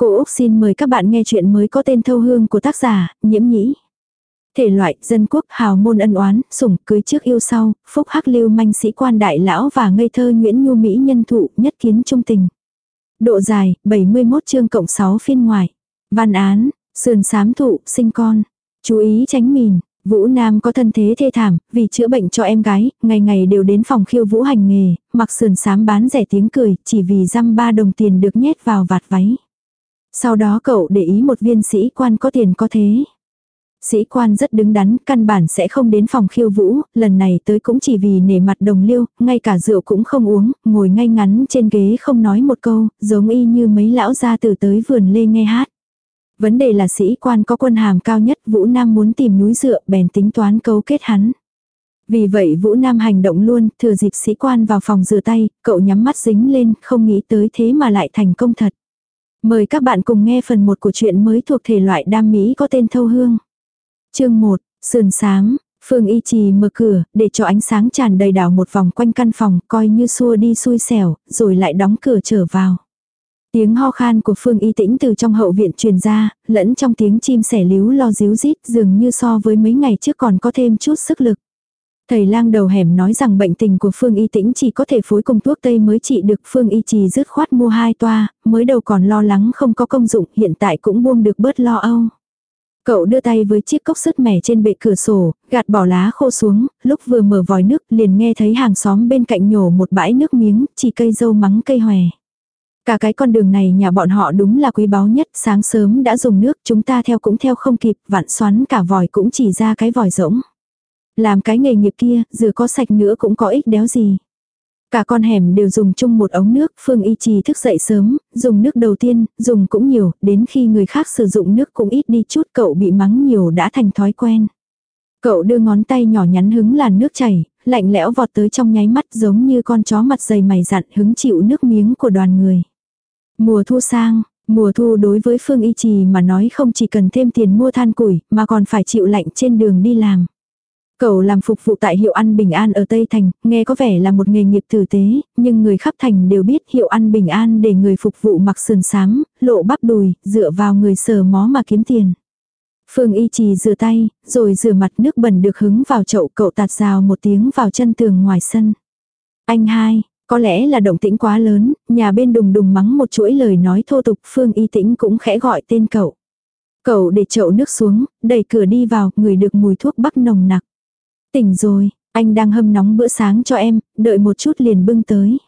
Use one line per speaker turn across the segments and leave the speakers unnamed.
Cô Úc xin mời các bạn nghe chuyện mới có tên thâu hương của tác giả, nhiễm nhĩ. Thể loại, dân quốc, hào môn ân oán, sủng, cưới trước yêu sau, phúc hắc lưu manh sĩ quan đại lão và ngây thơ Nguyễn Nhu Mỹ nhân thụ, nhất kiến trung tình. Độ dài, 71 chương cộng 6 phiên ngoài. Văn án, sườn sám thụ, sinh con. Chú ý tránh mìn. Vũ Nam có thân thế thê thảm, vì chữa bệnh cho em gái, ngày ngày đều đến phòng khiêu vũ hành nghề, mặc sườn sám bán rẻ tiếng cười, chỉ vì răm ba đồng tiền được nhét vào vạt váy. Sau đó cậu để ý một viên sĩ quan có tiền có thế. Sĩ quan rất đứng đắn, căn bản sẽ không đến phòng khiêu vũ, lần này tới cũng chỉ vì nể mặt đồng liêu, ngay cả rượu cũng không uống, ngồi ngay ngắn trên ghế không nói một câu, giống y như mấy lão gia từ tới vườn lê nghe hát. Vấn đề là sĩ quan có quân hàm cao nhất, Vũ Nam muốn tìm núi dựa, bèn tính toán cấu kết hắn. Vì vậy Vũ Nam hành động luôn, thừa dịp sĩ quan vào phòng rửa tay, cậu nhắm mắt dính lên, không nghĩ tới thế mà lại thành công thật. Mời các bạn cùng nghe phần 1 của truyện mới thuộc thể loại đam mỹ có tên Thâu Hương. Chương 1, Sườn sáng, Phương Y Trì mở cửa, để cho ánh sáng tràn đầy đảo một vòng quanh căn phòng, coi như xua đi xui xẻo, rồi lại đóng cửa trở vào. Tiếng ho khan của Phương Y Tĩnh từ trong hậu viện truyền ra, lẫn trong tiếng chim sẻ líu lo díu rít dường như so với mấy ngày trước còn có thêm chút sức lực. Thầy lang đầu hẻm nói rằng bệnh tình của Phương Y Tĩnh chỉ có thể phối cùng thuốc tây mới trị được Phương Y trì dứt khoát mua hai toa, mới đầu còn lo lắng không có công dụng, hiện tại cũng buông được bớt lo âu. Cậu đưa tay với chiếc cốc sứt mẻ trên bệ cửa sổ, gạt bỏ lá khô xuống, lúc vừa mở vòi nước liền nghe thấy hàng xóm bên cạnh nhổ một bãi nước miếng, chỉ cây dâu mắng cây hòe. Cả cái con đường này nhà bọn họ đúng là quý báu nhất, sáng sớm đã dùng nước, chúng ta theo cũng theo không kịp, vặn xoắn cả vòi cũng chỉ ra cái vòi rỗng. Làm cái nghề nghiệp kia, giờ có sạch nữa cũng có ích đéo gì. Cả con hẻm đều dùng chung một ống nước, Phương Y Trì thức dậy sớm, dùng nước đầu tiên, dùng cũng nhiều, đến khi người khác sử dụng nước cũng ít đi chút cậu bị mắng nhiều đã thành thói quen. Cậu đưa ngón tay nhỏ nhắn hứng làn nước chảy, lạnh lẽo vọt tới trong nháy mắt giống như con chó mặt dày mày dặn hứng chịu nước miếng của đoàn người. Mùa thu sang, mùa thu đối với Phương Y Trì mà nói không chỉ cần thêm tiền mua than củi mà còn phải chịu lạnh trên đường đi làm. Cậu làm phục vụ tại hiệu ăn bình an ở Tây Thành, nghe có vẻ là một nghề nghiệp tử tế, nhưng người khắp thành đều biết hiệu ăn bình an để người phục vụ mặc sườn sám, lộ bắp đùi, dựa vào người sờ mó mà kiếm tiền. Phương y trì rửa tay, rồi rửa mặt nước bẩn được hứng vào chậu cậu tạt rào một tiếng vào chân tường ngoài sân. Anh hai, có lẽ là động tĩnh quá lớn, nhà bên đùng đùng mắng một chuỗi lời nói thô tục Phương y tĩnh cũng khẽ gọi tên cậu. Cậu để chậu nước xuống, đẩy cửa đi vào, người được mùi thuốc bắc nồng nặc. Tỉnh rồi, anh đang hâm nóng bữa sáng cho em, đợi một chút liền bưng tới.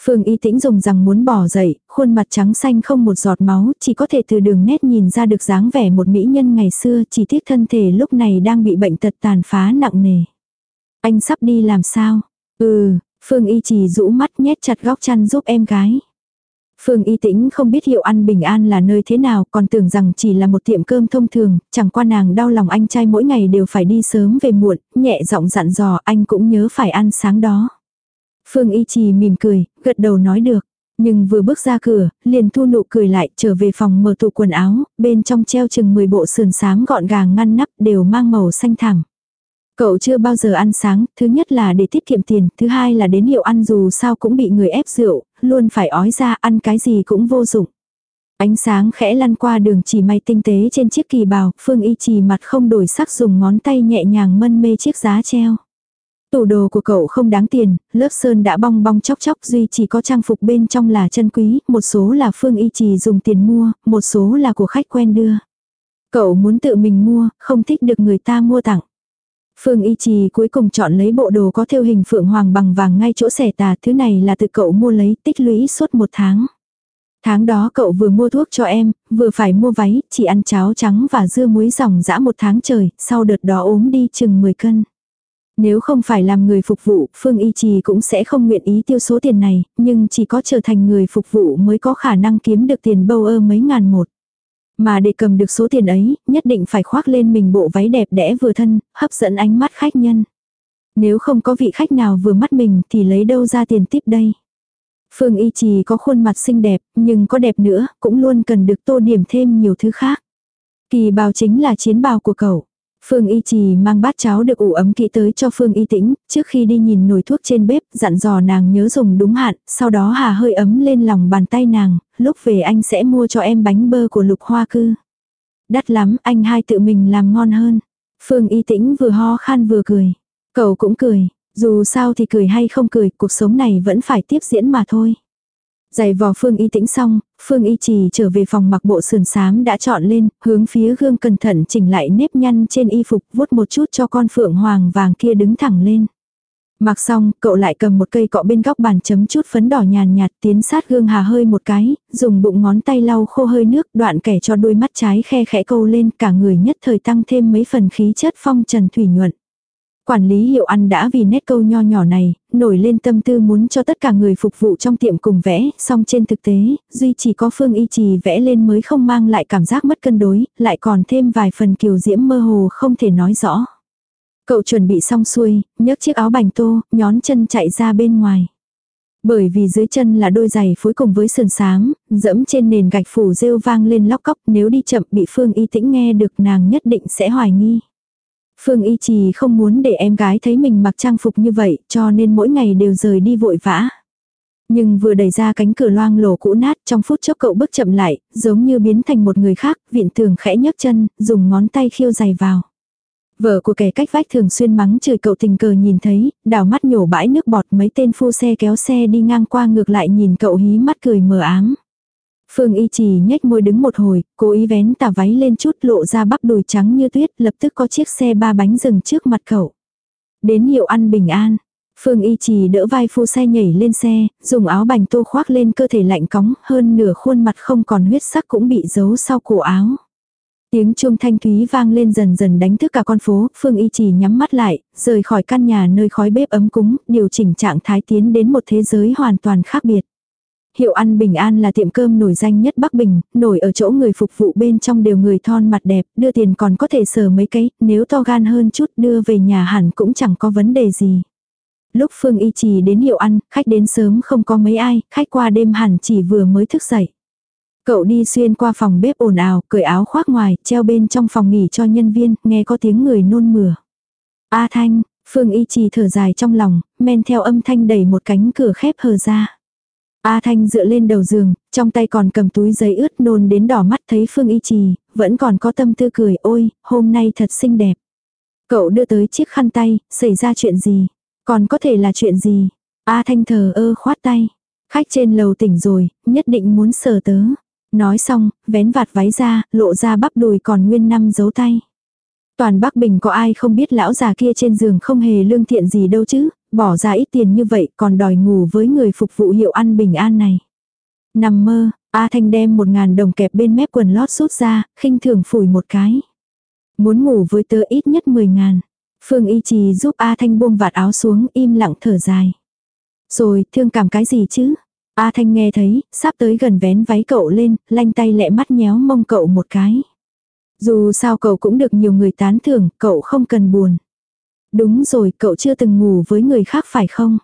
Phương y tĩnh dùng rằng muốn bỏ dậy, khuôn mặt trắng xanh không một giọt máu, chỉ có thể từ đường nét nhìn ra được dáng vẻ một mỹ nhân ngày xưa, chỉ tiếc thân thể lúc này đang bị bệnh tật tàn phá nặng nề. Anh sắp đi làm sao? Ừ, Phương y chỉ rũ mắt nhét chặt góc chăn giúp em gái. Phương Y Tĩnh không biết hiệu ăn bình an là nơi thế nào, còn tưởng rằng chỉ là một tiệm cơm thông thường, chẳng qua nàng đau lòng anh trai mỗi ngày đều phải đi sớm về muộn, nhẹ giọng dặn dò anh cũng nhớ phải ăn sáng đó. Phương Y Trì mỉm cười, gật đầu nói được. Nhưng vừa bước ra cửa, liền thu nụ cười lại trở về phòng mở tủ quần áo, bên trong treo chừng 10 bộ sườn sáng gọn gàng ngăn nắp đều mang màu xanh thẳm. Cậu chưa bao giờ ăn sáng, thứ nhất là để tiết kiệm tiền, thứ hai là đến hiệu ăn dù sao cũng bị người ép rượu, luôn phải ói ra ăn cái gì cũng vô dụng. Ánh sáng khẽ lăn qua đường chỉ may tinh tế trên chiếc kỳ bào, Phương Y trì mặt không đổi sắc dùng ngón tay nhẹ nhàng mân mê chiếc giá treo. Tủ đồ của cậu không đáng tiền, lớp sơn đã bong bong chóc chóc duy chỉ có trang phục bên trong là chân quý, một số là Phương Y trì dùng tiền mua, một số là của khách quen đưa. Cậu muốn tự mình mua, không thích được người ta mua tặng. Phương Y Trì cuối cùng chọn lấy bộ đồ có thêu hình phượng hoàng bằng vàng ngay chỗ xẻ tà, thứ này là từ cậu mua lấy tích lũy suốt một tháng. Tháng đó cậu vừa mua thuốc cho em, vừa phải mua váy, chỉ ăn cháo trắng và dưa muối ròng dã một tháng trời, sau đợt đó ốm đi chừng 10 cân. Nếu không phải làm người phục vụ, Phương Y Trì cũng sẽ không nguyện ý tiêu số tiền này, nhưng chỉ có trở thành người phục vụ mới có khả năng kiếm được tiền bâu ơ mấy ngàn một. Mà để cầm được số tiền ấy, nhất định phải khoác lên mình bộ váy đẹp đẽ vừa thân, hấp dẫn ánh mắt khách nhân. Nếu không có vị khách nào vừa mắt mình thì lấy đâu ra tiền tiếp đây. Phương Y Trì có khuôn mặt xinh đẹp, nhưng có đẹp nữa, cũng luôn cần được tô điểm thêm nhiều thứ khác. Kỳ bào chính là chiến bào của cậu. Phương Y Trì mang bát cháo được ủ ấm kỹ tới cho Phương Y Tĩnh, trước khi đi nhìn nồi thuốc trên bếp, dặn dò nàng nhớ dùng đúng hạn, sau đó hà hơi ấm lên lòng bàn tay nàng, lúc về anh sẽ mua cho em bánh bơ của lục hoa cư. Đắt lắm, anh hai tự mình làm ngon hơn. Phương y tĩnh vừa ho khan vừa cười. Cậu cũng cười, dù sao thì cười hay không cười, cuộc sống này vẫn phải tiếp diễn mà thôi. Giày vò Phương Y tĩnh xong, Phương Y trì trở về phòng mặc bộ sườn xám đã chọn lên, hướng phía gương cẩn thận chỉnh lại nếp nhăn trên y phục vuốt một chút cho con phượng hoàng vàng kia đứng thẳng lên. Mặc xong, cậu lại cầm một cây cọ bên góc bàn chấm chút phấn đỏ nhàn nhạt tiến sát gương hà hơi một cái, dùng bụng ngón tay lau khô hơi nước đoạn kẻ cho đôi mắt trái khe khẽ câu lên cả người nhất thời tăng thêm mấy phần khí chất phong trần thủy nhuận. Quản lý hiệu ăn đã vì nét câu nho nhỏ này, nổi lên tâm tư muốn cho tất cả người phục vụ trong tiệm cùng vẽ, song trên thực tế, duy chỉ có phương y trì vẽ lên mới không mang lại cảm giác mất cân đối, lại còn thêm vài phần kiều diễm mơ hồ không thể nói rõ. Cậu chuẩn bị xong xuôi, nhấc chiếc áo bành tô, nhón chân chạy ra bên ngoài. Bởi vì dưới chân là đôi giày phối cùng với sườn sáng, dẫm trên nền gạch phủ rêu vang lên lóc cóc nếu đi chậm bị Phương Y Tĩnh nghe được nàng nhất định sẽ hoài nghi. Phương Y Trì không muốn để em gái thấy mình mặc trang phục như vậy cho nên mỗi ngày đều rời đi vội vã. Nhưng vừa đẩy ra cánh cửa loang lổ cũ nát trong phút chốc cậu bước chậm lại, giống như biến thành một người khác, viện tường khẽ nhấc chân, dùng ngón tay khiêu giày vào. Vợ của kẻ cách vách thường xuyên mắng chửi cậu tình cờ nhìn thấy, đảo mắt nhổ bãi nước bọt mấy tên phu xe kéo xe đi ngang qua ngược lại nhìn cậu hí mắt cười mờ ám. Phương y trì nhếch môi đứng một hồi, cố ý vén tà váy lên chút lộ ra bắp đùi trắng như tuyết, lập tức có chiếc xe ba bánh dừng trước mặt cậu. Đến hiệu ăn bình an. Phương y trì đỡ vai phu xe nhảy lên xe, dùng áo bành tô khoác lên cơ thể lạnh cóng, hơn nửa khuôn mặt không còn huyết sắc cũng bị giấu sau cổ áo. Tiếng chuông thanh thúy vang lên dần dần đánh thức cả con phố, Phương Y Trì nhắm mắt lại, rời khỏi căn nhà nơi khói bếp ấm cúng, điều chỉnh trạng thái tiến đến một thế giới hoàn toàn khác biệt. Hiệu ăn Bình An là tiệm cơm nổi danh nhất Bắc Bình, nổi ở chỗ người phục vụ bên trong đều người thon mặt đẹp, đưa tiền còn có thể sờ mấy cái, nếu to gan hơn chút đưa về nhà hẳn cũng chẳng có vấn đề gì. Lúc Phương Y Trì đến hiệu ăn, khách đến sớm không có mấy ai, khách qua đêm hẳn chỉ vừa mới thức dậy. Cậu đi xuyên qua phòng bếp ồn ào, cởi áo khoác ngoài, treo bên trong phòng nghỉ cho nhân viên, nghe có tiếng người nôn mửa. A Thanh, Phương Y Trì thở dài trong lòng, men theo âm thanh đẩy một cánh cửa khép hờ ra. A Thanh dựa lên đầu giường, trong tay còn cầm túi giấy ướt nôn đến đỏ mắt thấy Phương Y Trì, vẫn còn có tâm tư cười ôi, hôm nay thật xinh đẹp. Cậu đưa tới chiếc khăn tay, xảy ra chuyện gì? Còn có thể là chuyện gì? A Thanh thờ ơ khoát tay. Khách trên lầu tỉnh rồi, nhất định muốn sờ tớ. Nói xong, vén vạt váy ra, lộ ra bắp đùi còn nguyên năm dấu tay. Toàn Bắc Bình có ai không biết lão già kia trên giường không hề lương thiện gì đâu chứ, bỏ ra ít tiền như vậy còn đòi ngủ với người phục vụ hiệu ăn bình an này. Nằm mơ, A Thanh đem một ngàn đồng kẹp bên mép quần lót rút ra, khinh thường phủi một cái. Muốn ngủ với tớ ít nhất 10 ngàn. Phương Y Trì giúp A Thanh buông vạt áo xuống im lặng thở dài. Rồi, thương cảm cái gì chứ? A Thanh nghe thấy, sắp tới gần vén váy cậu lên, lanh tay lẹ mắt nhéo mông cậu một cái. Dù sao cậu cũng được nhiều người tán thưởng, cậu không cần buồn. Đúng rồi, cậu chưa từng ngủ với người khác phải không?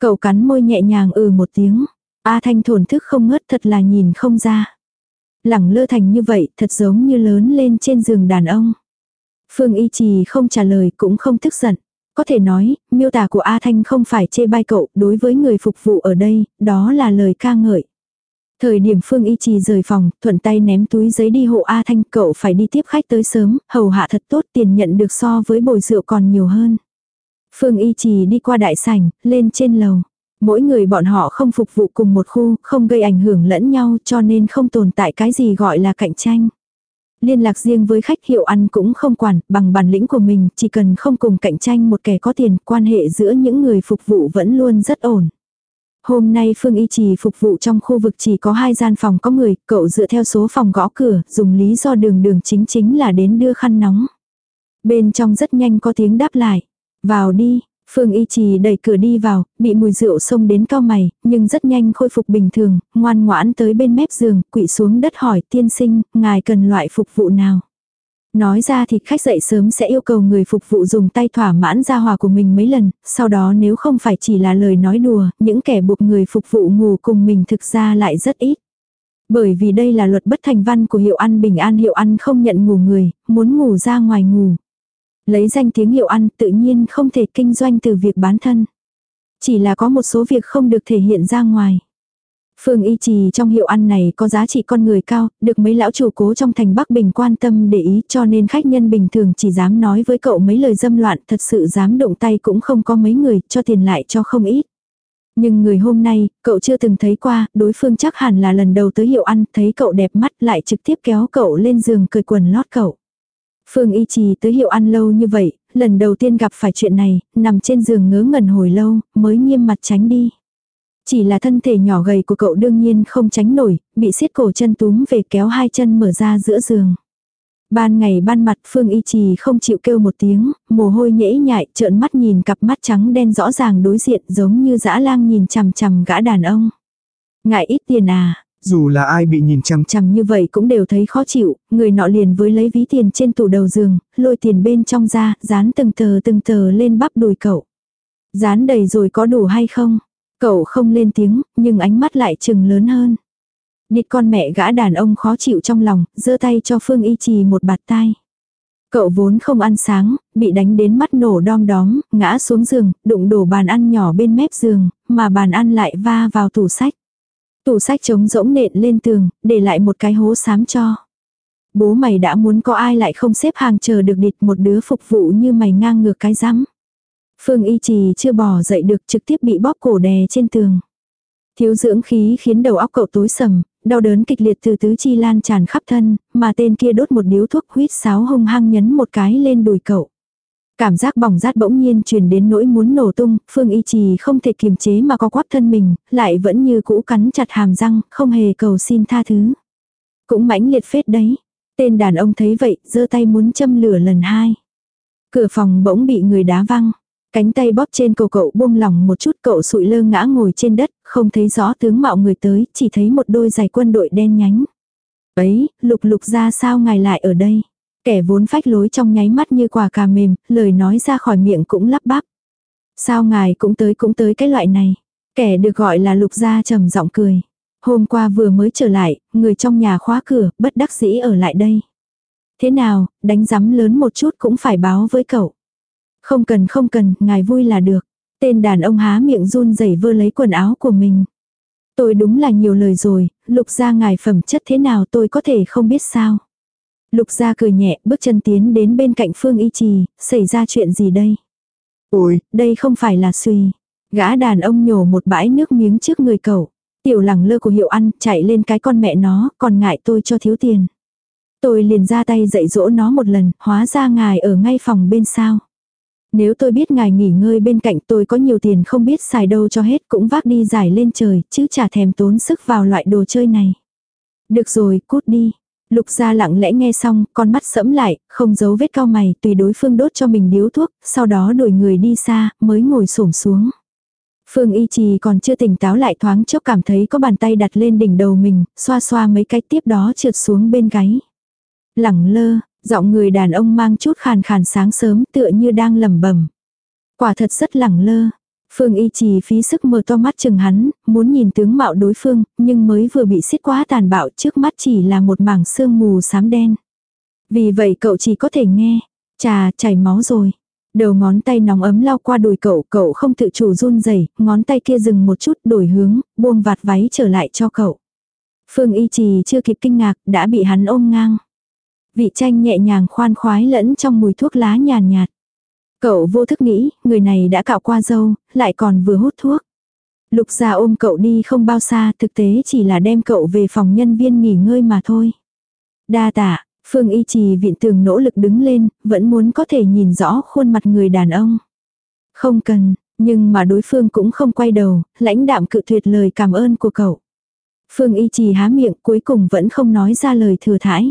Cậu cắn môi nhẹ nhàng ừ một tiếng. A Thanh thổn thức không ngớt thật là nhìn không ra. Lẳng lơ thành như vậy thật giống như lớn lên trên giường đàn ông. Phương Y Trì không trả lời cũng không tức giận. Có thể nói, miêu tả của A Thanh không phải chê bai cậu, đối với người phục vụ ở đây, đó là lời ca ngợi. Thời điểm Phương Y Trì rời phòng, thuận tay ném túi giấy đi hộ A Thanh, cậu phải đi tiếp khách tới sớm, hầu hạ thật tốt tiền nhận được so với bồi rượu còn nhiều hơn. Phương Y Trì đi qua đại sảnh, lên trên lầu. Mỗi người bọn họ không phục vụ cùng một khu, không gây ảnh hưởng lẫn nhau cho nên không tồn tại cái gì gọi là cạnh tranh. Liên lạc riêng với khách hiệu ăn cũng không quản, bằng bản lĩnh của mình, chỉ cần không cùng cạnh tranh một kẻ có tiền, quan hệ giữa những người phục vụ vẫn luôn rất ổn. Hôm nay Phương Y Trì phục vụ trong khu vực chỉ có hai gian phòng có người, cậu dựa theo số phòng gõ cửa, dùng lý do đường đường chính chính là đến đưa khăn nóng. Bên trong rất nhanh có tiếng đáp lại. Vào đi, Phương Y Trì đẩy cửa đi vào, bị mùi rượu xông đến cao mày, nhưng rất nhanh khôi phục bình thường, ngoan ngoãn tới bên mép giường, quỵ xuống đất hỏi tiên sinh, ngài cần loại phục vụ nào. Nói ra thì khách dậy sớm sẽ yêu cầu người phục vụ dùng tay thỏa mãn gia hòa của mình mấy lần, sau đó nếu không phải chỉ là lời nói đùa, những kẻ buộc người phục vụ ngủ cùng mình thực ra lại rất ít. Bởi vì đây là luật bất thành văn của hiệu ăn bình an hiệu ăn không nhận ngủ người, muốn ngủ ra ngoài ngủ. Lấy danh tiếng hiệu ăn tự nhiên không thể kinh doanh từ việc bán thân. Chỉ là có một số việc không được thể hiện ra ngoài. Phương y trì trong hiệu ăn này có giá trị con người cao, được mấy lão chủ cố trong thành Bắc Bình quan tâm để ý cho nên khách nhân bình thường chỉ dám nói với cậu mấy lời dâm loạn thật sự dám động tay cũng không có mấy người cho tiền lại cho không ít. Nhưng người hôm nay, cậu chưa từng thấy qua, đối phương chắc hẳn là lần đầu tới hiệu ăn, thấy cậu đẹp mắt lại trực tiếp kéo cậu lên giường cười quần lót cậu. Phương y trì tới hiệu ăn lâu như vậy, lần đầu tiên gặp phải chuyện này, nằm trên giường ngớ ngẩn hồi lâu, mới nghiêm mặt tránh đi. Chỉ là thân thể nhỏ gầy của cậu đương nhiên không tránh nổi, bị siết cổ chân túm về kéo hai chân mở ra giữa giường. Ban ngày ban mặt Phương Y Trì không chịu kêu một tiếng, mồ hôi nhễ nhại trợn mắt nhìn cặp mắt trắng đen rõ ràng đối diện giống như dã lang nhìn chằm chằm gã đàn ông. Ngại ít tiền à,
dù là ai bị nhìn chằm
chằm như vậy cũng đều thấy khó chịu, người nọ liền với lấy ví tiền trên tủ đầu giường, lôi tiền bên trong ra, dán từng tờ từng tờ lên bắp đùi cậu. Dán đầy rồi có đủ hay không? Cậu không lên tiếng, nhưng ánh mắt lại chừng lớn hơn. Địt con mẹ gã đàn ông khó chịu trong lòng, giơ tay cho Phương Y Trì một bạt tai. Cậu vốn không ăn sáng, bị đánh đến mắt nổ đom đóm, ngã xuống giường, đụng đổ bàn ăn nhỏ bên mép giường, mà bàn ăn lại va vào tủ sách. Tủ sách trống rỗng nện lên tường, để lại một cái hố xám cho. Bố mày đã muốn có ai lại không xếp hàng chờ được địt một đứa phục vụ như mày ngang ngược cái rắm. Phương Y Trì chưa bỏ dậy được trực tiếp bị bóp cổ đè trên tường. Thiếu dưỡng khí khiến đầu óc cậu tối sầm, đau đớn kịch liệt từ tứ chi lan tràn khắp thân, mà tên kia đốt một điếu thuốc huyết sáo hung hăng nhấn một cái lên đùi cậu. Cảm giác bỏng rát bỗng nhiên truyền đến nỗi muốn nổ tung, Phương Y Trì không thể kiềm chế mà co quắp thân mình, lại vẫn như cũ cắn chặt hàm răng, không hề cầu xin tha thứ. Cũng mãnh liệt phết đấy. Tên đàn ông thấy vậy, giơ tay muốn châm lửa lần hai. Cửa phòng bỗng bị người đá văng. Cánh tay bóp trên cổ cậu buông lỏng một chút cậu sụi lơ ngã ngồi trên đất, không thấy rõ tướng mạo người tới, chỉ thấy một đôi giày quân đội đen nhánh. Ấy, lục lục ra sao ngài lại ở đây? Kẻ vốn phách lối trong nháy mắt như quả cà mềm, lời nói ra khỏi miệng cũng lắp bắp. Sao ngài cũng tới cũng tới cái loại này? Kẻ được gọi là lục gia trầm giọng cười. Hôm qua vừa mới trở lại, người trong nhà khóa cửa, bất đắc dĩ ở lại đây. Thế nào, đánh giám lớn một chút cũng phải báo với cậu. Không cần không cần, ngài vui là được. Tên đàn ông há miệng run rẩy vơ lấy quần áo của mình. Tôi đúng là nhiều lời rồi, lục gia ngài phẩm chất thế nào tôi có thể không biết sao. Lục gia cười nhẹ, bước chân tiến đến bên cạnh Phương Y Trì, xảy ra chuyện gì đây?
Ôi,
Đây không phải là suy. Gã đàn ông nhổ một bãi nước miếng trước người cậu. Tiểu lẳng lơ của hiệu ăn, chạy lên cái con mẹ nó, còn ngại tôi cho thiếu tiền. Tôi liền ra tay dạy dỗ nó một lần, hóa ra ngài ở ngay phòng bên sao. Nếu tôi biết ngài nghỉ ngơi bên cạnh tôi có nhiều tiền không biết xài đâu cho hết cũng vác đi giải lên trời, chứ chả thèm tốn sức vào loại đồ chơi này. Được rồi, cút đi. Lục gia lặng lẽ nghe xong, con mắt sẫm lại, không giấu vết cao mày, tùy đối phương đốt cho mình điếu thuốc, sau đó đuổi người đi xa, mới ngồi xổm xuống. Phương y trì còn chưa tỉnh táo lại thoáng chốc cảm thấy có bàn tay đặt lên đỉnh đầu mình, xoa xoa mấy cái tiếp đó trượt xuống bên gáy. Lẳng lơ, giọng người đàn ông mang chút khàn khàn sáng sớm tựa như đang lẩm bẩm. Quả thật rất lẳng lơ. Phương y trì phí sức mở to mắt chừng hắn, muốn nhìn tướng mạo đối phương, nhưng mới vừa bị xiết quá tàn bạo trước mắt chỉ là một mảng sương mù xám đen. Vì vậy cậu chỉ có thể nghe, trà chảy máu rồi. Đầu ngón tay nóng ấm lao qua đùi cậu, cậu không tự chủ run rẩy, ngón tay kia dừng một chút đổi hướng, buông vạt váy trở lại cho cậu. Phương y trì chưa kịp kinh ngạc, đã bị hắn ôm ngang. Vị chanh nhẹ nhàng khoan khoái lẫn trong mùi thuốc lá nhàn nhạt. Cậu vô thức nghĩ, người này đã cạo qua dâu, lại còn vừa hút thuốc. Lục gia ôm cậu đi không bao xa, thực tế chỉ là đem cậu về phòng nhân viên nghỉ ngơi mà thôi. Đa tạ, Phương Y Trì viện tường nỗ lực đứng lên, vẫn muốn có thể nhìn rõ khuôn mặt người đàn ông. Không cần, nhưng mà đối phương cũng không quay đầu, lãnh đạm cự tuyệt lời cảm ơn của cậu. Phương Y Trì há miệng cuối cùng vẫn không nói ra lời thừa thãi.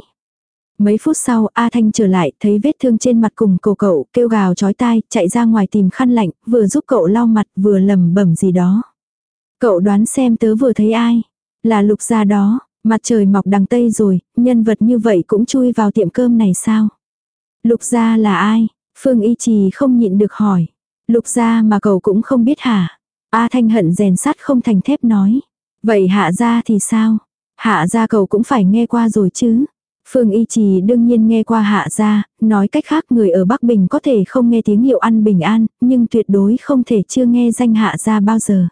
Mấy phút sau A Thanh trở lại thấy vết thương trên mặt cùng cổ cậu kêu gào chói tai chạy ra ngoài tìm khăn lạnh vừa giúp cậu lau mặt vừa lầm bẩm gì đó. Cậu đoán xem tớ vừa thấy ai. Là lục gia đó, mặt trời mọc đằng tây rồi, nhân vật như vậy cũng chui vào tiệm cơm này sao? Lục gia là ai? Phương Y Trì không nhịn được hỏi. Lục gia mà cậu cũng không biết hả? A Thanh hận rèn sắt không thành thép nói. Vậy hạ gia thì sao? Hạ gia cậu cũng phải nghe qua rồi chứ? Phương Y Trì đương nhiên nghe qua hạ gia, nói cách khác người ở Bắc Bình có thể không nghe tiếng hiệu ăn bình an, nhưng tuyệt đối không thể chưa nghe danh hạ gia bao giờ.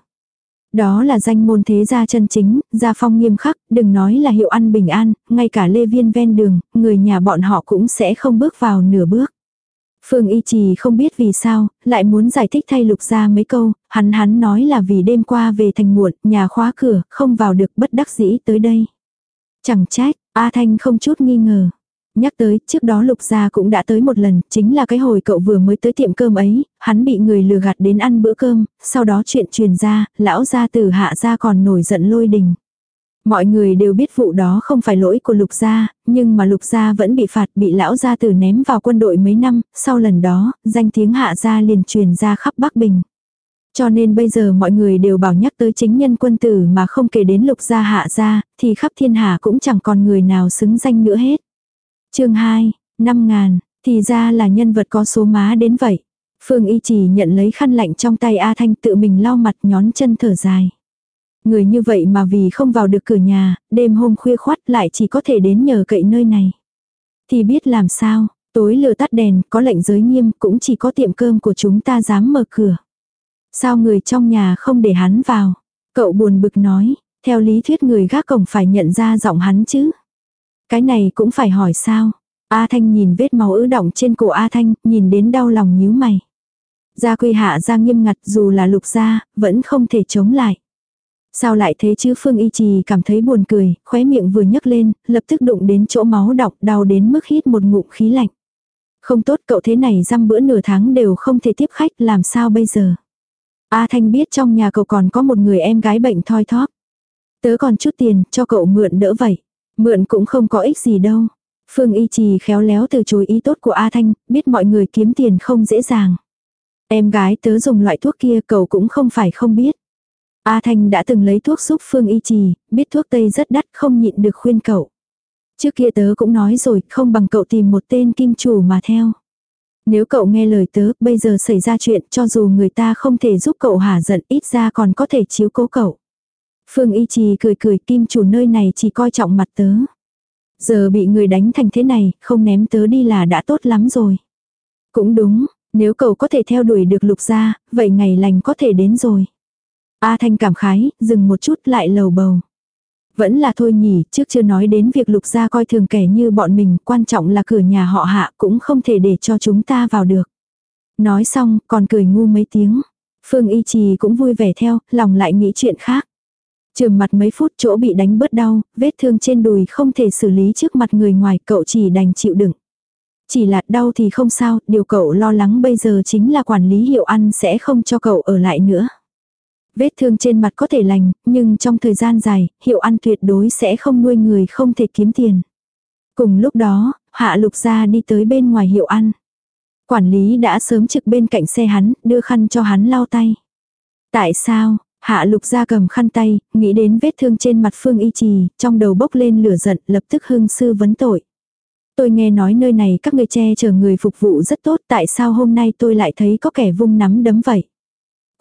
Đó là danh môn thế gia chân chính, gia phong nghiêm khắc, đừng nói là hiệu ăn bình an, ngay cả lê viên ven đường, người nhà bọn họ cũng sẽ không bước vào nửa bước. Phương Y Trì không biết vì sao, lại muốn giải thích thay lục ra mấy câu, hắn hắn nói là vì đêm qua về thành muộn, nhà khóa cửa, không vào được bất đắc dĩ tới đây. Chẳng trách, A Thanh không chút nghi ngờ. Nhắc tới, trước đó lục gia cũng đã tới một lần, chính là cái hồi cậu vừa mới tới tiệm cơm ấy, hắn bị người lừa gạt đến ăn bữa cơm, sau đó chuyện truyền ra, lão gia tử hạ gia còn nổi giận lôi đình. Mọi người đều biết vụ đó không phải lỗi của lục gia, nhưng mà lục gia vẫn bị phạt bị lão gia tử ném vào quân đội mấy năm, sau lần đó, danh tiếng hạ gia liền truyền ra khắp Bắc Bình. Cho nên bây giờ mọi người đều bảo nhắc tới chính nhân quân tử mà không kể đến lục gia hạ gia, thì khắp thiên hạ cũng chẳng còn người nào xứng danh nữa hết. chương 2, 5 ngàn, thì ra là nhân vật có số má đến vậy. Phương Y chỉ nhận lấy khăn lạnh trong tay A Thanh tự mình lau mặt nhón chân thở dài. Người như vậy mà vì không vào được cửa nhà, đêm hôm khuya khoát lại chỉ có thể đến nhờ cậy nơi này. Thì biết làm sao, tối lửa tắt đèn, có lệnh giới nghiêm, cũng chỉ có tiệm cơm của chúng ta dám mở cửa. Sao người trong nhà không để hắn vào? Cậu buồn bực nói, theo lý thuyết người gác cổng phải nhận ra giọng hắn chứ. Cái này cũng phải hỏi sao? A Thanh nhìn vết máu ứ động trên cổ A Thanh, nhìn đến đau lòng nhíu mày. Gia quy hạ ra nghiêm ngặt dù là lục gia, vẫn không thể chống lại. Sao lại thế chứ Phương Y Trì cảm thấy buồn cười, khóe miệng vừa nhấc lên, lập tức đụng đến chỗ máu đọc đau đến mức hít một ngụm khí lạnh. Không tốt cậu thế này răm bữa nửa tháng đều không thể tiếp khách làm sao bây giờ. A Thanh biết trong nhà cậu còn có một người em gái bệnh thoi thóp. Tớ còn chút tiền cho cậu mượn đỡ vậy. Mượn cũng không có ích gì đâu. Phương Y Trì khéo léo từ chối ý tốt của A Thanh, biết mọi người kiếm tiền không dễ dàng. Em gái tớ dùng loại thuốc kia cậu cũng không phải không biết. A Thanh đã từng lấy thuốc giúp Phương Y Trì, biết thuốc Tây rất đắt không nhịn được khuyên cậu. Trước kia tớ cũng nói rồi, không bằng cậu tìm một tên kim chủ mà theo. Nếu cậu nghe lời tớ, bây giờ xảy ra chuyện cho dù người ta không thể giúp cậu hả giận ít ra còn có thể chiếu cố cậu. Phương Y Trì cười cười kim chủ nơi này chỉ coi trọng mặt tớ. Giờ bị người đánh thành thế này, không ném tớ đi là đã tốt lắm rồi. Cũng đúng, nếu cậu có thể theo đuổi được lục gia, vậy ngày lành có thể đến rồi. A Thanh cảm khái, dừng một chút lại lầu bầu. Vẫn là thôi nhỉ, trước chưa nói đến việc lục gia coi thường kẻ như bọn mình, quan trọng là cửa nhà họ hạ cũng không thể để cho chúng ta vào được. Nói xong, còn cười ngu mấy tiếng. Phương Y Trì cũng vui vẻ theo, lòng lại nghĩ chuyện khác. Trường mặt mấy phút chỗ bị đánh bớt đau, vết thương trên đùi không thể xử lý trước mặt người ngoài, cậu chỉ đành chịu đựng. Chỉ là đau thì không sao, điều cậu lo lắng bây giờ chính là quản lý hiệu ăn sẽ không cho cậu ở lại nữa. Vết thương trên mặt có thể lành, nhưng trong thời gian dài, hiệu ăn tuyệt đối sẽ không nuôi người không thể kiếm tiền. Cùng lúc đó, hạ lục ra đi tới bên ngoài hiệu ăn. Quản lý đã sớm trực bên cạnh xe hắn, đưa khăn cho hắn lau tay. Tại sao, hạ lục ra cầm khăn tay, nghĩ đến vết thương trên mặt phương y trì, trong đầu bốc lên lửa giận, lập tức hưng sư vấn tội. Tôi nghe nói nơi này các người che chở người phục vụ rất tốt, tại sao hôm nay tôi lại thấy có kẻ vung nắm đấm vậy?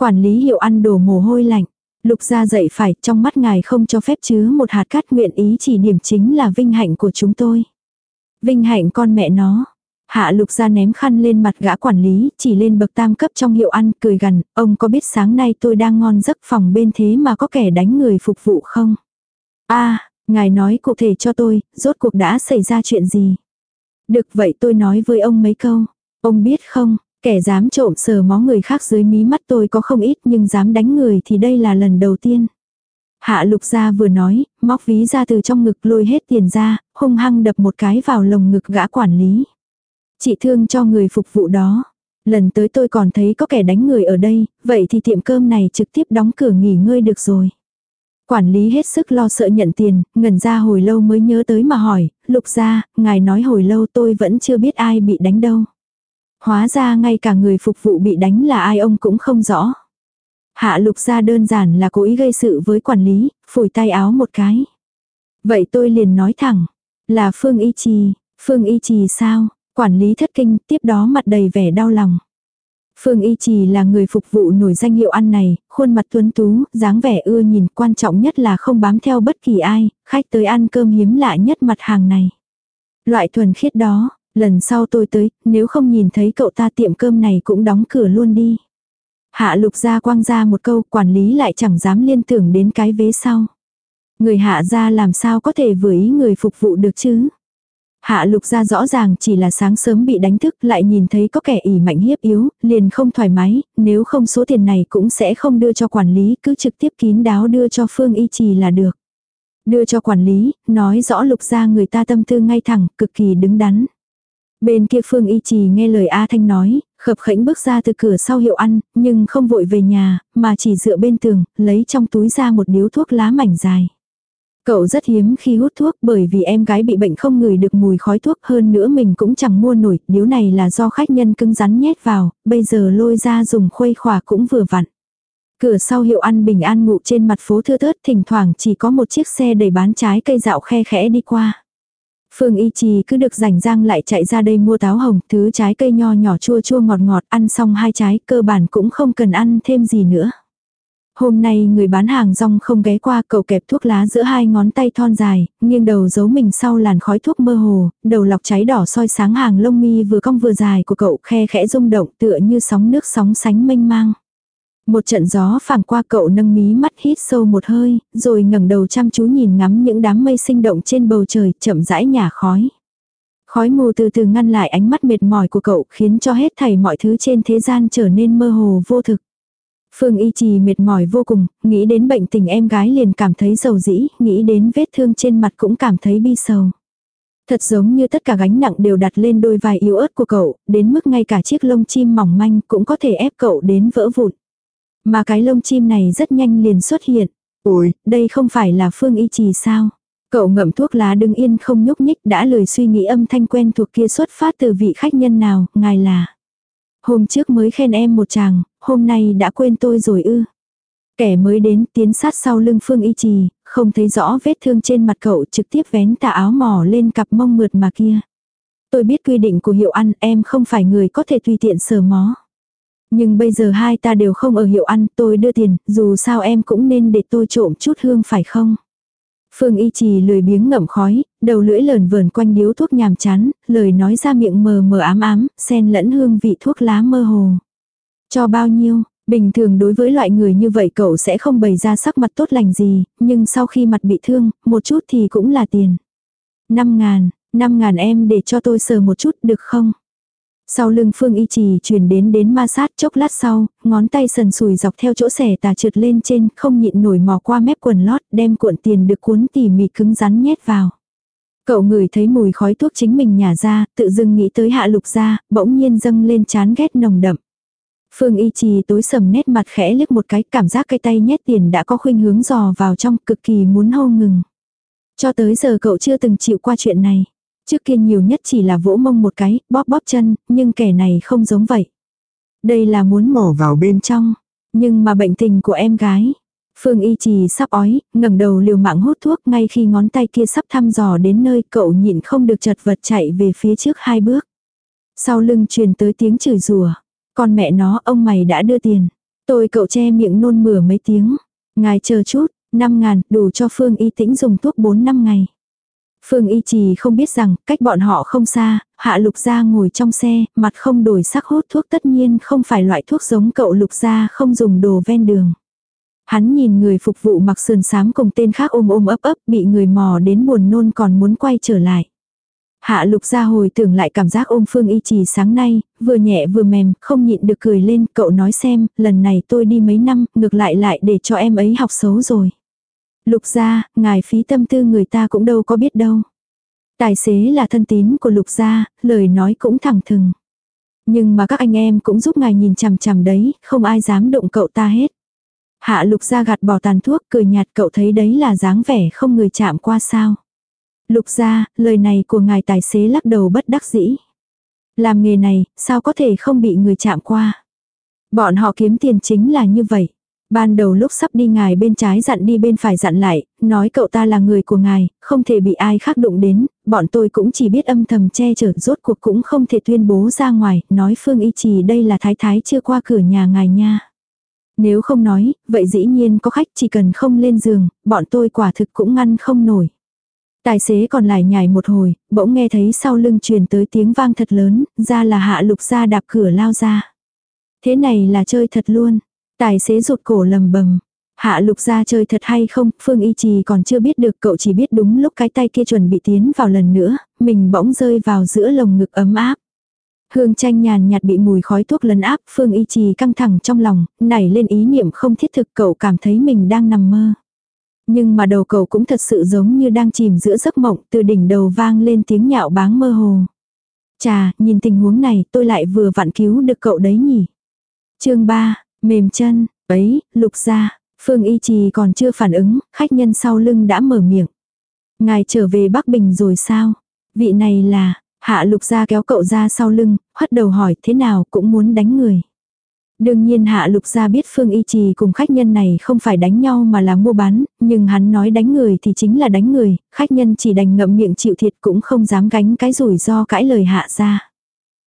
Quản lý hiệu ăn đổ mồ hôi lạnh. Lục gia dậy phải, trong mắt ngài không cho phép chứa một hạt cát nguyện ý chỉ điểm chính là vinh hạnh của chúng tôi. Vinh hạnh con mẹ nó. Hạ lục gia ném khăn lên mặt gã quản lý, chỉ lên bậc tam cấp trong hiệu ăn, cười gần, ông có biết sáng nay tôi đang ngon giấc phòng bên thế mà có kẻ đánh người phục vụ không? a ngài nói cụ thể cho tôi, rốt cuộc đã xảy ra chuyện gì? Được vậy tôi nói với ông mấy câu. Ông biết không, Kẻ dám trộm sờ mó người khác dưới mí mắt tôi có không ít nhưng dám đánh người thì đây là lần đầu tiên. Hạ lục gia vừa nói, móc ví ra từ trong ngực lôi hết tiền ra, hung hăng đập một cái vào lồng ngực gã quản lý. Chị thương cho người phục vụ đó. Lần tới tôi còn thấy có kẻ đánh người ở đây, vậy thì tiệm cơm này trực tiếp đóng cửa nghỉ ngơi được rồi. Quản lý hết sức lo sợ nhận tiền, ngần ra hồi lâu mới nhớ tới mà hỏi, lục gia, ngài nói hồi lâu tôi vẫn chưa biết ai bị đánh đâu. Hóa ra ngay cả người phục vụ bị đánh là ai ông cũng không rõ. Hạ lục ra đơn giản là cố ý gây sự với quản lý, phủi tay áo một cái. Vậy tôi liền nói thẳng, là Phương Y Trì, Phương Y Trì sao, quản lý thất kinh, tiếp đó mặt đầy vẻ đau lòng. Phương Y Trì là người phục vụ nổi danh hiệu ăn này, khuôn mặt tuấn tú, dáng vẻ ưa nhìn, quan trọng nhất là không bám theo bất kỳ ai, khách tới ăn cơm hiếm lạ nhất mặt hàng này. Loại thuần khiết đó, Lần sau tôi tới, nếu không nhìn thấy cậu ta tiệm cơm này cũng đóng cửa luôn đi. Hạ lục gia quang ra một câu quản lý lại chẳng dám liên tưởng đến cái vế sau. Người hạ gia làm sao có thể vừa ý người phục vụ được chứ? Hạ lục gia rõ ràng chỉ là sáng sớm bị đánh thức lại nhìn thấy có kẻ ỉ mạnh hiếp yếu, liền không thoải mái, nếu không số tiền này cũng sẽ không đưa cho quản lý, cứ trực tiếp kín đáo đưa cho Phương Y Trì là được. Đưa cho quản lý, nói rõ lục gia người ta tâm tư ngay thẳng, cực kỳ đứng đắn. Bên kia Phương Y Trì nghe lời A Thanh nói, khập khẽnh bước ra từ cửa sau hiệu ăn, nhưng không vội về nhà, mà chỉ dựa bên tường, lấy trong túi ra một điếu thuốc lá mảnh dài. Cậu rất hiếm khi hút thuốc bởi vì em gái bị bệnh không ngửi được mùi khói thuốc hơn nữa mình cũng chẳng mua nổi, điếu này là do khách nhân cưng rắn nhét vào, bây giờ lôi ra dùng khuây khỏa cũng vừa vặn. Cửa sau hiệu ăn bình an ngụ trên mặt phố thưa thớt thỉnh thoảng chỉ có một chiếc xe đầy bán trái cây dạo khe khẽ đi qua. Phương Y Trì cứ được rảnh rang lại chạy ra đây mua táo hồng, thứ trái cây nho nhỏ chua chua ngọt ngọt, ăn xong hai trái, cơ bản cũng không cần ăn thêm gì nữa. Hôm nay người bán hàng rong không ghé qua cậu kẹp thuốc lá giữa hai ngón tay thon dài, nghiêng đầu giấu mình sau làn khói thuốc mơ hồ, đầu lọc cháy đỏ soi sáng hàng lông mi vừa cong vừa dài của cậu khe khẽ rung động tựa như sóng nước sóng sánh mênh mang. Một trận gió phảng qua cậu nâng mí mắt hít sâu một hơi, rồi ngẩng đầu chăm chú nhìn ngắm những đám mây sinh động trên bầu trời, chậm rãi nhả khói. Khói mù từ từ ngăn lại ánh mắt mệt mỏi của cậu khiến cho hết thảy mọi thứ trên thế gian trở nên mơ hồ vô thực. Phương Y Trì mệt mỏi vô cùng, nghĩ đến bệnh tình em gái liền cảm thấy dầu dĩ, nghĩ đến vết thương trên mặt cũng cảm thấy bi sầu. Thật giống như tất cả gánh nặng đều đặt lên đôi vai yếu ớt của cậu, đến mức ngay cả chiếc lông chim mỏng manh cũng có thể ép cậu đến vỡ vụn. Mà cái lông chim này rất nhanh liền xuất hiện. Ôi, đây không phải là Phương Y Trì sao? Cậu ngậm thuốc lá đứng yên không nhúc nhích đã lời suy nghĩ âm thanh quen thuộc kia xuất phát từ vị khách nhân nào, ngài là. Hôm trước mới khen em một chàng, hôm nay đã quên tôi rồi ư. Kẻ mới đến tiến sát sau lưng Phương Y Trì, không thấy rõ vết thương trên mặt cậu trực tiếp vén tà áo mỏ lên cặp mông mượt mà kia. Tôi biết quy định của hiệu ăn em không phải người có thể tùy tiện sờ mó. Nhưng bây giờ hai ta đều không ở hiệu ăn, tôi đưa tiền, dù sao em cũng nên để tôi trộm chút hương phải không? Phương y trì lười biếng ngậm khói, đầu lưỡi lờn vờn quanh điếu thuốc nhàm chán, lời nói ra miệng mờ mờ ám ám, xen lẫn hương vị thuốc lá mơ hồ. Cho bao nhiêu, bình thường đối với loại người như vậy cậu sẽ không bày ra sắc mặt tốt lành gì, nhưng sau khi mặt bị thương, một chút thì cũng là tiền. Năm ngàn, năm ngàn em để cho tôi sờ một chút được không? Sau lưng Phương Y Trì truyền đến đến ma sát chốc lát sau, ngón tay sần sùi dọc theo chỗ xẻ tà trượt lên trên, không nhịn nổi mò qua mép quần lót, đem cuộn tiền được cuốn tỉ mỉ cứng rắn nhét vào. Cậu ngửi thấy mùi khói thuốc chính mình nhả ra, tự dưng nghĩ tới hạ lục ra, bỗng nhiên dâng lên chán ghét nồng đậm. Phương Y Trì tối sầm nét mặt khẽ liếc một cái, cảm giác cái tay nhét tiền đã có khuynh hướng dò vào trong, cực kỳ muốn hô ngừng. Cho tới giờ cậu chưa từng chịu qua chuyện này. Trước kia nhiều nhất chỉ là vỗ mông một cái, bóp bóp chân, nhưng kẻ này không giống vậy. Đây là muốn mổ vào bên trong, nhưng mà bệnh tình của em gái. Phương y trì sắp ói, ngẩng đầu liều mạng hút thuốc ngay khi ngón tay kia sắp thăm dò đến nơi cậu nhịn không được chật vật chạy về phía trước hai bước. Sau lưng truyền tới tiếng chửi rủa Con mẹ nó ông mày đã đưa tiền. Tôi cậu che miệng nôn mửa mấy tiếng. Ngài chờ chút, 5 ngàn đủ cho Phương y tĩnh dùng thuốc 4 năm ngày. Phương Y Trì không biết rằng, cách bọn họ không xa, Hạ Lục Gia ngồi trong xe, mặt không đổi sắc hút thuốc tất nhiên không phải loại thuốc giống cậu Lục Gia không dùng đồ ven đường. Hắn nhìn người phục vụ mặc sườn sám cùng tên khác ôm ôm ấp ấp bị người mò đến buồn nôn còn muốn quay trở lại. Hạ lục ra hồi tưởng lại cảm giác ôm Phương Y Trì sáng nay, vừa nhẹ vừa mềm, không nhịn được cười lên, cậu nói xem, lần này tôi đi mấy năm, ngược lại lại để cho em ấy học xấu rồi. Lục gia, ngài phí tâm tư người ta cũng đâu có biết đâu. Tài xế là thân tín của lục gia, lời nói cũng thẳng thừng. Nhưng mà các anh em cũng giúp ngài nhìn chằm chằm đấy, không ai dám động cậu ta hết. Hạ lục gia gạt bỏ tàn thuốc cười nhạt cậu thấy đấy là dáng vẻ không người chạm qua sao. Lục gia, lời này của ngài tài xế lắc đầu bất đắc dĩ. Làm nghề này, sao có thể không bị người chạm qua. Bọn họ kiếm tiền chính là như vậy. Ban đầu lúc sắp đi ngài bên trái dặn đi bên phải dặn lại, nói cậu ta là người của ngài, không thể bị ai khác đụng đến, bọn tôi cũng chỉ biết âm thầm che chở rốt cuộc cũng không thể tuyên bố ra ngoài, nói Phương Y Trì đây là thái thái chưa qua cửa nhà ngài nha. Nếu không nói, vậy dĩ nhiên có khách chỉ cần không lên giường, bọn tôi quả thực cũng ngăn không nổi. Tài xế còn lại nhảy một hồi, bỗng nghe thấy sau lưng truyền tới tiếng vang thật lớn, ra là hạ lục ra đạp cửa lao ra. Thế này là chơi thật luôn. Tài xế rụt cổ lầm bầm. Hạ lục ra chơi thật hay không, Phương Y Trì còn chưa biết được cậu chỉ biết đúng lúc cái tay kia chuẩn bị tiến vào lần nữa, mình bỗng rơi vào giữa lồng ngực ấm áp. Hương tranh nhàn nhạt bị mùi khói thuốc lấn áp, Phương Y Trì căng thẳng trong lòng, nảy lên ý niệm không thiết thực cậu cảm thấy mình đang nằm mơ. Nhưng mà đầu cậu cũng thật sự giống như đang chìm giữa giấc mộng, từ đỉnh đầu vang lên tiếng nhạo báng mơ hồ. Chà, nhìn tình huống này tôi lại vừa vặn cứu được cậu đấy nhỉ. chương 3, mềm chân, ấy, lục ra, Phương Y Trì còn chưa phản ứng, khách nhân sau lưng đã mở miệng. Ngài trở về Bắc Bình rồi sao? Vị này là, hạ lục ra kéo cậu ra sau lưng, hất đầu hỏi thế nào cũng muốn đánh người. Đương nhiên hạ lục gia biết Phương Y Trì cùng khách nhân này không phải đánh nhau mà là mua bán, nhưng hắn nói đánh người thì chính là đánh người, khách nhân chỉ đành ngậm miệng chịu thiệt cũng không dám gánh cái rủi ro cãi lời hạ ra.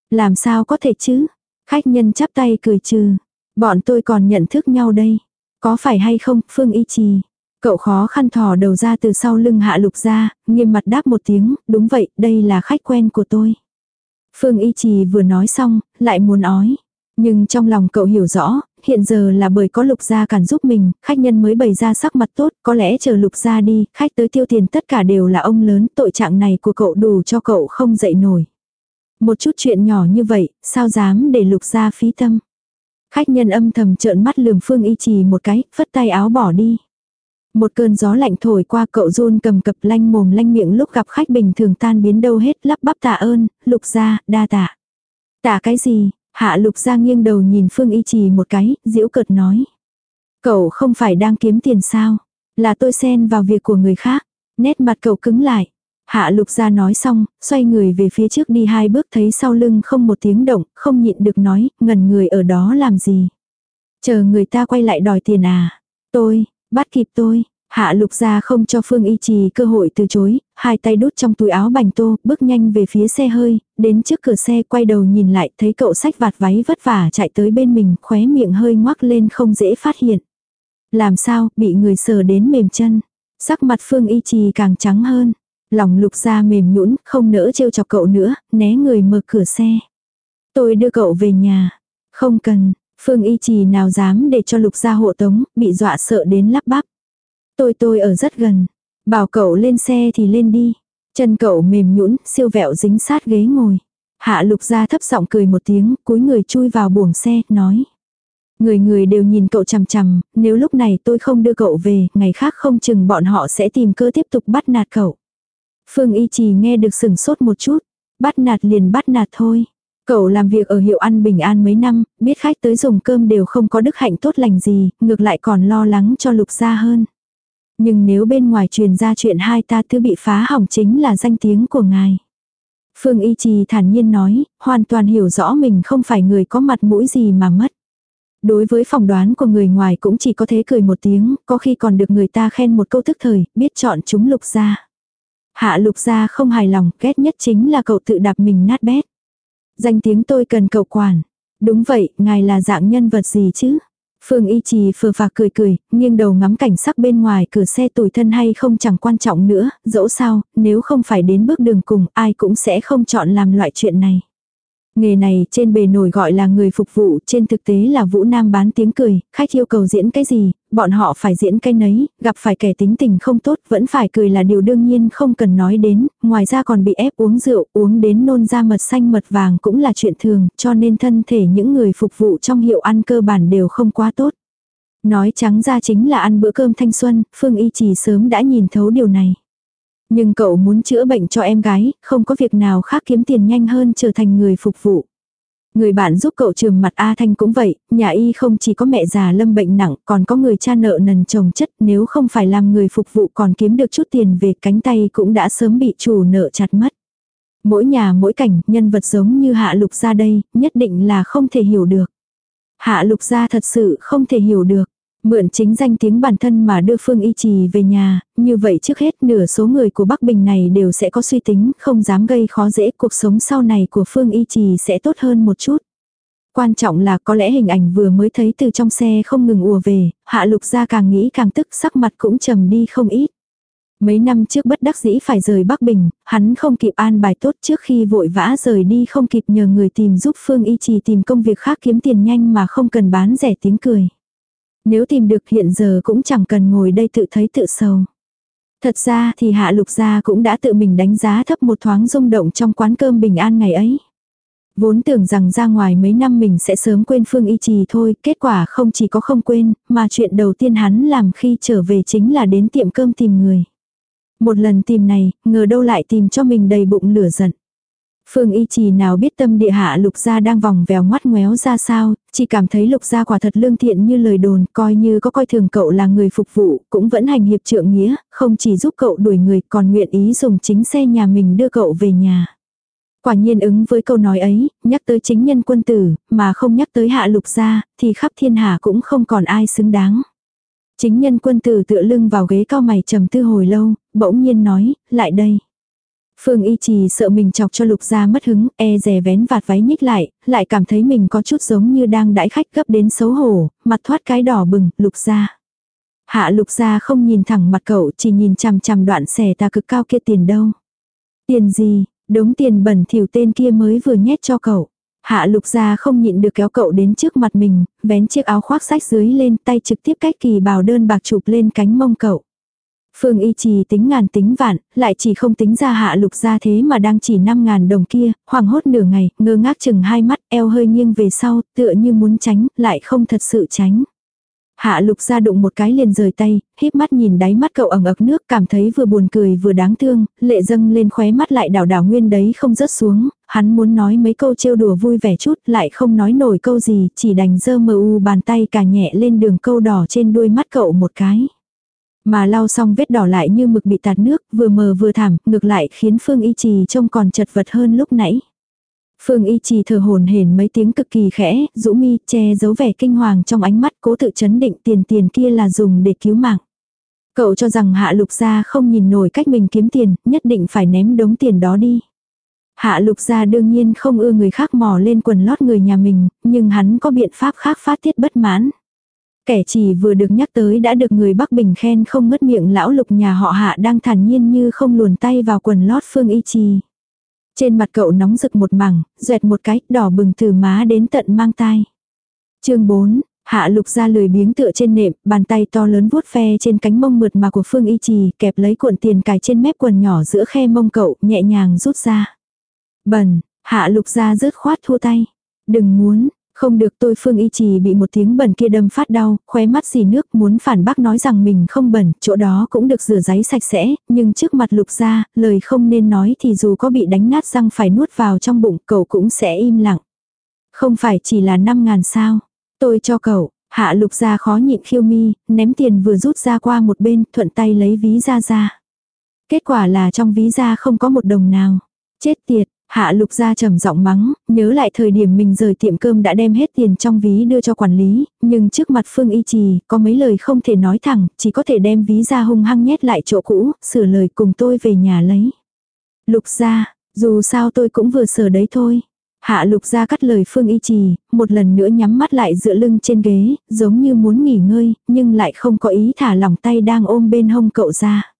Làm sao có thể chứ? Khách nhân chắp tay cười trừ. Bọn tôi còn nhận thức nhau đây. Có phải hay không, Phương Y Trì? Cậu khó khăn thò đầu ra từ sau lưng hạ lục ra, nghiêm mặt đáp một tiếng, đúng vậy, đây là khách quen của tôi. Phương Y Trì vừa nói xong, lại muốn ói. Nhưng trong lòng cậu hiểu rõ, hiện giờ là bởi có lục gia cản giúp mình, khách nhân mới bày ra sắc mặt tốt, có lẽ chờ lục gia đi, khách tới tiêu tiền tất cả đều là ông lớn, tội trạng này của cậu đủ cho cậu không dậy nổi. Một chút chuyện nhỏ như vậy, sao dám để lục gia phí tâm. Khách nhân âm thầm trợn mắt lườm phương y trì một cái, phất tay áo bỏ đi. Một cơn gió lạnh thổi qua cậu run cầm cập lanh mồm lanh miệng lúc gặp khách bình thường tan biến đâu hết lắp bắp tạ ơn, lục gia, đa tạ. Tạ cái gì, Hạ lục ra nghiêng đầu nhìn Phương Y Trì một cái, diễu cợt nói. Cậu không phải đang kiếm tiền sao? Là tôi xen vào việc của người khác. Nét mặt cậu cứng lại. Hạ lục ra nói xong, xoay người về phía trước đi hai bước thấy sau lưng không một tiếng động, không nhịn được nói, ngần người ở đó làm gì. Chờ người ta quay lại đòi tiền à. Tôi, bắt kịp tôi, Hạ lục ra không cho Phương Y Trì cơ hội từ chối, hai tay đút trong túi áo bành tô, bước nhanh về phía xe hơi, đến trước cửa xe quay đầu nhìn lại thấy cậu sách vạt váy vất vả chạy tới bên mình, khóe miệng hơi ngoác lên không dễ phát hiện. Làm sao, bị người sờ đến mềm chân. Sắc mặt Phương Y Trì càng trắng hơn. Lòng lục ra mềm nhũn không nỡ trêu chọc cậu nữa, né người mở cửa xe. Tôi đưa cậu về nhà. Không cần, Phương Y Trì nào dám để cho lục gia hộ tống, bị dọa sợ đến lắp bắp. Tôi tôi ở rất gần. Bảo cậu lên xe thì lên đi. Chân cậu mềm nhũn, siêu vẹo dính sát ghế ngồi. Hạ lục ra thấp giọng cười một tiếng, cúi người chui vào buồng xe, nói. Người người đều nhìn cậu chằm chằm, nếu lúc này tôi không đưa cậu về, ngày khác không chừng bọn họ sẽ tìm cơ tiếp tục bắt nạt cậu. Phương Y Trì nghe được sừng sốt một chút, bắt nạt liền bắt nạt thôi. Cậu làm việc ở hiệu ăn bình an mấy năm, biết khách tới dùng cơm đều không có đức hạnh tốt lành gì, ngược lại còn lo lắng cho lục gia hơn. Nhưng nếu bên ngoài truyền ra chuyện hai ta thứ bị phá hỏng chính là danh tiếng của ngài. Phương Y Trì thản nhiên nói, hoàn toàn hiểu rõ mình không phải người có mặt mũi gì mà mất. Đối với phỏng đoán của người ngoài cũng chỉ có thế cười một tiếng, có khi còn được người ta khen một câu tức thời, biết chọn chúng lục ra. Hạ lục ra không hài lòng, ghét nhất chính là cậu tự đạp mình nát bét. Danh tiếng tôi cần cậu quản. Đúng vậy, ngài là dạng nhân vật gì chứ? Phương Y Trì phờ phạc cười cười, nghiêng đầu ngắm cảnh sắc bên ngoài cửa xe tủi thân hay không chẳng quan trọng nữa, dẫu sao, nếu không phải đến bước đường cùng ai cũng sẽ không chọn làm loại chuyện này. Nghề này trên bề nổi gọi là người phục vụ, trên thực tế là Vũ Nam bán tiếng cười, khách yêu cầu diễn cái gì, bọn họ phải diễn cái nấy, gặp phải kẻ tính tình không tốt vẫn phải cười là điều đương nhiên không cần nói đến, ngoài ra còn bị ép uống rượu, uống đến nôn ra mật xanh mật vàng cũng là chuyện thường, cho nên thân thể những người phục vụ trong hiệu ăn cơ bản đều không quá tốt. Nói trắng ra chính là ăn bữa cơm thanh xuân, Phương Y chỉ sớm đã nhìn thấu điều này. Nhưng cậu muốn chữa bệnh cho em gái, không có việc nào khác kiếm tiền nhanh hơn trở thành người phục vụ. Người bạn giúp cậu trường mặt A Thanh cũng vậy, nhà y không chỉ có mẹ già lâm bệnh nặng, còn có người cha nợ nần chồng chất, nếu không phải làm người phục vụ còn kiếm được chút tiền về cánh tay cũng đã sớm bị chủ nợ chặt mất. Mỗi nhà mỗi cảnh, nhân vật giống như hạ lục ra đây, nhất định là không thể hiểu được. Hạ lục ra thật sự không thể hiểu được. Mượn chính danh tiếng bản thân mà đưa Phương Y Trì về nhà, như vậy trước hết nửa số người của Bắc Bình này đều sẽ có suy tính, không dám gây khó dễ, cuộc sống sau này của Phương Y Trì sẽ tốt hơn một chút. Quan trọng là có lẽ hình ảnh vừa mới thấy từ trong xe không ngừng ùa về, hạ lục ra càng nghĩ càng tức sắc mặt cũng trầm đi không ít. Mấy năm trước bất đắc dĩ phải rời Bắc Bình, hắn không kịp an bài tốt trước khi vội vã rời đi không kịp nhờ người tìm giúp Phương Y Trì tìm công việc khác kiếm tiền nhanh mà không cần bán rẻ tiếng cười. Nếu tìm được hiện giờ cũng chẳng cần ngồi đây tự thấy tự sầu. Thật ra thì Hạ Lục Gia cũng đã tự mình đánh giá thấp một thoáng rung động trong quán cơm bình an ngày ấy. Vốn tưởng rằng ra ngoài mấy năm mình sẽ sớm quên Phương Y Trì thôi, kết quả không chỉ có không quên, mà chuyện đầu tiên hắn làm khi trở về chính là đến tiệm cơm tìm người. Một lần tìm này, ngờ đâu lại tìm cho mình đầy bụng lửa giận. Phương y trì nào biết tâm địa hạ lục gia đang vòng vèo ngoắt ngoéo ra sao, chỉ cảm thấy lục gia quả thật lương thiện như lời đồn, coi như có coi thường cậu là người phục vụ, cũng vẫn hành hiệp trượng nghĩa, không chỉ giúp cậu đuổi người còn nguyện ý dùng chính xe nhà mình đưa cậu về nhà. Quả nhiên ứng với câu nói ấy, nhắc tới chính nhân quân tử, mà không nhắc tới hạ lục gia, thì khắp thiên hạ cũng không còn ai xứng đáng. Chính nhân quân tử tựa lưng vào ghế cao mày trầm tư hồi lâu, bỗng nhiên nói, lại đây. Phương y trì sợ mình chọc cho lục gia mất hứng, e rè vén vạt váy nhích lại, lại cảm thấy mình có chút giống như đang đãi khách gấp đến xấu hổ, mặt thoát cái đỏ bừng, lục gia. Hạ lục gia không nhìn thẳng mặt cậu, chỉ nhìn chằm chằm đoạn xẻ ta cực cao kia tiền đâu. Tiền gì, đống tiền bẩn thỉu tên kia mới vừa nhét cho cậu. Hạ lục gia không nhịn được kéo cậu đến trước mặt mình, vén chiếc áo khoác sách dưới lên tay trực tiếp cách kỳ bào đơn bạc chụp lên cánh mông cậu. Phương y trì tính ngàn tính vạn, lại chỉ không tính ra hạ lục ra thế mà đang chỉ 5 ngàn đồng kia, hoàng hốt nửa ngày, ngơ ngác chừng hai mắt, eo hơi nghiêng về sau, tựa như muốn tránh, lại không thật sự tránh. Hạ lục ra đụng một cái liền rời tay, híp mắt nhìn đáy mắt cậu ẩn ực nước cảm thấy vừa buồn cười vừa đáng thương, lệ dâng lên khóe mắt lại đảo đảo nguyên đấy không rớt xuống, hắn muốn nói mấy câu trêu đùa vui vẻ chút lại không nói nổi câu gì, chỉ đành dơ mờ u bàn tay cả nhẹ lên đường câu đỏ trên đuôi mắt cậu một cái. Mà lau xong vết đỏ lại như mực bị tạt nước, vừa mờ vừa thảm, ngược lại khiến Phương Y Trì trông còn chật vật hơn lúc nãy. Phương Y Trì thở hồn hển mấy tiếng cực kỳ khẽ, rũ mi, che giấu vẻ kinh hoàng trong ánh mắt cố tự chấn định tiền tiền kia là dùng để cứu mạng. Cậu cho rằng hạ lục gia không nhìn nổi cách mình kiếm tiền, nhất định phải ném đống tiền đó đi. Hạ lục gia đương nhiên không ưa người khác mò lên quần lót người nhà mình, nhưng hắn có biện pháp khác phát tiết bất mãn. Kẻ chỉ vừa được nhắc tới đã được người Bắc Bình khen không ngất miệng lão lục nhà họ hạ đang thản nhiên như không luồn tay vào quần lót phương y trì. Trên mặt cậu nóng rực một mảng, dẹt một cái, đỏ bừng từ má đến tận mang tai. chương 4, Hạ lục ra lười biếng tựa trên nệm, bàn tay to lớn vuốt ve trên cánh mông mượt mà của Phương Y Trì, kẹp lấy cuộn tiền cài trên mép quần nhỏ giữa khe mông cậu, nhẹ nhàng rút ra. Bẩn, hạ lục ra rớt khoát thua tay. Đừng muốn, không được tôi Phương Y Trì bị một tiếng bẩn kia đâm phát đau, khóe mắt xì nước muốn phản bác nói rằng mình không bẩn, chỗ đó cũng được rửa giấy sạch sẽ, nhưng trước mặt lục ra, lời không nên nói thì dù có bị đánh nát răng phải nuốt vào trong bụng cậu cũng sẽ im lặng. Không phải chỉ là 5 ngàn sao, tôi cho cậu, hạ lục ra khó nhịn khiêu mi, ném tiền vừa rút ra qua một bên, thuận tay lấy ví ra ra. Kết quả là trong ví ra không có một đồng nào. Chết tiệt, Hạ lục ra trầm giọng mắng, nhớ lại thời điểm mình rời tiệm cơm đã đem hết tiền trong ví đưa cho quản lý, nhưng trước mặt Phương Y Trì, có mấy lời không thể nói thẳng, chỉ có thể đem ví ra hung hăng nhét lại chỗ cũ, sửa lời cùng tôi về nhà lấy. Lục ra, dù sao tôi cũng vừa sửa đấy thôi. Hạ lục ra cắt lời Phương Y Trì, một lần nữa nhắm mắt lại dựa lưng trên ghế, giống như muốn nghỉ ngơi, nhưng lại không có ý thả lỏng tay đang ôm bên hông cậu ra.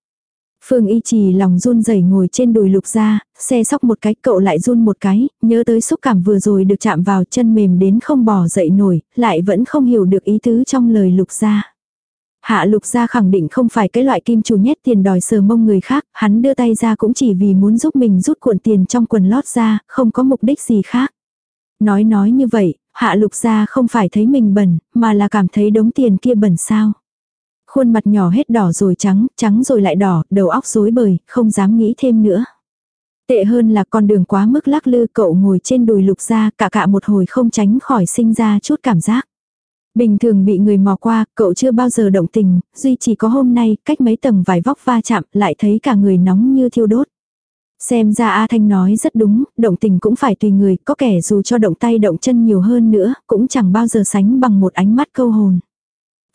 Phương y trì lòng run rẩy ngồi trên đùi lục ra, xe sóc một cái cậu lại run một cái, nhớ tới xúc cảm vừa rồi được chạm vào chân mềm đến không bỏ dậy nổi, lại vẫn không hiểu được ý tứ trong lời lục ra. Hạ lục ra khẳng định không phải cái loại kim chủ nhét tiền đòi sờ mông người khác, hắn đưa tay ra cũng chỉ vì muốn giúp mình rút cuộn tiền trong quần lót ra, không có mục đích gì khác. Nói nói như vậy, hạ lục ra không phải thấy mình bẩn, mà là cảm thấy đống tiền kia bẩn sao. Khuôn mặt nhỏ hết đỏ rồi trắng, trắng rồi lại đỏ, đầu óc rối bời, không dám nghĩ thêm nữa. Tệ hơn là con đường quá mức lắc lư cậu ngồi trên đùi lục ra cả cả một hồi không tránh khỏi sinh ra chút cảm giác. Bình thường bị người mò qua, cậu chưa bao giờ động tình, duy chỉ có hôm nay, cách mấy tầng vải vóc va chạm, lại thấy cả người nóng như thiêu đốt. Xem ra A Thanh nói rất đúng, động tình cũng phải tùy người, có kẻ dù cho động tay động chân nhiều hơn nữa, cũng chẳng bao giờ sánh bằng một ánh mắt câu hồn.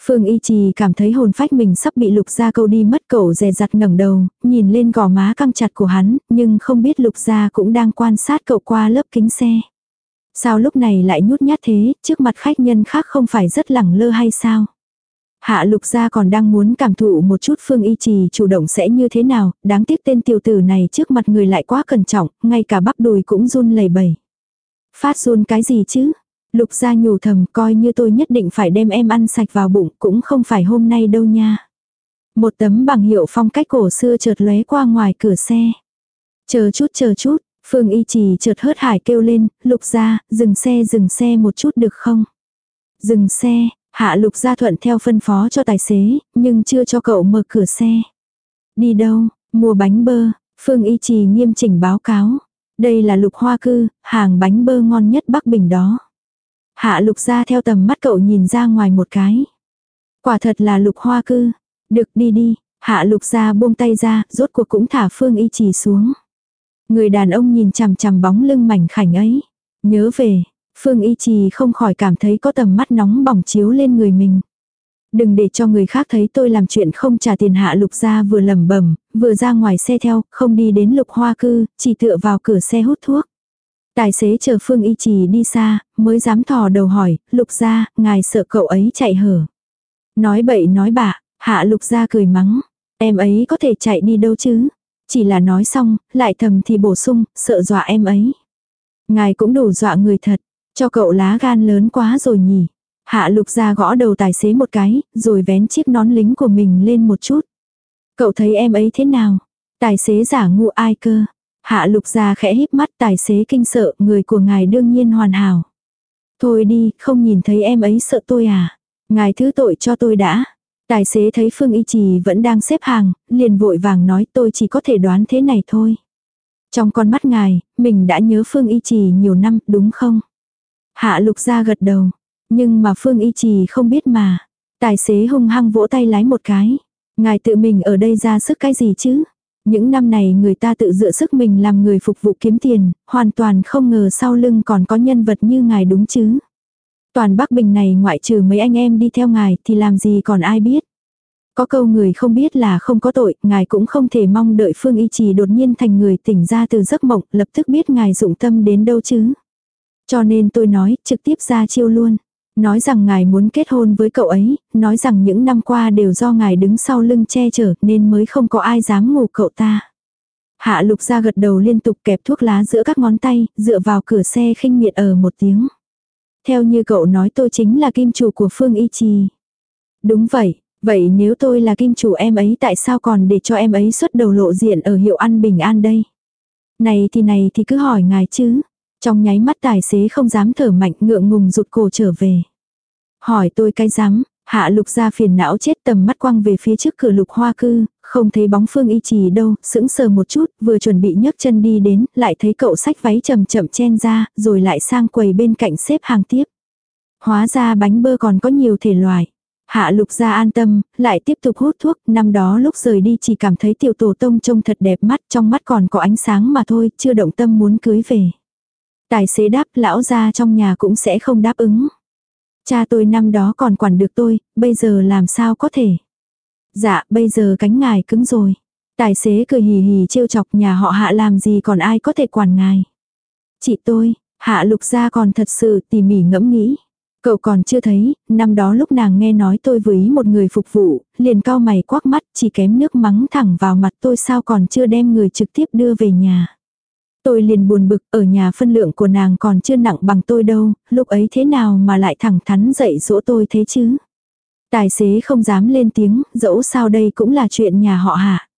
Phương Y Trì cảm thấy hồn phách mình sắp bị lục gia câu đi mất cậu dè dặt ngẩng đầu, nhìn lên gò má căng chặt của hắn, nhưng không biết lục gia cũng đang quan sát cậu qua lớp kính xe. Sao lúc này lại nhút nhát thế, trước mặt khách nhân khác không phải rất lẳng lơ hay sao? Hạ lục gia còn đang muốn cảm thụ một chút phương y trì chủ động sẽ như thế nào, đáng tiếc tên tiểu tử này trước mặt người lại quá cẩn trọng, ngay cả bắp đùi cũng run lẩy bẩy. Phát run cái gì chứ? Lục gia nhủ thầm coi như tôi nhất định phải đem em ăn sạch vào bụng cũng không phải hôm nay đâu nha. Một tấm bằng hiệu phong cách cổ xưa chợt lóe qua ngoài cửa xe. Chờ chút chờ chút, Phương Y Trì chợt hớt hải kêu lên, lục gia, dừng xe dừng xe một chút được không? Dừng xe, hạ lục gia thuận theo phân phó cho tài xế, nhưng chưa cho cậu mở cửa xe. Đi đâu, mua bánh bơ, Phương Y Trì nghiêm chỉnh báo cáo. Đây là lục hoa cư, hàng bánh bơ ngon nhất Bắc Bình đó. Hạ lục gia theo tầm mắt cậu nhìn ra ngoài một cái. Quả thật là lục hoa cư. Được đi đi, hạ lục gia buông tay ra, rốt cuộc cũng thả Phương Y Trì xuống. Người đàn ông nhìn chằm chằm bóng lưng mảnh khảnh ấy. Nhớ về, Phương Y Trì không khỏi cảm thấy có tầm mắt nóng bỏng chiếu lên người mình. Đừng để cho người khác thấy tôi làm chuyện không trả tiền hạ lục ra vừa lẩm bẩm vừa ra ngoài xe theo, không đi đến lục hoa cư, chỉ tựa vào cửa xe hút thuốc. Tài xế chờ Phương Y Trì đi xa, mới dám thò đầu hỏi, lục gia ngài sợ cậu ấy chạy hở. Nói bậy nói bạ, hạ lục gia cười mắng, em ấy có thể chạy đi đâu chứ. Chỉ là nói xong, lại thầm thì bổ sung, sợ dọa em ấy. Ngài cũng đủ dọa người thật, cho cậu lá gan lớn quá rồi nhỉ. Hạ lục ra gõ đầu tài xế một cái, rồi vén chiếc nón lính của mình lên một chút. Cậu thấy em ấy thế nào? Tài xế giả ngu ai cơ? Hạ lục ra khẽ híp mắt tài xế kinh sợ, người của ngài đương nhiên hoàn hảo. Thôi đi, không nhìn thấy em ấy sợ tôi à? Ngài thứ tội cho tôi đã. Tài xế thấy Phương Y Trì vẫn đang xếp hàng, liền vội vàng nói tôi chỉ có thể đoán thế này thôi. Trong con mắt ngài, mình đã nhớ Phương Y Trì nhiều năm, đúng không? Hạ lục ra gật đầu. Nhưng mà Phương Y Trì không biết mà. Tài xế hung hăng vỗ tay lái một cái. Ngài tự mình ở đây ra sức cái gì chứ? Những năm này người ta tự dựa sức mình làm người phục vụ kiếm tiền, hoàn toàn không ngờ sau lưng còn có nhân vật như ngài đúng chứ. Toàn Bắc Bình này ngoại trừ mấy anh em đi theo ngài thì làm gì còn ai biết. Có câu người không biết là không có tội, ngài cũng không thể mong đợi Phương Y Trì đột nhiên thành người tỉnh ra từ giấc mộng, lập tức biết ngài dụng tâm đến đâu chứ. Cho nên tôi nói, trực tiếp ra chiêu luôn. Nói rằng ngài muốn kết hôn với cậu ấy, nói rằng những năm qua đều do ngài đứng sau lưng che chở nên mới không có ai dám ngủ cậu ta. Hạ lục ra gật đầu liên tục kẹp thuốc lá giữa các ngón tay, dựa vào cửa xe khinh miệt ở một tiếng. Theo như cậu nói tôi chính là kim chủ của Phương Y Trì. Đúng vậy, vậy nếu tôi là kim chủ em ấy tại sao còn để cho em ấy xuất đầu lộ diện ở hiệu ăn bình an đây? Này thì này thì cứ hỏi ngài chứ. Trong nháy mắt tài xế không dám thở mạnh ngượng ngùng rụt cổ trở về. Hỏi tôi cái dám, hạ lục ra phiền não chết tầm mắt quăng về phía trước cửa lục hoa cư, không thấy bóng phương y trì đâu, sững sờ một chút, vừa chuẩn bị nhấc chân đi đến, lại thấy cậu sách váy chậm chậm chen ra, rồi lại sang quầy bên cạnh xếp hàng tiếp. Hóa ra bánh bơ còn có nhiều thể loại. Hạ lục ra an tâm, lại tiếp tục hút thuốc, năm đó lúc rời đi chỉ cảm thấy tiểu tổ tông trông thật đẹp mắt, trong mắt còn có ánh sáng mà thôi, chưa động tâm muốn cưới về. Tài xế đáp lão ra trong nhà cũng sẽ không đáp ứng. Cha tôi năm đó còn quản được tôi, bây giờ làm sao có thể. Dạ, bây giờ cánh ngài cứng rồi. Tài xế cười hì hì trêu chọc nhà họ hạ làm gì còn ai có thể quản ngài. Chị tôi, hạ lục gia còn thật sự tỉ mỉ ngẫm nghĩ. Cậu còn chưa thấy, năm đó lúc nàng nghe nói tôi với một người phục vụ, liền cao mày quắc mắt chỉ kém nước mắng thẳng vào mặt tôi sao còn chưa đem người trực tiếp đưa về nhà. Tôi liền buồn bực, ở nhà phân lượng của nàng còn chưa nặng bằng tôi đâu, lúc ấy thế nào mà lại thẳng thắn dạy dỗ tôi thế chứ. Tài xế không dám lên tiếng, dẫu sao đây cũng là chuyện nhà họ hạ.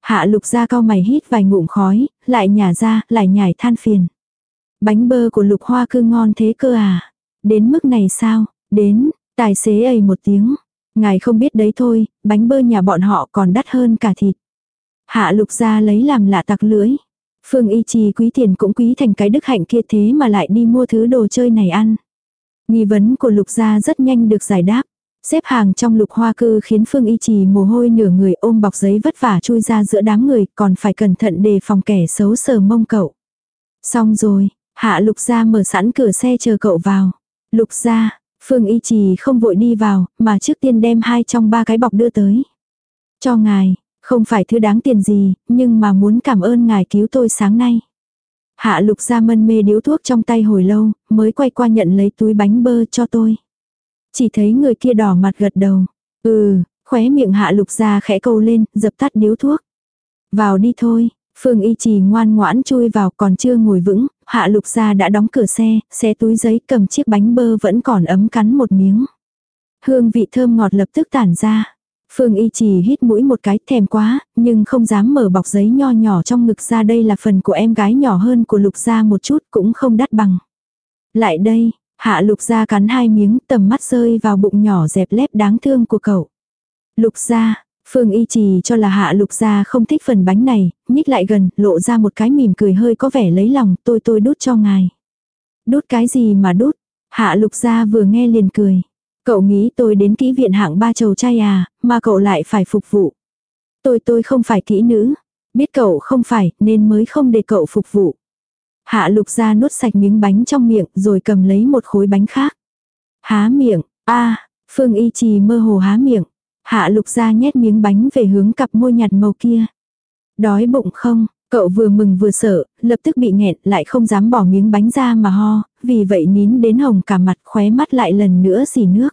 Hạ lục ra cao mày hít vài ngụm khói, lại nhả ra, lại nhảy than phiền. Bánh bơ của lục hoa cư ngon thế cơ à? Đến mức này sao? Đến, tài xế ầy một tiếng. Ngài không biết đấy thôi, bánh bơ nhà bọn họ còn đắt hơn cả thịt. Hạ lục ra lấy làm lạ tặc lưỡi. Phương y trì quý tiền cũng quý thành cái đức hạnh kia thế mà lại đi mua thứ đồ chơi này ăn. Nghi vấn của lục gia rất nhanh được giải đáp. Xếp hàng trong lục hoa cư khiến Phương Y Trì mồ hôi nửa người ôm bọc giấy vất vả chui ra giữa đám người còn phải cẩn thận đề phòng kẻ xấu sờ mông cậu. Xong rồi, hạ lục gia mở sẵn cửa xe chờ cậu vào. Lục gia, Phương Y Trì không vội đi vào mà trước tiên đem hai trong ba cái bọc đưa tới. Cho ngài, không phải thứ đáng tiền gì, nhưng mà muốn cảm ơn ngài cứu tôi sáng nay. Hạ lục ra mân mê điếu thuốc trong tay hồi lâu, mới quay qua nhận lấy túi bánh bơ cho tôi. Chỉ thấy người kia đỏ mặt gật đầu. Ừ, khóe miệng hạ lục ra khẽ câu lên, dập tắt điếu thuốc. Vào đi thôi, Phương Y Trì ngoan ngoãn chui vào còn chưa ngồi vững, hạ lục ra đã đóng cửa xe, xe túi giấy cầm chiếc bánh bơ vẫn còn ấm cắn một miếng. Hương vị thơm ngọt lập tức tản ra. Phương Y Trì hít mũi một cái thèm quá, nhưng không dám mở bọc giấy nho nhỏ trong ngực ra đây là phần của em gái nhỏ hơn của lục gia một chút cũng không đắt bằng. Lại đây, hạ lục gia cắn hai miếng tầm mắt rơi vào bụng nhỏ dẹp lép đáng thương của cậu. Lục gia, Phương Y Trì cho là hạ lục gia không thích phần bánh này, nhích lại gần, lộ ra một cái mỉm cười hơi có vẻ lấy lòng, tôi tôi đút cho ngài. Đút cái gì mà đút? Hạ lục gia vừa nghe liền cười. Cậu nghĩ tôi đến kỹ viện hạng ba chầu trai à, mà cậu lại phải phục vụ. Tôi tôi không phải kỹ nữ. Biết cậu không phải, nên mới không để cậu phục vụ. Hạ lục ra nuốt sạch miếng bánh trong miệng, rồi cầm lấy một khối bánh khác. Há miệng, a Phương y trì mơ hồ há miệng. Hạ lục ra nhét miếng bánh về hướng cặp môi nhạt màu kia. Đói bụng không, cậu vừa mừng vừa sợ, lập tức bị nghẹn lại không dám bỏ miếng bánh ra mà ho, vì vậy nín đến hồng cả mặt khóe mắt lại lần nữa xỉ nước.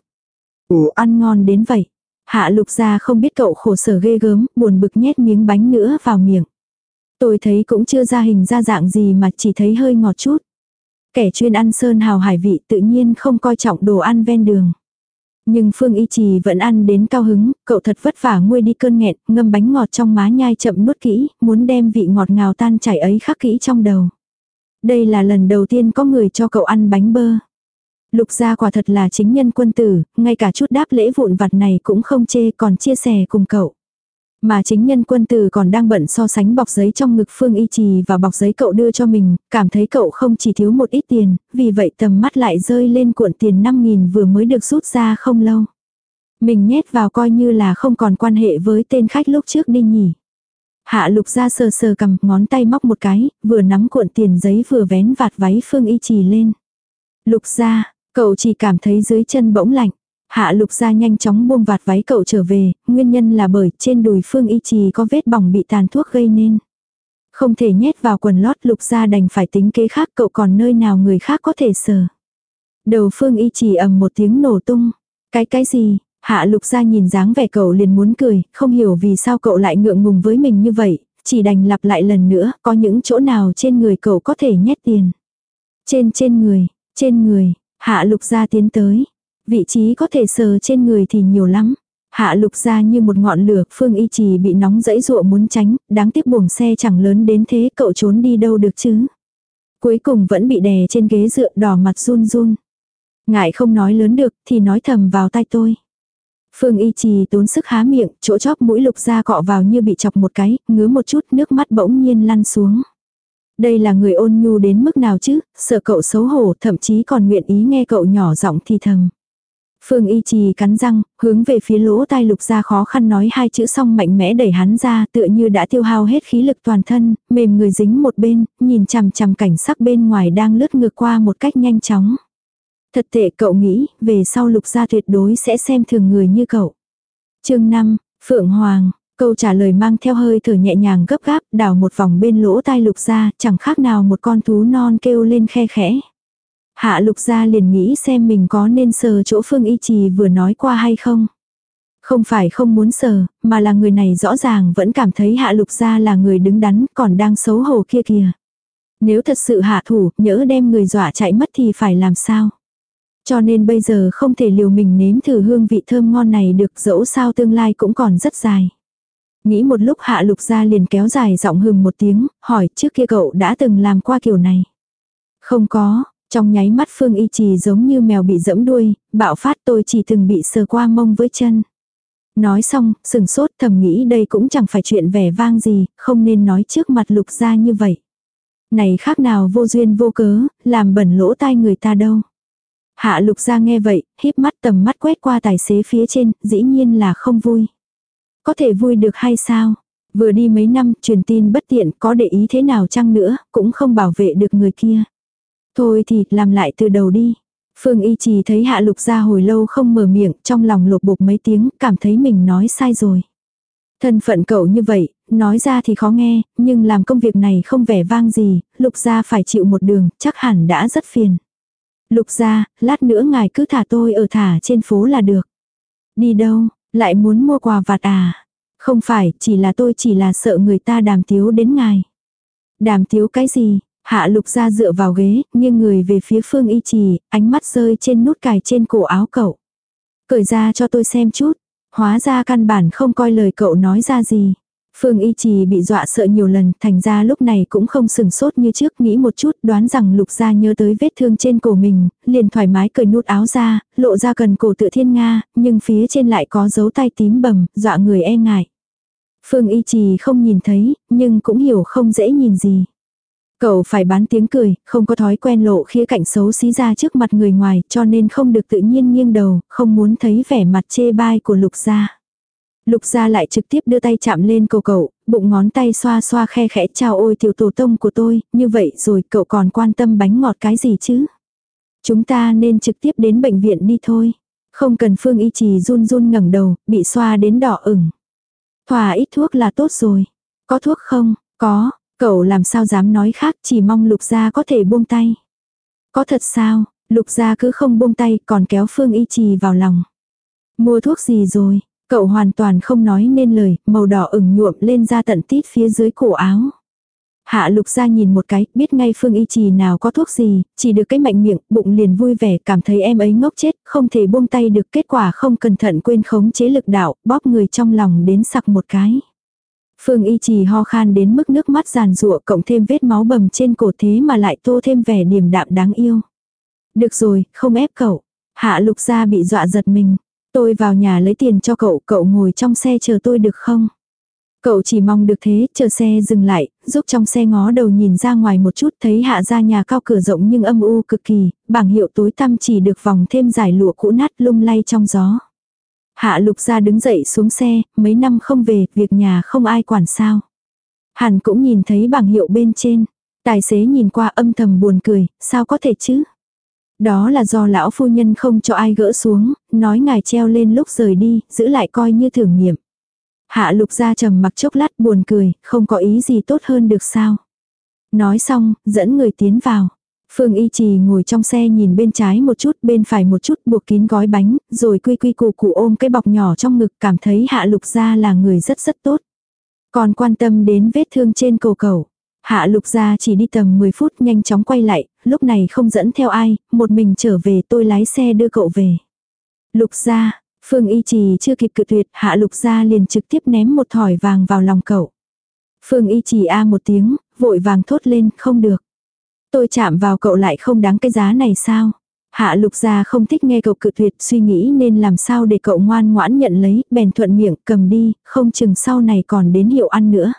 ủ ăn ngon đến vậy. Hạ lục gia không biết cậu khổ sở ghê gớm, buồn bực nhét miếng bánh nữa vào miệng. Tôi thấy cũng chưa ra hình ra dạng gì mà chỉ thấy hơi ngọt chút. Kẻ chuyên ăn sơn hào hải vị tự nhiên không coi trọng đồ ăn ven đường. Nhưng Phương Y Trì vẫn ăn đến cao hứng, cậu thật vất vả nguôi đi cơn nghẹn, ngâm bánh ngọt trong má nhai chậm nuốt kỹ, muốn đem vị ngọt ngào tan chảy ấy khắc kỹ trong đầu. Đây là lần đầu tiên có người cho cậu ăn bánh bơ. Lục gia quả thật là chính nhân quân tử, ngay cả chút đáp lễ vụn vặt này cũng không chê còn chia sẻ cùng cậu. Mà chính nhân quân tử còn đang bận so sánh bọc giấy trong ngực Phương Y Trì và bọc giấy cậu đưa cho mình, cảm thấy cậu không chỉ thiếu một ít tiền, vì vậy tầm mắt lại rơi lên cuộn tiền 5.000 vừa mới được rút ra không lâu. Mình nhét vào coi như là không còn quan hệ với tên khách lúc trước đi nhỉ. Hạ lục ra sờ sờ cầm ngón tay móc một cái, vừa nắm cuộn tiền giấy vừa vén vạt váy Phương Y Trì lên. Lục ra, Cậu chỉ cảm thấy dưới chân bỗng lạnh. Hạ lục ra nhanh chóng buông vạt váy cậu trở về, nguyên nhân là bởi trên đùi phương y trì có vết bỏng bị tàn thuốc gây nên. Không thể nhét vào quần lót lục ra đành phải tính kế khác cậu còn nơi nào người khác có thể sờ. Đầu phương y trì ầm một tiếng nổ tung. Cái cái gì? Hạ lục ra nhìn dáng vẻ cậu liền muốn cười, không hiểu vì sao cậu lại ngượng ngùng với mình như vậy, chỉ đành lặp lại lần nữa, có những chỗ nào trên người cậu có thể nhét tiền. Trên trên người, trên người, Hạ lục ra tiến tới. Vị trí có thể sờ trên người thì nhiều lắm. Hạ lục ra như một ngọn lửa, phương y trì bị nóng dẫy dụa muốn tránh, đáng tiếc buồng xe chẳng lớn đến thế cậu trốn đi đâu được chứ. Cuối cùng vẫn bị đè trên ghế dựa đỏ mặt run run. Ngại không nói lớn được thì nói thầm vào tai tôi. Phương y trì tốn sức há miệng, chỗ chóp mũi lục ra cọ vào như bị chọc một cái, ngứa một chút nước mắt bỗng nhiên lăn xuống. Đây là người ôn nhu đến mức nào chứ, sợ cậu xấu hổ, thậm chí còn nguyện ý nghe cậu nhỏ giọng thì thầm. Phương y trì cắn răng, hướng về phía lỗ tai lục ra khó khăn nói hai chữ xong mạnh mẽ đẩy hắn ra tựa như đã tiêu hao hết khí lực toàn thân, mềm người dính một bên, nhìn chằm chằm cảnh sắc bên ngoài đang lướt ngược qua một cách nhanh chóng. Thật tệ cậu nghĩ, về sau lục gia tuyệt đối sẽ xem thường người như cậu. chương 5, Phượng Hoàng, Câu trả lời mang theo hơi thở nhẹ nhàng gấp gáp, đảo một vòng bên lỗ tai lục gia chẳng khác nào một con thú non kêu lên khe khẽ. Hạ lục gia liền nghĩ xem mình có nên sờ chỗ phương y trì vừa nói qua hay không. Không phải không muốn sờ, mà là người này rõ ràng vẫn cảm thấy hạ lục gia là người đứng đắn còn đang xấu hổ kia kìa. Nếu thật sự hạ thủ, nhỡ đem người dọa chạy mất thì phải làm sao? Cho nên bây giờ không thể liều mình nếm thử hương vị thơm ngon này được dẫu sao tương lai cũng còn rất dài. Nghĩ một lúc hạ lục ra liền kéo dài giọng hừng một tiếng, hỏi trước kia cậu đã từng làm qua kiểu này. Không có, trong nháy mắt Phương Y Trì giống như mèo bị dẫm đuôi, bạo phát tôi chỉ từng bị sờ qua mông với chân. Nói xong, sừng sốt thầm nghĩ đây cũng chẳng phải chuyện vẻ vang gì, không nên nói trước mặt lục ra như vậy. Này khác nào vô duyên vô cớ, làm bẩn lỗ tai người ta đâu. Hạ lục ra nghe vậy, híp mắt tầm mắt quét qua tài xế phía trên, dĩ nhiên là không vui. Có thể vui được hay sao? Vừa đi mấy năm, truyền tin bất tiện, có để ý thế nào chăng nữa, cũng không bảo vệ được người kia. Thôi thì, làm lại từ đầu đi. Phương Y Trì thấy Hạ Lục ra hồi lâu không mở miệng, trong lòng lột bột mấy tiếng, cảm thấy mình nói sai rồi. Thân phận cậu như vậy, nói ra thì khó nghe, nhưng làm công việc này không vẻ vang gì, Lục gia phải chịu một đường, chắc hẳn đã rất phiền. Lục gia, lát nữa ngài cứ thả tôi ở thả trên phố là được. Đi đâu, Lại muốn mua quà vặt à? Không phải, chỉ là tôi chỉ là sợ người ta đàm tiếu đến ngài. Đàm tiếu cái gì? Hạ lục ra dựa vào ghế, nghiêng người về phía phương y trì, ánh mắt rơi trên nút cài trên cổ áo cậu. Cởi ra cho tôi xem chút. Hóa ra căn bản không coi lời cậu nói ra gì. Phương Y Trì bị dọa sợ nhiều lần, thành ra lúc này cũng không sừng sốt như trước, nghĩ một chút, đoán rằng Lục Gia nhớ tới vết thương trên cổ mình, liền thoải mái cởi nút áo ra, lộ ra cần cổ tự thiên Nga, nhưng phía trên lại có dấu tay tím bầm, dọa người e ngại. Phương Y Trì không nhìn thấy, nhưng cũng hiểu không dễ nhìn gì. Cậu phải bán tiếng cười, không có thói quen lộ khía cạnh xấu xí ra trước mặt người ngoài, cho nên không được tự nhiên nghiêng đầu, không muốn thấy vẻ mặt chê bai của Lục Gia. Lục gia lại trực tiếp đưa tay chạm lên cầu cậu, bụng ngón tay xoa xoa khe khẽ chào ôi tiểu tổ tông của tôi, như vậy rồi cậu còn quan tâm bánh ngọt cái gì chứ? Chúng ta nên trực tiếp đến bệnh viện đi thôi. Không cần phương y trì run run ngẩng đầu, bị xoa đến đỏ ửng. Thỏa ít thuốc là tốt rồi. Có thuốc không? Có, cậu làm sao dám nói khác chỉ mong lục gia có thể buông tay. Có thật sao? Lục gia cứ không buông tay còn kéo phương y trì vào lòng. Mua thuốc gì rồi? Cậu hoàn toàn không nói nên lời, màu đỏ ửng nhuộm lên ra tận tít phía dưới cổ áo. Hạ lục ra nhìn một cái, biết ngay phương y trì nào có thuốc gì, chỉ được cái mạnh miệng, bụng liền vui vẻ, cảm thấy em ấy ngốc chết, không thể buông tay được kết quả không cẩn thận quên khống chế lực đạo, bóp người trong lòng đến sặc một cái. Phương y trì ho khan đến mức nước mắt giàn rụa cộng thêm vết máu bầm trên cổ thế mà lại tô thêm vẻ điềm đạm đáng yêu. Được rồi, không ép cậu. Hạ lục gia bị dọa giật mình. Tôi vào nhà lấy tiền cho cậu, cậu ngồi trong xe chờ tôi được không? Cậu chỉ mong được thế, chờ xe dừng lại, giúp trong xe ngó đầu nhìn ra ngoài một chút thấy hạ ra nhà cao cửa rộng nhưng âm u cực kỳ, bảng hiệu tối tăm chỉ được vòng thêm giải lụa cũ nát lung lay trong gió. Hạ lục ra đứng dậy xuống xe, mấy năm không về, việc nhà không ai quản sao. Hàn cũng nhìn thấy bảng hiệu bên trên. Tài xế nhìn qua âm thầm buồn cười, sao có thể chứ? Đó là do lão phu nhân không cho ai gỡ xuống, nói ngài treo lên lúc rời đi, giữ lại coi như thử nghiệm. Hạ lục ra trầm mặc chốc lát buồn cười, không có ý gì tốt hơn được sao. Nói xong, dẫn người tiến vào. Phương Y Trì ngồi trong xe nhìn bên trái một chút, bên phải một chút buộc kín gói bánh, rồi quy quy củ cụ ôm cái bọc nhỏ trong ngực cảm thấy hạ lục ra là người rất rất tốt. Còn quan tâm đến vết thương trên cổ cầu. Hạ lục ra chỉ đi tầm 10 phút nhanh chóng quay lại, lúc này không dẫn theo ai, một mình trở về tôi lái xe đưa cậu về. Lục ra, Phương Y Trì chưa kịp cự tuyệt, hạ lục ra liền trực tiếp ném một thỏi vàng vào lòng cậu. Phương Y Trì a một tiếng, vội vàng thốt lên, không được. Tôi chạm vào cậu lại không đáng cái giá này sao? Hạ lục gia không thích nghe cậu cự tuyệt suy nghĩ nên làm sao để cậu ngoan ngoãn nhận lấy, bèn thuận miệng cầm đi, không chừng sau này còn đến hiệu ăn nữa.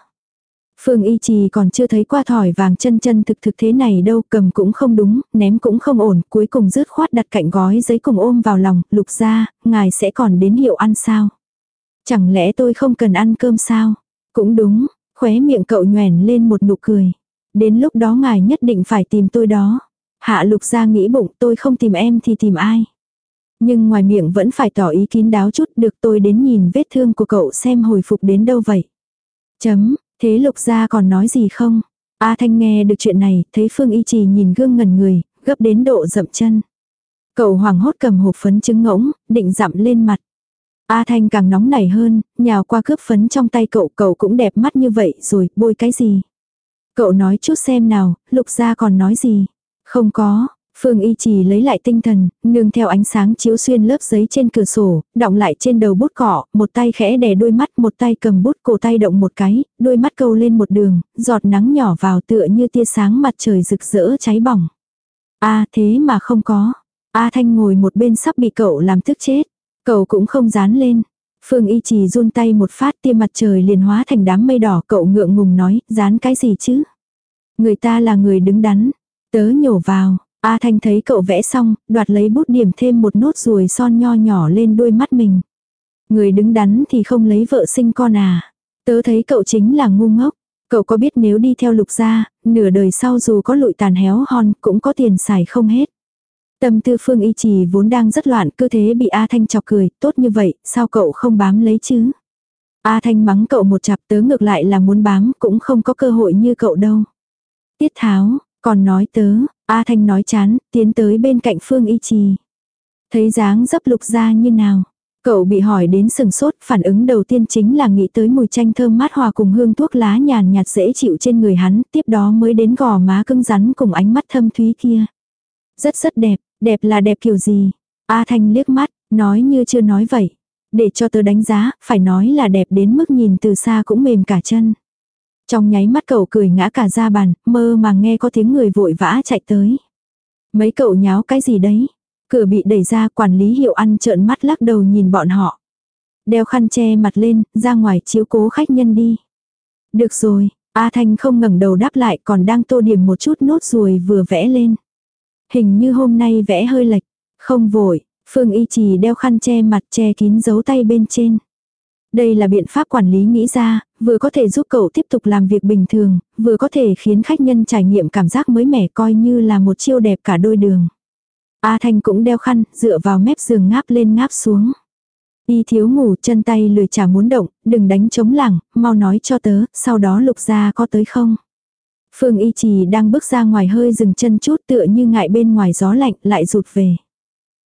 Phương Y Trì còn chưa thấy qua thỏi vàng chân chân thực thực thế này đâu, cầm cũng không đúng, ném cũng không ổn, cuối cùng rứt khoát đặt cạnh gói giấy cùng ôm vào lòng, lục ra, ngài sẽ còn đến hiệu ăn sao? Chẳng lẽ tôi không cần ăn cơm sao? Cũng đúng, khóe miệng cậu nhoèn lên một nụ cười. Đến lúc đó ngài nhất định phải tìm tôi đó. Hạ lục ra nghĩ bụng tôi không tìm em thì tìm ai. Nhưng ngoài miệng vẫn phải tỏ ý kín đáo chút được tôi đến nhìn vết thương của cậu xem hồi phục đến đâu vậy. Chấm, Thế lục gia còn nói gì không? A Thanh nghe được chuyện này, thấy Phương Y Trì nhìn gương ngẩn người, gấp đến độ dậm chân. Cậu hoàng hốt cầm hộp phấn trứng ngỗng, định dặm lên mặt. A Thanh càng nóng nảy hơn, nhào qua cướp phấn trong tay cậu, cậu cũng đẹp mắt như vậy rồi, bôi cái gì? Cậu nói chút xem nào, lục gia còn nói gì? Không có, Phương Y Trì lấy lại tinh thần, nương theo ánh sáng chiếu xuyên lớp giấy trên cửa sổ, động lại trên đầu bút cỏ, một tay khẽ đè đôi mắt, một tay cầm bút cổ tay động một cái, đôi mắt câu lên một đường, giọt nắng nhỏ vào tựa như tia sáng mặt trời rực rỡ cháy bỏng. A thế mà không có. A Thanh ngồi một bên sắp bị cậu làm tức chết. Cậu cũng không dán lên. Phương Y Trì run tay một phát tia mặt trời liền hóa thành đám mây đỏ cậu ngượng ngùng nói, dán cái gì chứ? Người ta là người đứng đắn. Tớ nhổ vào, A Thanh thấy cậu vẽ xong, đoạt lấy bút điểm thêm một nốt ruồi son nho nhỏ lên đôi mắt mình. Người đứng đắn thì không lấy vợ sinh con à. Tớ thấy cậu chính là ngu ngốc. Cậu có biết nếu đi theo lục gia, nửa đời sau dù có lụi tàn héo hon cũng có tiền xài không hết. Tâm tư phương y trì vốn đang rất loạn cơ thế bị A Thanh chọc cười, tốt như vậy, sao cậu không bám lấy chứ? A Thanh mắng cậu một chặp tớ ngược lại là muốn bám cũng không có cơ hội như cậu đâu. Tiết tháo, còn nói tớ, A Thanh nói chán, tiến tới bên cạnh Phương Y Trì. Thấy dáng dấp lục ra như nào. Cậu bị hỏi đến sừng sốt, phản ứng đầu tiên chính là nghĩ tới mùi chanh thơm mát hòa cùng hương thuốc lá nhàn nhạt dễ chịu trên người hắn, tiếp đó mới đến gò má cưng rắn cùng ánh mắt thâm thúy kia. Rất rất đẹp, đẹp là đẹp kiểu gì? A Thanh liếc mắt, nói như chưa nói vậy. Để cho tớ đánh giá, phải nói là đẹp đến mức nhìn từ xa cũng mềm cả chân. Trong nháy mắt cậu cười ngã cả ra bàn, mơ mà nghe có tiếng người vội vã chạy tới. Mấy cậu nháo cái gì đấy? Cửa bị đẩy ra quản lý hiệu ăn trợn mắt lắc đầu nhìn bọn họ. Đeo khăn che mặt lên, ra ngoài chiếu cố khách nhân đi. Được rồi, A Thanh không ngẩng đầu đáp lại còn đang tô điểm một chút nốt ruồi vừa vẽ lên. Hình như hôm nay vẽ hơi lệch. Không vội, Phương Y Trì đeo khăn che mặt che kín dấu tay bên trên. Đây là biện pháp quản lý nghĩ ra, vừa có thể giúp cậu tiếp tục làm việc bình thường, vừa có thể khiến khách nhân trải nghiệm cảm giác mới mẻ coi như là một chiêu đẹp cả đôi đường. A Thanh cũng đeo khăn, dựa vào mép giường ngáp lên ngáp xuống. Y thiếu ngủ chân tay lười chả muốn động, đừng đánh chống lẳng, mau nói cho tớ, sau đó lục ra có tới không. Phương Y Trì đang bước ra ngoài hơi dừng chân chút tựa như ngại bên ngoài gió lạnh lại rụt về.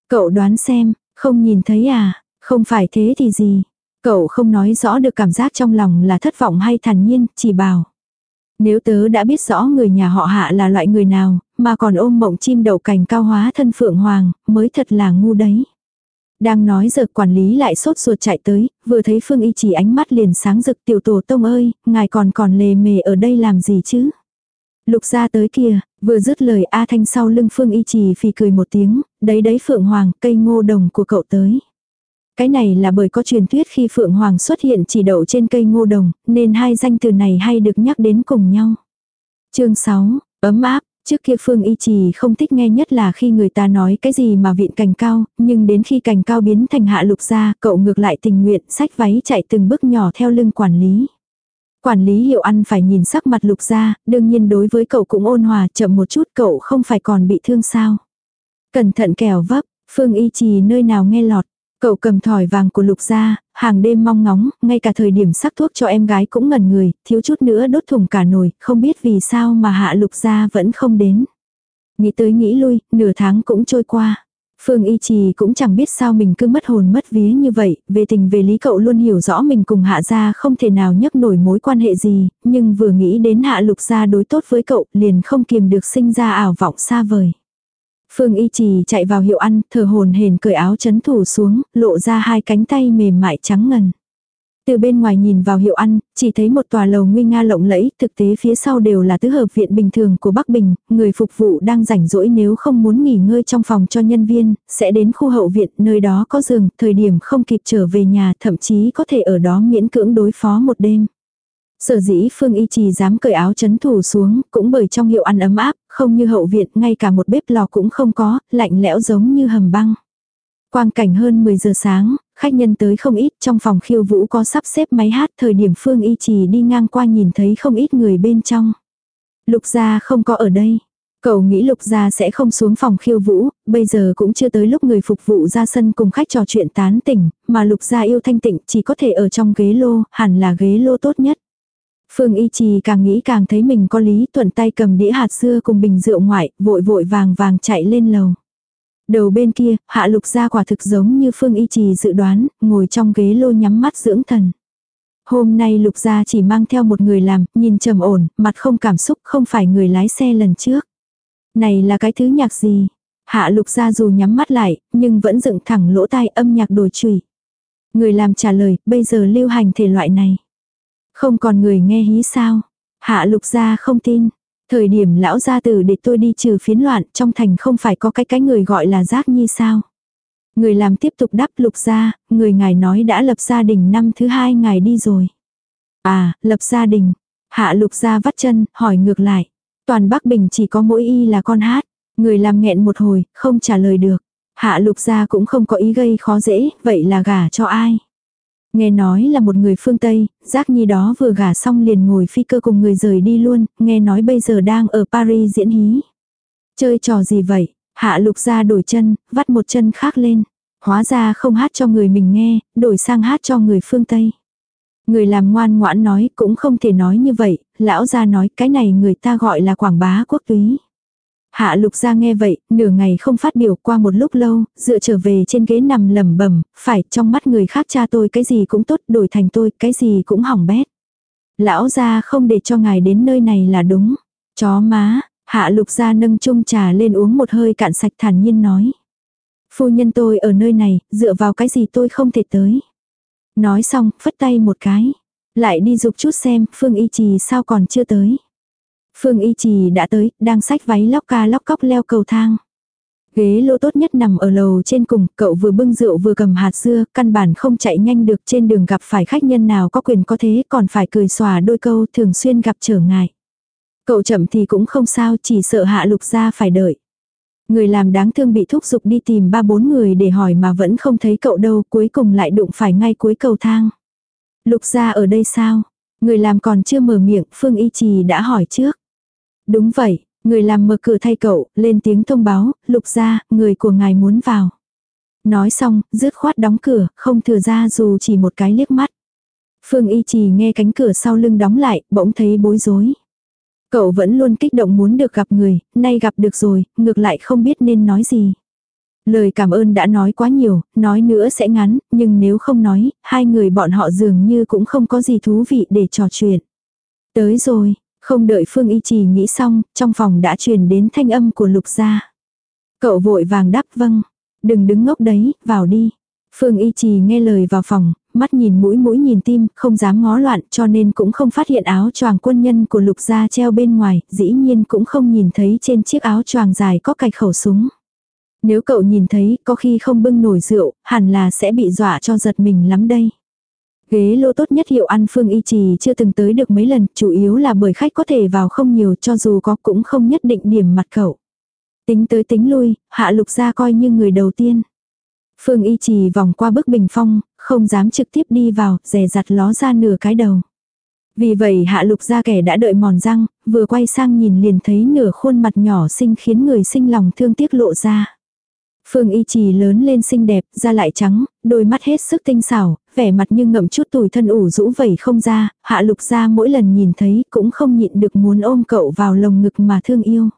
Cậu đoán xem, không nhìn thấy à, không phải thế thì gì. Cậu không nói rõ được cảm giác trong lòng là thất vọng hay thản nhiên, chỉ bảo. Nếu tớ đã biết rõ người nhà họ hạ là loại người nào, mà còn ôm mộng chim đậu cành cao hóa thân phượng hoàng, mới thật là ngu đấy. Đang nói giờ quản lý lại sốt ruột chạy tới, vừa thấy Phương Y chỉ ánh mắt liền sáng rực tiểu tổ tông ơi, ngài còn còn lề mề ở đây làm gì chứ? Lục ra tới kìa, vừa dứt lời A Thanh sau lưng Phương Y Trì phì cười một tiếng, đấy đấy Phượng Hoàng, cây ngô đồng của cậu tới. Cái này là bởi có truyền thuyết khi Phượng Hoàng xuất hiện chỉ đậu trên cây ngô đồng, nên hai danh từ này hay được nhắc đến cùng nhau. chương 6, ấm áp, Trước kia Phương Y Trì không thích nghe nhất là khi người ta nói cái gì mà viện cành cao, nhưng đến khi cành cao biến thành hạ lục ra, cậu ngược lại tình nguyện, sách váy chạy từng bước nhỏ theo lưng quản lý. Quản lý hiệu ăn phải nhìn sắc mặt lục ra, đương nhiên đối với cậu cũng ôn hòa chậm một chút cậu không phải còn bị thương sao. Cẩn thận kẻo vấp, Phương Y Trì nơi nào nghe lọt. Cậu cầm thỏi vàng của lục gia, hàng đêm mong ngóng, ngay cả thời điểm sắc thuốc cho em gái cũng ngẩn người, thiếu chút nữa đốt thùng cả nồi, không biết vì sao mà hạ lục gia vẫn không đến. Nghĩ tới nghĩ lui, nửa tháng cũng trôi qua. Phương Y Trì cũng chẳng biết sao mình cứ mất hồn mất vía như vậy, về tình về lý cậu luôn hiểu rõ mình cùng hạ gia không thể nào nhấc nổi mối quan hệ gì, nhưng vừa nghĩ đến hạ lục gia đối tốt với cậu liền không kiềm được sinh ra ảo vọng xa vời. Phương Y Trì chạy vào hiệu ăn, thở hồn hển cởi áo chấn thủ xuống, lộ ra hai cánh tay mềm mại trắng ngần. Từ bên ngoài nhìn vào hiệu ăn, chỉ thấy một tòa lầu nguy nga lộng lẫy, thực tế phía sau đều là tứ hợp viện bình thường của Bắc Bình, người phục vụ đang rảnh rỗi nếu không muốn nghỉ ngơi trong phòng cho nhân viên, sẽ đến khu hậu viện, nơi đó có giường, thời điểm không kịp trở về nhà, thậm chí có thể ở đó miễn cưỡng đối phó một đêm. Sở dĩ Phương Y Trì dám cởi áo chấn thủ xuống, cũng bởi trong hiệu ăn ấm áp, không như hậu viện, ngay cả một bếp lò cũng không có, lạnh lẽo giống như hầm băng. Quang cảnh hơn 10 giờ sáng, khách nhân tới không ít, trong phòng khiêu vũ có sắp xếp máy hát, thời điểm Phương Y Trì đi ngang qua nhìn thấy không ít người bên trong. Lục gia không có ở đây. Cậu nghĩ lục gia sẽ không xuống phòng khiêu vũ, bây giờ cũng chưa tới lúc người phục vụ ra sân cùng khách trò chuyện tán tỉnh, mà lục gia yêu thanh tịnh chỉ có thể ở trong ghế lô, hẳn là ghế lô tốt nhất. Phương Y Trì càng nghĩ càng thấy mình có lý thuận tay cầm đĩa hạt xưa cùng bình rượu ngoại, vội vội vàng vàng chạy lên lầu. Đầu bên kia, hạ lục ra quả thực giống như Phương Y Trì dự đoán, ngồi trong ghế lô nhắm mắt dưỡng thần. Hôm nay lục gia chỉ mang theo một người làm, nhìn trầm ổn, mặt không cảm xúc, không phải người lái xe lần trước. Này là cái thứ nhạc gì? Hạ lục gia dù nhắm mắt lại, nhưng vẫn dựng thẳng lỗ tai âm nhạc đồi trùy. Người làm trả lời, bây giờ lưu hành thể loại này. Không còn người nghe hí sao. Hạ lục gia không tin. Thời điểm lão gia tử để tôi đi trừ phiến loạn trong thành không phải có cái cái người gọi là giác nhi sao. Người làm tiếp tục đáp lục gia, người ngài nói đã lập gia đình năm thứ hai ngài đi rồi. À, lập gia đình. Hạ lục gia vắt chân, hỏi ngược lại. Toàn Bắc Bình chỉ có mỗi y là con hát. Người làm nghẹn một hồi, không trả lời được. Hạ lục gia cũng không có ý gây khó dễ, vậy là gả cho ai? Nghe nói là một người phương Tây, giác nhi đó vừa gả xong liền ngồi phi cơ cùng người rời đi luôn, nghe nói bây giờ đang ở Paris diễn hí. Chơi trò gì vậy? Hạ lục ra đổi chân, vắt một chân khác lên. Hóa ra không hát cho người mình nghe, đổi sang hát cho người phương Tây. Người làm ngoan ngoãn nói cũng không thể nói như vậy, lão ra nói cái này người ta gọi là quảng bá quốc túy. Hạ lục ra nghe vậy, nửa ngày không phát biểu qua một lúc lâu, dựa trở về trên ghế nằm lầm bẩm phải trong mắt người khác cha tôi cái gì cũng tốt đổi thành tôi cái gì cũng hỏng bét. Lão ra không để cho ngài đến nơi này là đúng. Chó má, hạ lục ra nâng chung trà lên uống một hơi cạn sạch thản nhiên nói. Phu nhân tôi ở nơi này, dựa vào cái gì tôi không thể tới. Nói xong, phất tay một cái. Lại đi dục chút xem, Phương Y Trì sao còn chưa tới. Phương Y Trì đã tới, đang xách váy lóc ca lóc cóc leo cầu thang. Ghế lô tốt nhất nằm ở lầu trên cùng, cậu vừa bưng rượu vừa cầm hạt dưa, căn bản không chạy nhanh được trên đường gặp phải khách nhân nào có quyền có thế còn phải cười xòa đôi câu thường xuyên gặp trở ngại. Cậu chậm thì cũng không sao, chỉ sợ hạ lục ra phải đợi. Người làm đáng thương bị thúc giục đi tìm ba bốn người để hỏi mà vẫn không thấy cậu đâu, cuối cùng lại đụng phải ngay cuối cầu thang. Lục ra ở đây sao? Người làm còn chưa mở miệng, Phương Y Trì đã hỏi trước. Đúng vậy, người làm mở cửa thay cậu, lên tiếng thông báo, lục ra, người của ngài muốn vào. Nói xong, dứt khoát đóng cửa, không thừa ra dù chỉ một cái liếc mắt. Phương Y Trì nghe cánh cửa sau lưng đóng lại, bỗng thấy bối rối. Cậu vẫn luôn kích động muốn được gặp người, nay gặp được rồi, ngược lại không biết nên nói gì. Lời cảm ơn đã nói quá nhiều, nói nữa sẽ ngắn, nhưng nếu không nói, hai người bọn họ dường như cũng không có gì thú vị để trò chuyện. Tới rồi, không đợi Phương Y Trì nghĩ xong, trong phòng đã truyền đến thanh âm của Lục Gia. Cậu vội vàng đáp vâng, đừng đứng ngốc đấy, vào đi. Phương Y Trì nghe lời vào phòng, mắt nhìn mũi mũi nhìn tim, không dám ngó loạn cho nên cũng không phát hiện áo choàng quân nhân của lục gia treo bên ngoài, dĩ nhiên cũng không nhìn thấy trên chiếc áo choàng dài có cài khẩu súng. Nếu cậu nhìn thấy, có khi không bưng nổi rượu, hẳn là sẽ bị dọa cho giật mình lắm đây. Ghế lô tốt nhất hiệu ăn Phương Y Trì chưa từng tới được mấy lần, chủ yếu là bởi khách có thể vào không nhiều cho dù có cũng không nhất định điểm mặt cậu. Tính tới tính lui, hạ lục ra coi như người đầu tiên. Phương Y Trì vòng qua bức bình phong, không dám trực tiếp đi vào, rè rặt ló ra nửa cái đầu. Vì vậy hạ lục ra kẻ đã đợi mòn răng, vừa quay sang nhìn liền thấy nửa khuôn mặt nhỏ xinh khiến người sinh lòng thương tiếc lộ ra. Phương y trì lớn lên xinh đẹp, da lại trắng, đôi mắt hết sức tinh xảo, vẻ mặt như ngậm chút tủi thân ủ rũ vẩy không ra, hạ lục ra mỗi lần nhìn thấy cũng không nhịn được muốn ôm cậu vào lồng ngực mà thương yêu.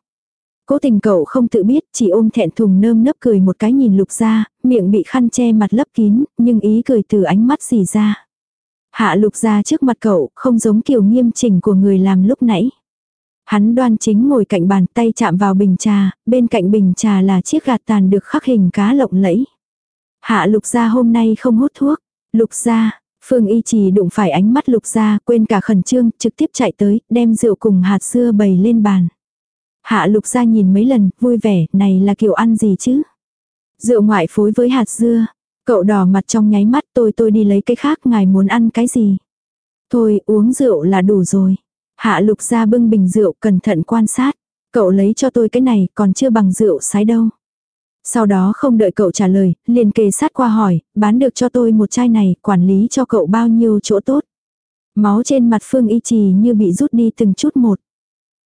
Cố tình cậu không tự biết, chỉ ôm thẹn thùng nơm nấp cười một cái nhìn lục ra, miệng bị khăn che mặt lấp kín, nhưng ý cười từ ánh mắt xì ra. Hạ lục ra trước mặt cậu, không giống kiểu nghiêm chỉnh của người làm lúc nãy. Hắn đoan chính ngồi cạnh bàn tay chạm vào bình trà, bên cạnh bình trà là chiếc gạt tàn được khắc hình cá lộng lẫy. Hạ lục gia hôm nay không hút thuốc. Lục gia, Phương y trì đụng phải ánh mắt lục gia, quên cả khẩn trương, trực tiếp chạy tới, đem rượu cùng hạt dưa bày lên bàn. Hạ lục gia nhìn mấy lần, vui vẻ, này là kiểu ăn gì chứ? Rượu ngoại phối với hạt dưa. Cậu đỏ mặt trong nháy mắt tôi tôi đi lấy cái khác, ngài muốn ăn cái gì? Thôi, uống rượu là đủ rồi. Hạ lục gia bưng bình rượu cẩn thận quan sát. Cậu lấy cho tôi cái này còn chưa bằng rượu sái đâu. Sau đó không đợi cậu trả lời, liền kề sát qua hỏi, bán được cho tôi một chai này, quản lý cho cậu bao nhiêu chỗ tốt. Máu trên mặt Phương Y Trì như bị rút đi từng chút một.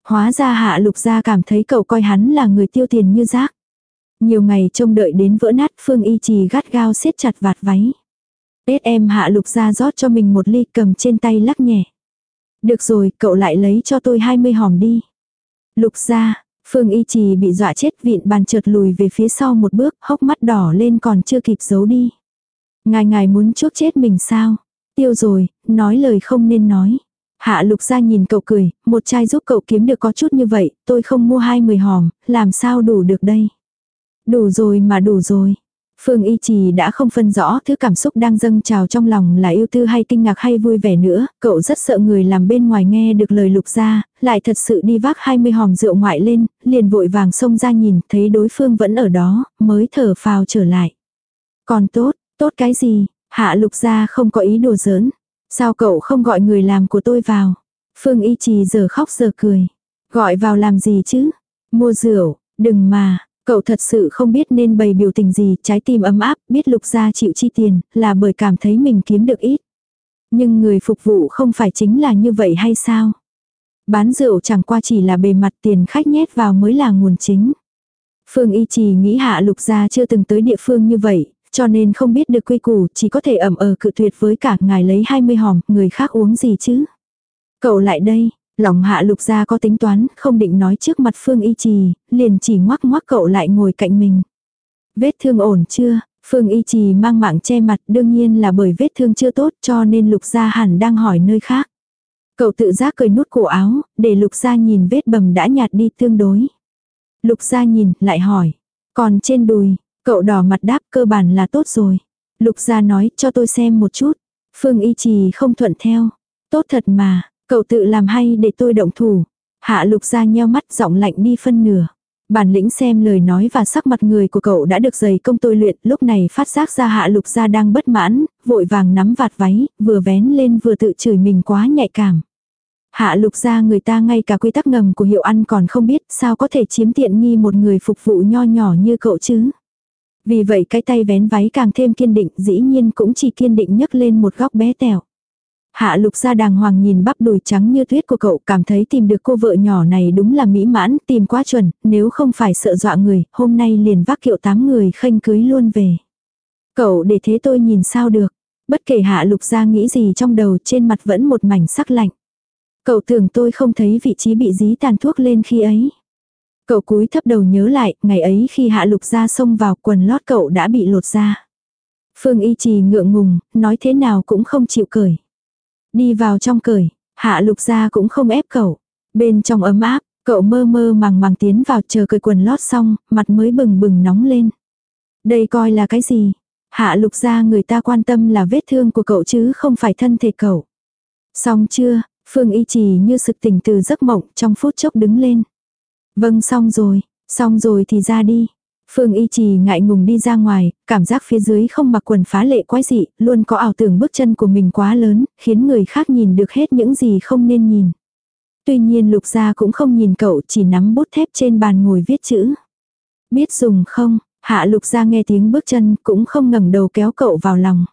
Hóa ra hạ lục gia cảm thấy cậu coi hắn là người tiêu tiền như rác. Nhiều ngày trông đợi đến vỡ nát Phương Y Trì gắt gao siết chặt vạt váy. Tết em hạ lục gia rót cho mình một ly cầm trên tay lắc nhẹ. Được rồi, cậu lại lấy cho tôi 20 hòm đi. Lục gia, Phương Y Trì bị dọa chết vịn bàn trượt lùi về phía sau một bước, hốc mắt đỏ lên còn chưa kịp giấu đi. Ngài ngài muốn chuốc chết mình sao? Tiêu rồi, nói lời không nên nói. Hạ lục gia nhìn cậu cười, một chai giúp cậu kiếm được có chút như vậy, tôi không mua hai mười hòm, làm sao đủ được đây? Đủ rồi mà đủ rồi. Phương Y Trì đã không phân rõ thứ cảm xúc đang dâng trào trong lòng là yêu tư hay kinh ngạc hay vui vẻ nữa, cậu rất sợ người làm bên ngoài nghe được lời lục ra, lại thật sự đi vác 20 hòm rượu ngoại lên, liền vội vàng xông ra nhìn, thấy đối phương vẫn ở đó, mới thở phào trở lại. Còn tốt, tốt cái gì, hạ lục ra không có ý đùa giỡn. Sao cậu không gọi người làm của tôi vào? Phương Y Trì giờ khóc giờ cười. Gọi vào làm gì chứ? Mua rượu, đừng mà, Cậu thật sự không biết nên bày biểu tình gì, trái tim ấm áp, biết lục gia chịu chi tiền, là bởi cảm thấy mình kiếm được ít. Nhưng người phục vụ không phải chính là như vậy hay sao? Bán rượu chẳng qua chỉ là bề mặt tiền khách nhét vào mới là nguồn chính. Phương Y Trì nghĩ hạ lục gia chưa từng tới địa phương như vậy, cho nên không biết được quy củ, chỉ có thể ẩm ờ cự tuyệt với cả ngài lấy 20 hòm, người khác uống gì chứ? Cậu lại đây, Lòng hạ lục gia có tính toán, không định nói trước mặt Phương Y Trì, liền chỉ ngoắc ngoắc cậu lại ngồi cạnh mình. Vết thương ổn chưa? Phương Y Trì mang mạng che mặt đương nhiên là bởi vết thương chưa tốt cho nên lục gia hẳn đang hỏi nơi khác. Cậu tự giác cởi nút cổ áo, để lục gia nhìn vết bầm đã nhạt đi tương đối. Lục gia nhìn, lại hỏi. Còn trên đùi, cậu đỏ mặt đáp cơ bản là tốt rồi. Lục gia nói cho tôi xem một chút. Phương Y Trì không thuận theo. Tốt thật mà, cậu tự làm hay để tôi động thủ. Hạ lục gia nheo mắt giọng lạnh đi phân nửa. Bản lĩnh xem lời nói và sắc mặt người của cậu đã được dày công tôi luyện, lúc này phát giác ra hạ lục gia đang bất mãn, vội vàng nắm vạt váy, vừa vén lên vừa tự chửi mình quá nhạy cảm. Hạ lục gia người ta ngay cả quy tắc ngầm của hiệu ăn còn không biết sao có thể chiếm tiện nghi một người phục vụ nho nhỏ như cậu chứ. Vì vậy cái tay vén váy càng thêm kiên định dĩ nhiên cũng chỉ kiên định nhấc lên một góc bé tẹo. Hạ lục gia đàng hoàng nhìn bắp đùi trắng như tuyết của cậu cảm thấy tìm được cô vợ nhỏ này đúng là mỹ mãn, tìm quá chuẩn, nếu không phải sợ dọa người, hôm nay liền vác kiệu tám người khênh cưới luôn về. Cậu để thế tôi nhìn sao được, bất kể hạ lục gia nghĩ gì trong đầu trên mặt vẫn một mảnh sắc lạnh. Cậu tưởng tôi không thấy vị trí bị dí tàn thuốc lên khi ấy. Cậu cúi thấp đầu nhớ lại, ngày ấy khi hạ lục gia xông vào quần lót cậu đã bị lột ra. Phương y trì ngượng ngùng, nói thế nào cũng không chịu cởi. Đi vào trong cởi, hạ lục gia cũng không ép cậu. Bên trong ấm áp, cậu mơ mơ màng màng tiến vào chờ cởi quần lót xong, mặt mới bừng bừng nóng lên. Đây coi là cái gì? Hạ lục gia người ta quan tâm là vết thương của cậu chứ không phải thân thể cậu. Xong chưa, Phương y trì như sực tỉnh từ giấc mộng trong phút chốc đứng lên. Vâng xong rồi, xong rồi thì ra đi. Phương y trì ngại ngùng đi ra ngoài, cảm giác phía dưới không mặc quần phá lệ quái dị, luôn có ảo tưởng bước chân của mình quá lớn, khiến người khác nhìn được hết những gì không nên nhìn. Tuy nhiên lục gia cũng không nhìn cậu chỉ nắm bút thép trên bàn ngồi viết chữ. Biết dùng không, hạ lục gia nghe tiếng bước chân cũng không ngẩng đầu kéo cậu vào lòng.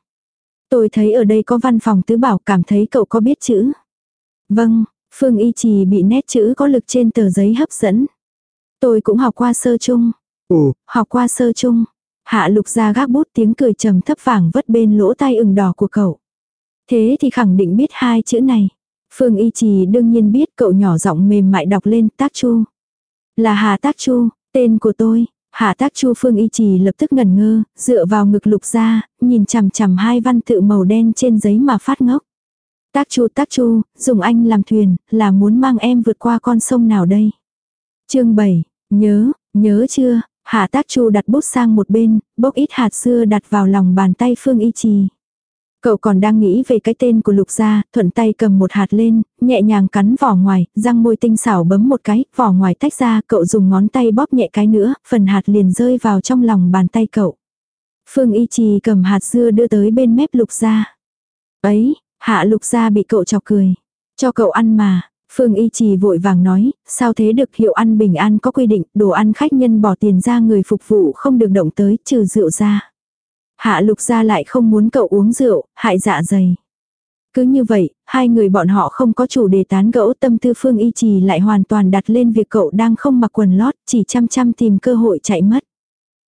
Tôi thấy ở đây có văn phòng tứ bảo cảm thấy cậu có biết chữ. Vâng, Phương Y Trì bị nét chữ có lực trên tờ giấy hấp dẫn. Tôi cũng học qua sơ chung.
Ồ,
Học qua sơ chung. Hạ lục ra gác bút tiếng cười trầm thấp vàng vất bên lỗ tai ửng đỏ của cậu. Thế thì khẳng định biết hai chữ này. Phương Y Trì đương nhiên biết cậu nhỏ giọng mềm mại đọc lên tác chu. Là Hà Tác Chu, tên của tôi. Hạ Tác Chu Phương Y Trì lập tức ngẩn ngơ, dựa vào ngực lục ra, nhìn chằm chằm hai văn tự màu đen trên giấy mà phát ngốc. Tác chu tác chu, dùng anh làm thuyền, là muốn mang em vượt qua con sông nào đây? chương 7, nhớ, nhớ chưa? Hạ tác chu đặt bút sang một bên, bốc ít hạt xưa đặt vào lòng bàn tay Phương Y Trì. Cậu còn đang nghĩ về cái tên của lục gia, thuận tay cầm một hạt lên, nhẹ nhàng cắn vỏ ngoài, răng môi tinh xảo bấm một cái, vỏ ngoài tách ra, cậu dùng ngón tay bóp nhẹ cái nữa, phần hạt liền rơi vào trong lòng bàn tay cậu. Phương Y Trì cầm hạt dưa đưa tới bên mép lục gia. Ấy, Hạ lục gia bị cậu chọc cười. Cho cậu ăn mà. Phương y trì vội vàng nói, sao thế được hiệu ăn bình an có quy định, đồ ăn khách nhân bỏ tiền ra người phục vụ không được động tới, trừ rượu ra. Hạ lục gia lại không muốn cậu uống rượu, hại dạ dày. Cứ như vậy, hai người bọn họ không có chủ đề tán gẫu tâm tư Phương y trì lại hoàn toàn đặt lên việc cậu đang không mặc quần lót, chỉ chăm chăm tìm cơ hội chạy mất.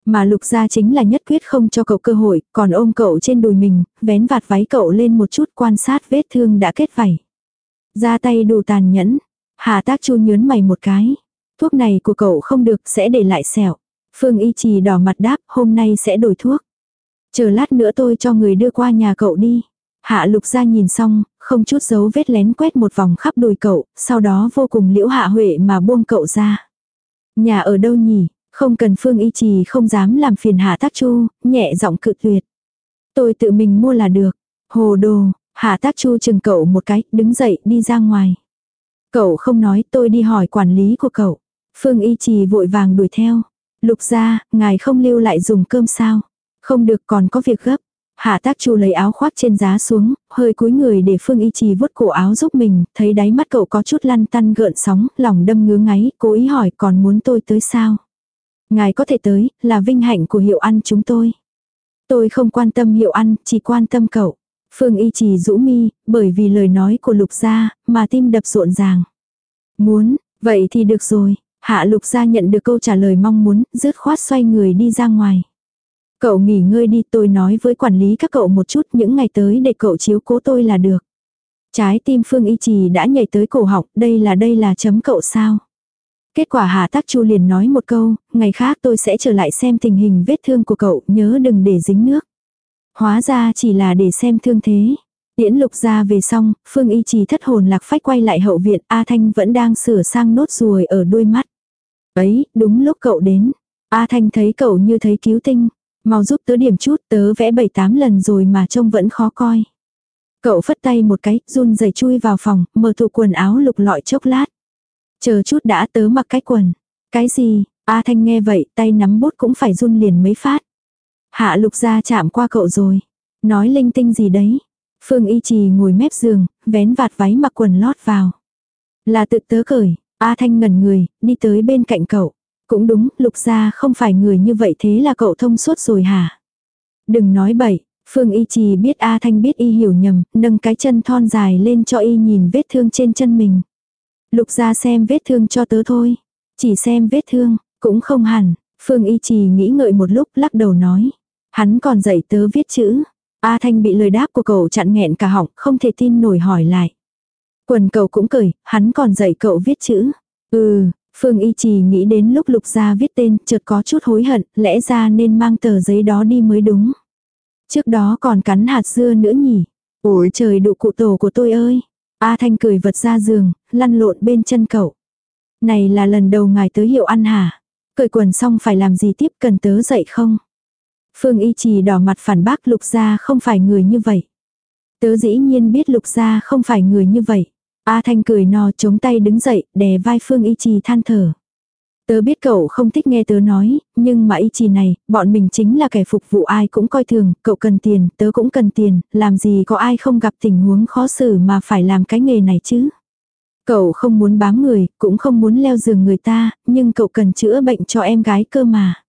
Mà lục gia chính là nhất quyết không cho cậu cơ hội, còn ôm cậu trên đùi mình, vén vạt váy cậu lên một chút quan sát vết thương đã kết vảy. Ra tay đủ tàn nhẫn. Hà tác chu nhớn mày một cái. Thuốc này của cậu không được sẽ để lại sẹo. Phương y trì đỏ mặt đáp hôm nay sẽ đổi thuốc. Chờ lát nữa tôi cho người đưa qua nhà cậu đi. Hạ lục ra nhìn xong, không chút dấu vết lén quét một vòng khắp đùi cậu, sau đó vô cùng liễu hạ huệ mà buông cậu ra. Nhà ở đâu nhỉ? Không cần Phương Y Trì không dám làm phiền Hạ Tác Chu, nhẹ giọng cự tuyệt. Tôi tự mình mua là được. Hồ đồ, Hạ Tác Chu chừng cậu một cái, đứng dậy đi ra ngoài. Cậu không nói tôi đi hỏi quản lý của cậu. Phương Y Trì vội vàng đuổi theo. Lục ra, ngài không lưu lại dùng cơm sao. Không được còn có việc gấp. Hạ tác chu lấy áo khoác trên giá xuống, hơi cúi người để Phương Y Trì vuốt cổ áo giúp mình, thấy đáy mắt cậu có chút lăn tăn gợn sóng, lòng đâm ngứa ngáy, cố ý hỏi còn muốn tôi tới sao. Ngài có thể tới, là vinh hạnh của hiệu ăn chúng tôi. Tôi không quan tâm hiệu ăn, chỉ quan tâm cậu. Phương y trì rũ mi, bởi vì lời nói của lục gia, mà tim đập rộn ràng. Muốn, vậy thì được rồi. Hạ lục gia nhận được câu trả lời mong muốn, dứt khoát xoay người đi ra ngoài. Cậu nghỉ ngơi đi tôi nói với quản lý các cậu một chút những ngày tới để cậu chiếu cố tôi là được. Trái tim Phương Y Trì đã nhảy tới cổ họng, đây là đây là chấm cậu sao. Kết quả Hà Tắc Chu liền nói một câu, ngày khác tôi sẽ trở lại xem tình hình vết thương của cậu, nhớ đừng để dính nước. Hóa ra chỉ là để xem thương thế. Tiễn lục ra về xong, Phương Y Trì thất hồn lạc phách quay lại hậu viện, A Thanh vẫn đang sửa sang nốt ruồi ở đôi mắt. Ấy, đúng lúc cậu đến. A Thanh thấy cậu như thấy cứu tinh. Mau giúp tớ điểm chút, tớ vẽ bảy tám lần rồi mà trông vẫn khó coi. Cậu phất tay một cái, run rẩy chui vào phòng, mở tủ quần áo lục lọi chốc lát. Chờ chút đã tớ mặc cái quần. Cái gì? A Thanh nghe vậy, tay nắm bút cũng phải run liền mấy phát. Hạ lục ra chạm qua cậu rồi. Nói linh tinh gì đấy. Phương y trì ngồi mép giường, vén vạt váy mặc quần lót vào. Là tự tớ cởi. A Thanh ngẩn người, đi tới bên cạnh cậu. Cũng đúng, lục gia không phải người như vậy thế là cậu thông suốt rồi hả? Đừng nói bậy, Phương Y Trì biết A Thanh biết Y hiểu nhầm, nâng cái chân thon dài lên cho Y nhìn vết thương trên chân mình. Lục gia xem vết thương cho tớ thôi. Chỉ xem vết thương, cũng không hẳn. Phương Y Trì nghĩ ngợi một lúc lắc đầu nói. Hắn còn dạy tớ viết chữ. A Thanh bị lời đáp của cậu chặn nghẹn cả họng, không thể tin nổi hỏi lại. Quần cậu cũng cười hắn còn dạy cậu viết chữ. Ừ, Phương Y Trì nghĩ đến lúc lục gia viết tên, chợt có chút hối hận, lẽ ra nên mang tờ giấy đó đi mới đúng. Trước đó còn cắn hạt dưa nữa nhỉ. Ôi trời đụ cụ tổ của tôi ơi. A Thanh cười vật ra giường, lăn lộn bên chân cậu. Này là lần đầu ngài tới hiệu ăn hả? Cởi quần xong phải làm gì tiếp cần tớ dậy không? Phương Y Trì đỏ mặt phản bác lục gia không phải người như vậy. Tớ dĩ nhiên biết lục gia không phải người như vậy. A Thanh cười no chống tay đứng dậy, đè vai Phương Y Trì than thở. Tớ biết cậu không thích nghe tớ nói, nhưng mà Y Trì này, bọn mình chính là kẻ phục vụ ai cũng coi thường, cậu cần tiền, tớ cũng cần tiền, làm gì có ai không gặp tình huống khó xử mà phải làm cái nghề này chứ. Cậu không muốn bám người, cũng không muốn leo giường người ta, nhưng cậu cần chữa bệnh cho em gái cơ mà.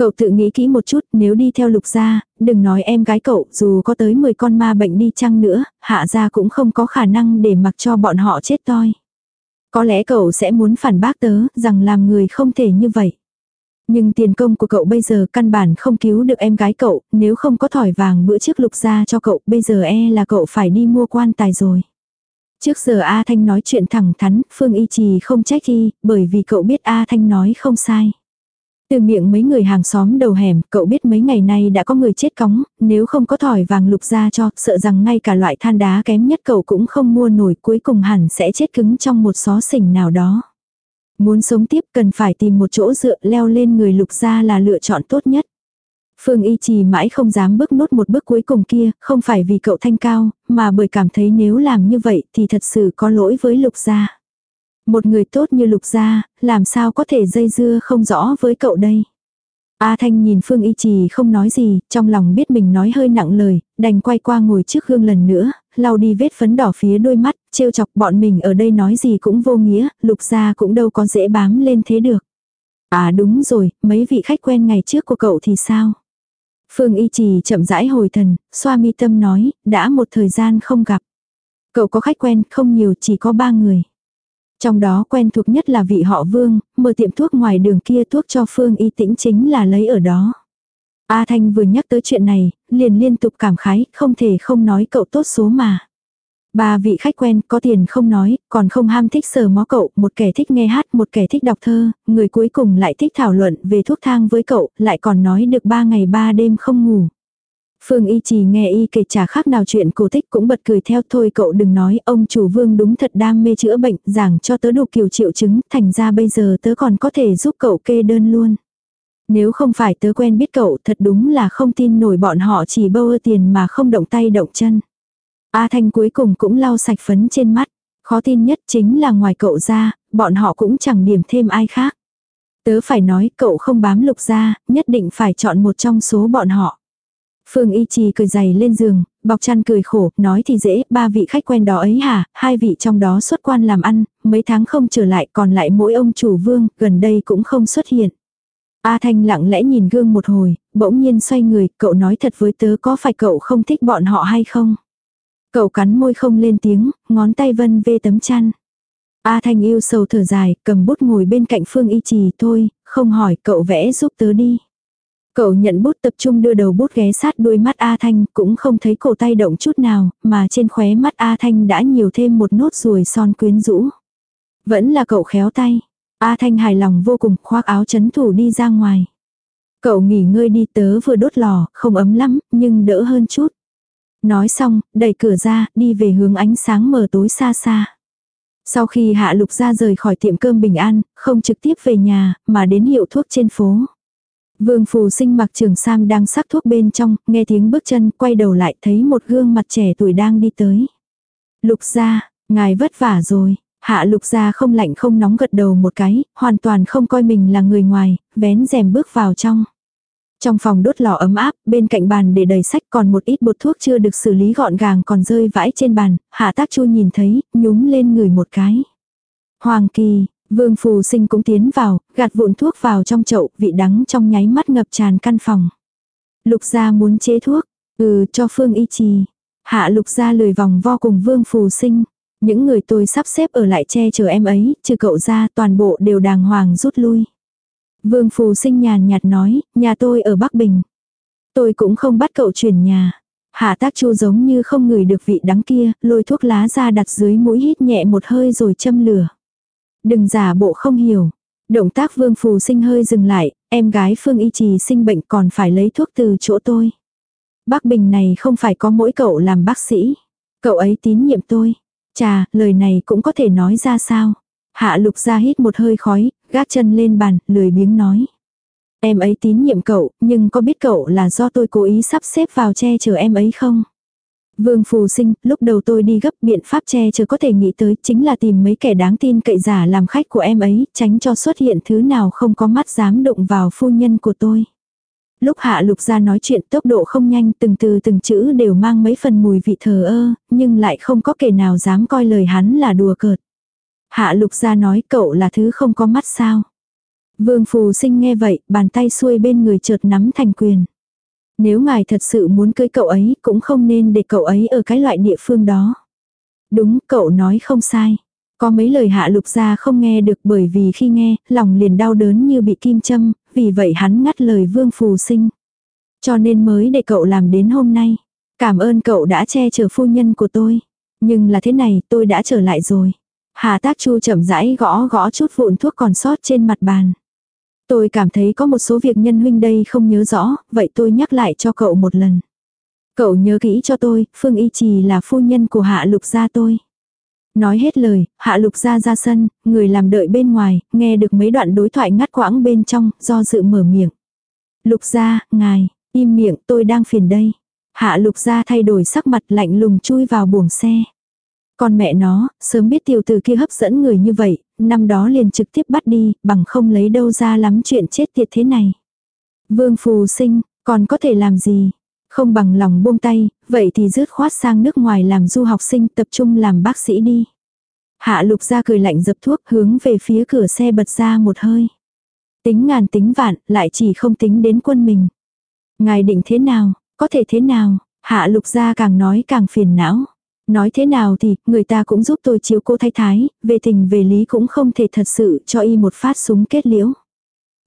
Cậu tự nghĩ kỹ một chút, nếu đi theo lục gia, đừng nói em gái cậu, dù có tới 10 con ma bệnh đi chăng nữa, hạ gia cũng không có khả năng để mặc cho bọn họ chết toi. Có lẽ cậu sẽ muốn phản bác tớ, rằng làm người không thể như vậy. Nhưng tiền công của cậu bây giờ căn bản không cứu được em gái cậu, nếu không có thỏi vàng bữa trước lục gia cho cậu, bây giờ e là cậu phải đi mua quan tài rồi. Trước giờ A Thanh nói chuyện thẳng thắn, Phương Y Trì không trách y, bởi vì cậu biết A Thanh nói không sai. Từ miệng mấy người hàng xóm đầu hẻm, cậu biết mấy ngày nay đã có người chết cóng, nếu không có thỏi vàng lục ra cho, sợ rằng ngay cả loại than đá kém nhất cậu cũng không mua nổi cuối cùng hẳn sẽ chết cứng trong một xó xỉnh nào đó. Muốn sống tiếp cần phải tìm một chỗ dựa leo lên người lục ra là lựa chọn tốt nhất. Phương Y Trì mãi không dám bước nốt một bước cuối cùng kia, không phải vì cậu thanh cao, mà bởi cảm thấy nếu làm như vậy thì thật sự có lỗi với lục gia. Một người tốt như lục gia, làm sao có thể dây dưa không rõ với cậu đây. A Thanh nhìn Phương Y Trì không nói gì, trong lòng biết mình nói hơi nặng lời, đành quay qua ngồi trước gương lần nữa, lau đi vết phấn đỏ phía đôi mắt, trêu chọc bọn mình ở đây nói gì cũng vô nghĩa, lục gia cũng đâu có dễ bám lên thế được. À đúng rồi, mấy vị khách quen ngày trước của cậu thì sao? Phương Y Trì chậm rãi hồi thần, xoa mi tâm nói, đã một thời gian không gặp. Cậu có khách quen, không nhiều, chỉ có ba người. Trong đó quen thuộc nhất là vị họ Vương, mở tiệm thuốc ngoài đường kia thuốc cho Phương Y tĩnh chính là lấy ở đó. A Thanh vừa nhắc tới chuyện này, liền liên tục cảm khái, không thể không nói cậu tốt số mà. Ba vị khách quen có tiền không nói, còn không ham thích sờ mó cậu, một kẻ thích nghe hát, một kẻ thích đọc thơ, người cuối cùng lại thích thảo luận về thuốc thang với cậu, lại còn nói được ba ngày ba đêm không ngủ. Phương Y chỉ nghe y kể trả khác nào chuyện cổ tích cũng bật cười theo thôi cậu đừng nói ông chủ vương đúng thật đam mê chữa bệnh giảng cho tớ đủ kiểu triệu chứng thành ra bây giờ tớ còn có thể giúp cậu kê đơn luôn. Nếu không phải tớ quen biết cậu thật đúng là không tin nổi bọn họ chỉ bâu tiền mà không động tay động chân. A Thanh cuối cùng cũng lau sạch phấn trên mắt. Khó tin nhất chính là ngoài cậu ra, bọn họ cũng chẳng điểm thêm ai khác. Tớ phải nói cậu không bám lục ra, nhất định phải chọn một trong số bọn họ. Phương Y Trì cười dày lên giường, bọc chăn cười khổ, nói thì dễ, ba vị khách quen đó ấy hả, hai vị trong đó xuất quan làm ăn, mấy tháng không trở lại còn lại mỗi ông chủ vương, gần đây cũng không xuất hiện. A Thanh lặng lẽ nhìn gương một hồi, bỗng nhiên xoay người, cậu nói thật với tớ có phải cậu không thích bọn họ hay không? Cậu cắn môi không lên tiếng, ngón tay vân vê tấm chăn. A Thanh yêu sầu thở dài, cầm bút ngồi bên cạnh Phương Y Trì thôi, không hỏi cậu vẽ giúp tớ đi. Cậu nhận bút tập trung đưa đầu bút ghé sát đuôi mắt A Thanh cũng không thấy cổ tay động chút nào, mà trên khóe mắt A Thanh đã nhiều thêm một nốt ruồi son quyến rũ. Vẫn là cậu khéo tay. A Thanh hài lòng vô cùng khoác áo chấn thủ đi ra ngoài. Cậu nghỉ ngơi đi tớ vừa đốt lò, không ấm lắm, nhưng đỡ hơn chút. Nói xong, đẩy cửa ra, đi về hướng ánh sáng mờ tối xa xa. Sau khi Hạ Lục ra rời khỏi tiệm cơm Bình An, không trực tiếp về nhà, mà đến hiệu thuốc trên phố. Vương Phù Sinh mặc trường sam đang sắc thuốc bên trong, nghe tiếng bước chân, quay đầu lại thấy một gương mặt trẻ tuổi đang đi tới. Lục gia, ngài vất vả rồi. Hạ lục gia không lạnh không nóng gật đầu một cái, hoàn toàn không coi mình là người ngoài, vén rèm bước vào trong. Trong phòng đốt lò ấm áp, bên cạnh bàn để đầy sách còn một ít bột thuốc chưa được xử lý gọn gàng còn rơi vãi trên bàn, hạ tác chu nhìn thấy, nhúng lên người một cái. Hoàng kỳ, vương phù sinh cũng tiến vào, gạt vụn thuốc vào trong chậu, vị đắng trong nháy mắt ngập tràn căn phòng. Lục gia muốn chế thuốc, ừ cho phương y trì. Hạ lục gia lười vòng vo cùng vương phù sinh. Những người tôi sắp xếp ở lại che chở em ấy, trừ cậu ra toàn bộ đều đàng hoàng rút lui. Vương Phù sinh nhàn nhạt nói, nhà tôi ở Bắc Bình. Tôi cũng không bắt cậu chuyển nhà. Hạ tác chu giống như không ngửi được vị đắng kia, lôi thuốc lá ra đặt dưới mũi hít nhẹ một hơi rồi châm lửa. Đừng giả bộ không hiểu. Động tác vương phù sinh hơi dừng lại, em gái Phương Y Trì sinh bệnh còn phải lấy thuốc từ chỗ tôi. Bác Bình này không phải có mỗi cậu làm bác sĩ. Cậu ấy tín nhiệm tôi. Chà, lời này cũng có thể nói ra sao. Hạ lục ra hít một hơi khói, gác chân lên bàn, lười biếng nói. Em ấy tín nhiệm cậu, nhưng có biết cậu là do tôi cố ý sắp xếp vào che chở em ấy không? Vương Phù Sinh, lúc đầu tôi đi gấp biện pháp che chờ có thể nghĩ tới chính là tìm mấy kẻ đáng tin cậy giả làm khách của em ấy, tránh cho xuất hiện thứ nào không có mắt dám đụng vào phu nhân của tôi. Lúc hạ lục ra nói chuyện tốc độ không nhanh từng từ từng chữ đều mang mấy phần mùi vị thờ ơ, nhưng lại không có kẻ nào dám coi lời hắn là đùa cợt. Hạ lục ra nói cậu là thứ không có mắt sao. Vương phù sinh nghe vậy, bàn tay xuôi bên người chợt nắm thành quyền. Nếu ngài thật sự muốn cưới cậu ấy cũng không nên để cậu ấy ở cái loại địa phương đó. Đúng, cậu nói không sai. Có mấy lời hạ lục ra không nghe được bởi vì khi nghe, lòng liền đau đớn như bị kim châm, vì vậy hắn ngắt lời vương phù sinh. Cho nên mới để cậu làm đến hôm nay. Cảm ơn cậu đã che chở phu nhân của tôi. Nhưng là thế này tôi đã trở lại rồi. Hà tác chu chậm rãi gõ gõ chút vụn thuốc còn sót trên mặt bàn. Tôi cảm thấy có một số việc nhân huynh đây không nhớ rõ, vậy tôi nhắc lại cho cậu một lần. Cậu nhớ kỹ cho tôi, Phương Y Trì là phu nhân của Hạ Lục gia tôi. Nói hết lời, Hạ Lục gia ra sân, người làm đợi bên ngoài, nghe được mấy đoạn đối thoại ngắt quãng bên trong, do dự mở miệng. Lục gia, ngài, im miệng tôi đang phiền đây. Hạ Lục gia thay đổi sắc mặt lạnh lùng chui vào buồng xe. Con mẹ nó, sớm biết tiểu tử kia hấp dẫn người như vậy, năm đó liền trực tiếp bắt đi, bằng không lấy đâu ra lắm chuyện chết tiệt thế này. Vương Phù Sinh, còn có thể làm gì? Không bằng lòng buông tay, vậy thì rước khoát sang nước ngoài làm du học sinh tập trung làm bác sĩ đi. Hạ lục ra cười lạnh dập thuốc hướng về phía cửa xe bật ra một hơi. Tính ngàn tính vạn, lại chỉ không tính đến quân mình. Ngài định thế nào, có thể thế nào, hạ lục ra càng nói càng phiền não. Nói thế nào thì, người ta cũng giúp tôi chiếu cô thay thái, về tình về lý cũng không thể thật sự cho y một phát súng kết liễu.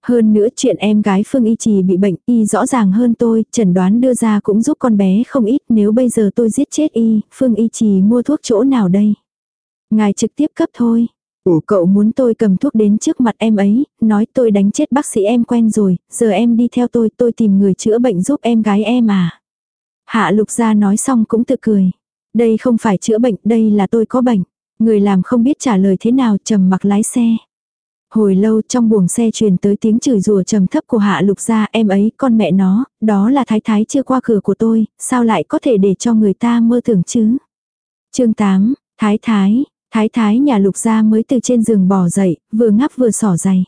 Hơn nữa chuyện em gái Phương Y Trì bị bệnh, y rõ ràng hơn tôi, chẩn đoán đưa ra cũng giúp con bé không ít, nếu bây giờ tôi giết chết y, Phương Y Trì mua thuốc chỗ nào đây? Ngài trực tiếp cấp thôi. Ủa cậu muốn tôi cầm thuốc đến trước mặt em ấy, nói tôi đánh chết bác sĩ em quen rồi, giờ em đi theo tôi, tôi tìm người chữa bệnh giúp em gái em à. Hạ lục gia nói xong cũng tự cười. Đây không phải chữa bệnh, đây là tôi có bệnh. Người làm không biết trả lời thế nào trầm mặc lái xe. Hồi lâu trong buồng xe truyền tới tiếng chửi rủa trầm thấp của hạ lục gia em ấy, con mẹ nó, đó là thái thái chưa qua cửa của tôi, sao lại có thể để cho người ta mơ tưởng chứ. chương 8, thái thái, thái thái nhà lục gia mới từ trên giường bỏ dậy, vừa ngáp vừa sỏ giày.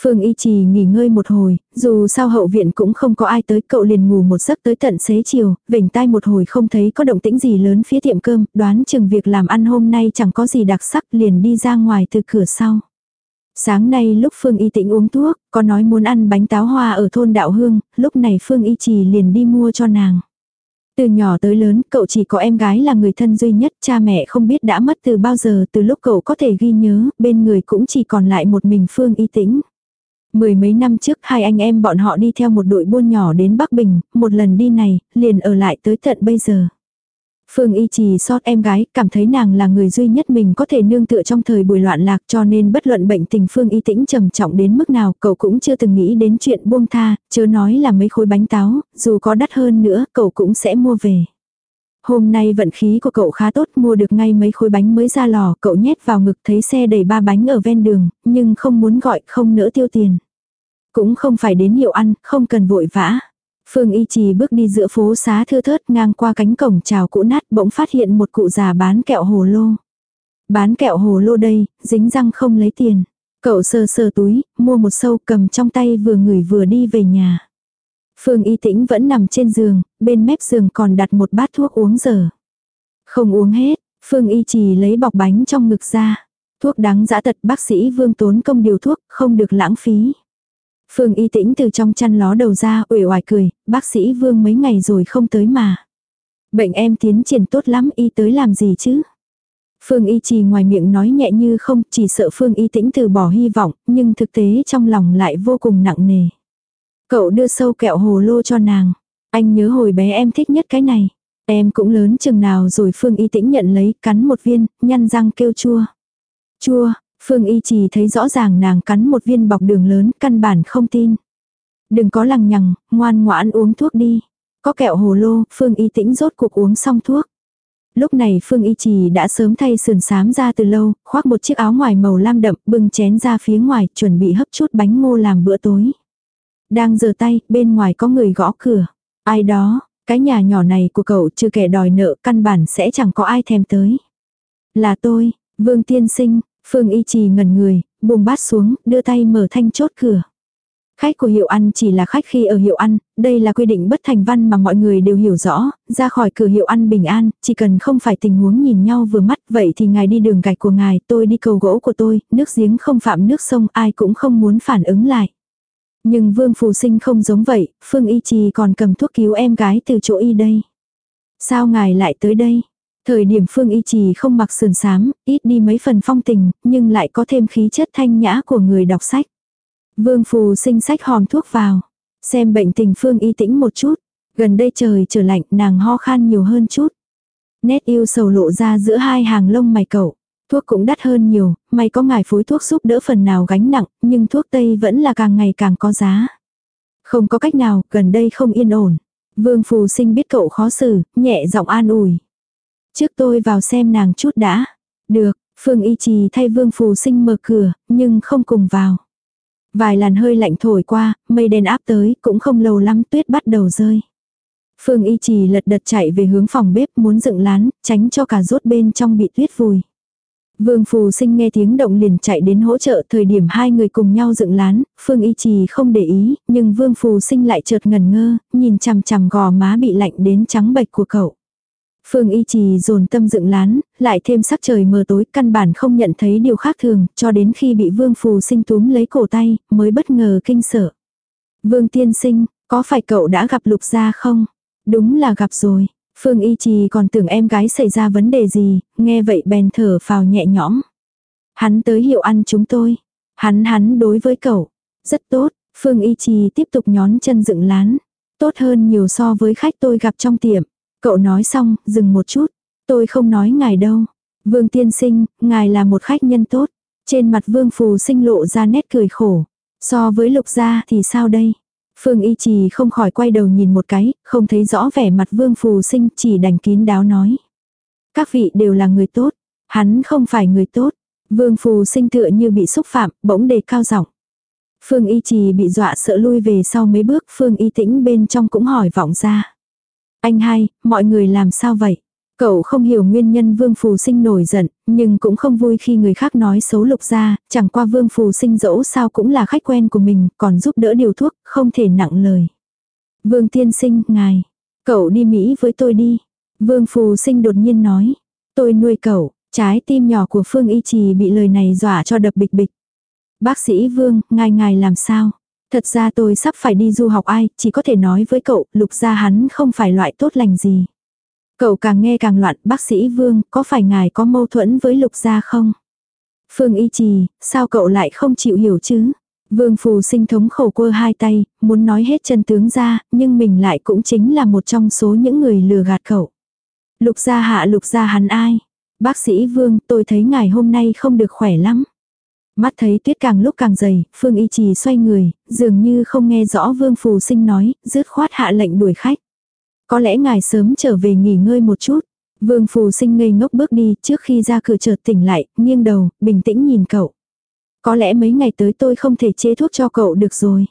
Phương Y Trì nghỉ ngơi một hồi, dù sao hậu viện cũng không có ai tới, cậu liền ngủ một giấc tới tận xế chiều, vểnh tai một hồi không thấy có động tĩnh gì lớn phía tiệm cơm, đoán chừng việc làm ăn hôm nay chẳng có gì đặc sắc liền đi ra ngoài từ cửa sau. Sáng nay lúc Phương Y Tĩnh uống thuốc, có nói muốn ăn bánh táo hoa ở thôn Đạo Hương, lúc này Phương Y Trì liền đi mua cho nàng. Từ nhỏ tới lớn, cậu chỉ có em gái là người thân duy nhất, cha mẹ không biết đã mất từ bao giờ, từ lúc cậu có thể ghi nhớ, bên người cũng chỉ còn lại một mình Phương Y Tĩnh. Mười mấy năm trước hai anh em bọn họ đi theo một đội buôn nhỏ đến Bắc Bình, một lần đi này, liền ở lại tới tận bây giờ. Phương Y Trì sót em gái, cảm thấy nàng là người duy nhất mình có thể nương tựa trong thời buổi loạn lạc cho nên bất luận bệnh tình Phương Y tĩnh trầm trọng đến mức nào cậu cũng chưa từng nghĩ đến chuyện buông tha, chớ nói là mấy khối bánh táo, dù có đắt hơn nữa cậu cũng sẽ mua về. Hôm nay vận khí của cậu khá tốt mua được ngay mấy khối bánh mới ra lò, cậu nhét vào ngực thấy xe đầy ba bánh ở ven đường, nhưng không muốn gọi không nỡ tiêu tiền. Cũng không phải đến hiệu ăn, không cần vội vã. Phương Y Trì bước đi giữa phố xá thưa thớt ngang qua cánh cổng chào cũ nát bỗng phát hiện một cụ già bán kẹo hồ lô. Bán kẹo hồ lô đây, dính răng không lấy tiền. Cậu sờ sờ túi, mua một sâu cầm trong tay vừa ngửi vừa đi về nhà. Phương Y Tĩnh vẫn nằm trên giường, bên mép giường còn đặt một bát thuốc uống dở. Không uống hết, Phương Y Trì lấy bọc bánh trong ngực ra. Thuốc đáng giã tật bác sĩ Vương tốn công điều thuốc, không được lãng phí. Phương y tĩnh từ trong chăn ló đầu ra uể oải cười, bác sĩ Vương mấy ngày rồi không tới mà. Bệnh em tiến triển tốt lắm y tới làm gì chứ? Phương y trì ngoài miệng nói nhẹ như không chỉ sợ Phương y tĩnh từ bỏ hy vọng, nhưng thực tế trong lòng lại vô cùng nặng nề. Cậu đưa sâu kẹo hồ lô cho nàng. Anh nhớ hồi bé em thích nhất cái này. Em cũng lớn chừng nào rồi Phương y tĩnh nhận lấy, cắn một viên, nhăn răng kêu chua. Chua, Phương Y Trì thấy rõ ràng nàng cắn một viên bọc đường lớn, căn bản không tin. Đừng có lằng nhằng, ngoan ngoãn uống thuốc đi. Có kẹo hồ lô, Phương Y tĩnh rốt cuộc uống xong thuốc. Lúc này Phương Y Trì đã sớm thay sườn sám ra từ lâu, khoác một chiếc áo ngoài màu lam đậm, bưng chén ra phía ngoài, chuẩn bị hấp chút bánh ngô làm bữa tối. Đang giơ tay, bên ngoài có người gõ cửa. Ai đó, cái nhà nhỏ này của cậu trừ kẻ đòi nợ căn bản sẽ chẳng có ai thèm tới. Là tôi, Vương Tiên Sinh, Phương Y Trì ngẩn người, buông bát xuống, đưa tay mở thanh chốt cửa. Khách của hiệu ăn chỉ là khách khi ở hiệu ăn, đây là quy định bất thành văn mà mọi người đều hiểu rõ, ra khỏi cửa hiệu ăn bình an, chỉ cần không phải tình huống nhìn nhau vừa mắt vậy thì ngài đi đường gạch của ngài, tôi đi cầu gỗ của tôi, nước giếng không phạm nước sông ai cũng không muốn phản ứng lại. Nhưng Vương Phù Sinh không giống vậy, Phương Y Trì còn cầm thuốc cứu em gái từ chỗ y đây. Sao ngài lại tới đây? Thời điểm Phương Y Trì không mặc sườn sám, ít đi mấy phần phong tình, nhưng lại có thêm khí chất thanh nhã của người đọc sách. Vương Phù sinh sách hòm thuốc vào. Xem bệnh tình Phương Y tĩnh một chút. Gần đây trời trở lạnh nàng ho khan nhiều hơn chút. Nét yêu sầu lộ ra giữa hai hàng lông mày cậu. Thuốc cũng đắt hơn nhiều, may có ngài phối thuốc giúp đỡ phần nào gánh nặng, nhưng thuốc Tây vẫn là càng ngày càng có giá. Không có cách nào, gần đây không yên ổn. Vương Phù sinh biết cậu khó xử, nhẹ giọng an ủi. Trước tôi vào xem nàng chút đã. Được, Phương Y Trì thay Vương Phù Sinh mở cửa, nhưng không cùng vào. Vài làn hơi lạnh thổi qua, mây đen áp tới, cũng không lâu lắm tuyết bắt đầu rơi. Phương Y Trì lật đật chạy về hướng phòng bếp muốn dựng lán, tránh cho cả rốt bên trong bị tuyết vùi. Vương Phù Sinh nghe tiếng động liền chạy đến hỗ trợ thời điểm hai người cùng nhau dựng lán, Phương Y Trì không để ý, nhưng Vương Phù Sinh lại chợt ngần ngơ, nhìn chằm chằm gò má bị lạnh đến trắng bệch của cậu. Phương Y Trì dồn tâm dựng lán, lại thêm sắc trời mờ tối, căn bản không nhận thấy điều khác thường, cho đến khi bị Vương Phù sinh túm lấy cổ tay, mới bất ngờ kinh sợ. Vương Tiên Sinh, có phải cậu đã gặp Lục Gia không? Đúng là gặp rồi. Phương Y Trì còn tưởng em gái xảy ra vấn đề gì, nghe vậy bèn thở phào nhẹ nhõm. Hắn tới hiệu ăn chúng tôi. Hắn hắn đối với cậu. Rất tốt, Phương Y Trì tiếp tục nhón chân dựng lán. Tốt hơn nhiều so với khách tôi gặp trong tiệm. Cậu nói xong, dừng một chút. Tôi không nói ngài đâu. Vương tiên sinh, ngài là một khách nhân tốt. Trên mặt vương phù sinh lộ ra nét cười khổ. So với lục gia thì sao đây? Phương y trì không khỏi quay đầu nhìn một cái, không thấy rõ vẻ mặt vương phù sinh chỉ đành kín đáo nói. Các vị đều là người tốt. Hắn không phải người tốt. Vương phù sinh tựa như bị xúc phạm, bỗng đề cao giọng. Phương y trì bị dọa sợ lui về sau mấy bước, Phương y tĩnh bên trong cũng hỏi vọng ra. Anh hai, mọi người làm sao vậy? Cậu không hiểu nguyên nhân Vương Phù Sinh nổi giận, nhưng cũng không vui khi người khác nói xấu lục ra, chẳng qua Vương Phù Sinh dẫu sao cũng là khách quen của mình, còn giúp đỡ điều thuốc, không thể nặng lời. Vương Tiên Sinh, ngài, cậu đi Mỹ với tôi đi. Vương Phù Sinh đột nhiên nói, tôi nuôi cậu, trái tim nhỏ của Phương Y Trì bị lời này dọa cho đập bịch bịch. Bác sĩ Vương, ngài ngài làm sao? Thật ra tôi sắp phải đi du học ai, chỉ có thể nói với cậu, lục gia hắn không phải loại tốt lành gì. Cậu càng nghe càng loạn, bác sĩ Vương, có phải ngài có mâu thuẫn với lục gia không? Phương y trì, sao cậu lại không chịu hiểu chứ? Vương phù sinh thống khổ quơ hai tay, muốn nói hết chân tướng ra, nhưng mình lại cũng chính là một trong số những người lừa gạt cậu. Lục gia hạ lục gia hắn ai? Bác sĩ Vương, tôi thấy ngài hôm nay không được khỏe lắm. Mắt thấy tuyết càng lúc càng dày, Phương Y Trì xoay người, dường như không nghe rõ Vương Phù Sinh nói, dứt khoát hạ lệnh đuổi khách. Có lẽ ngài sớm trở về nghỉ ngơi một chút. Vương Phù Sinh ngây ngốc bước đi trước khi ra cửa chợt tỉnh lại, nghiêng đầu, bình tĩnh nhìn cậu. Có lẽ mấy ngày tới tôi không thể chế thuốc cho cậu được rồi.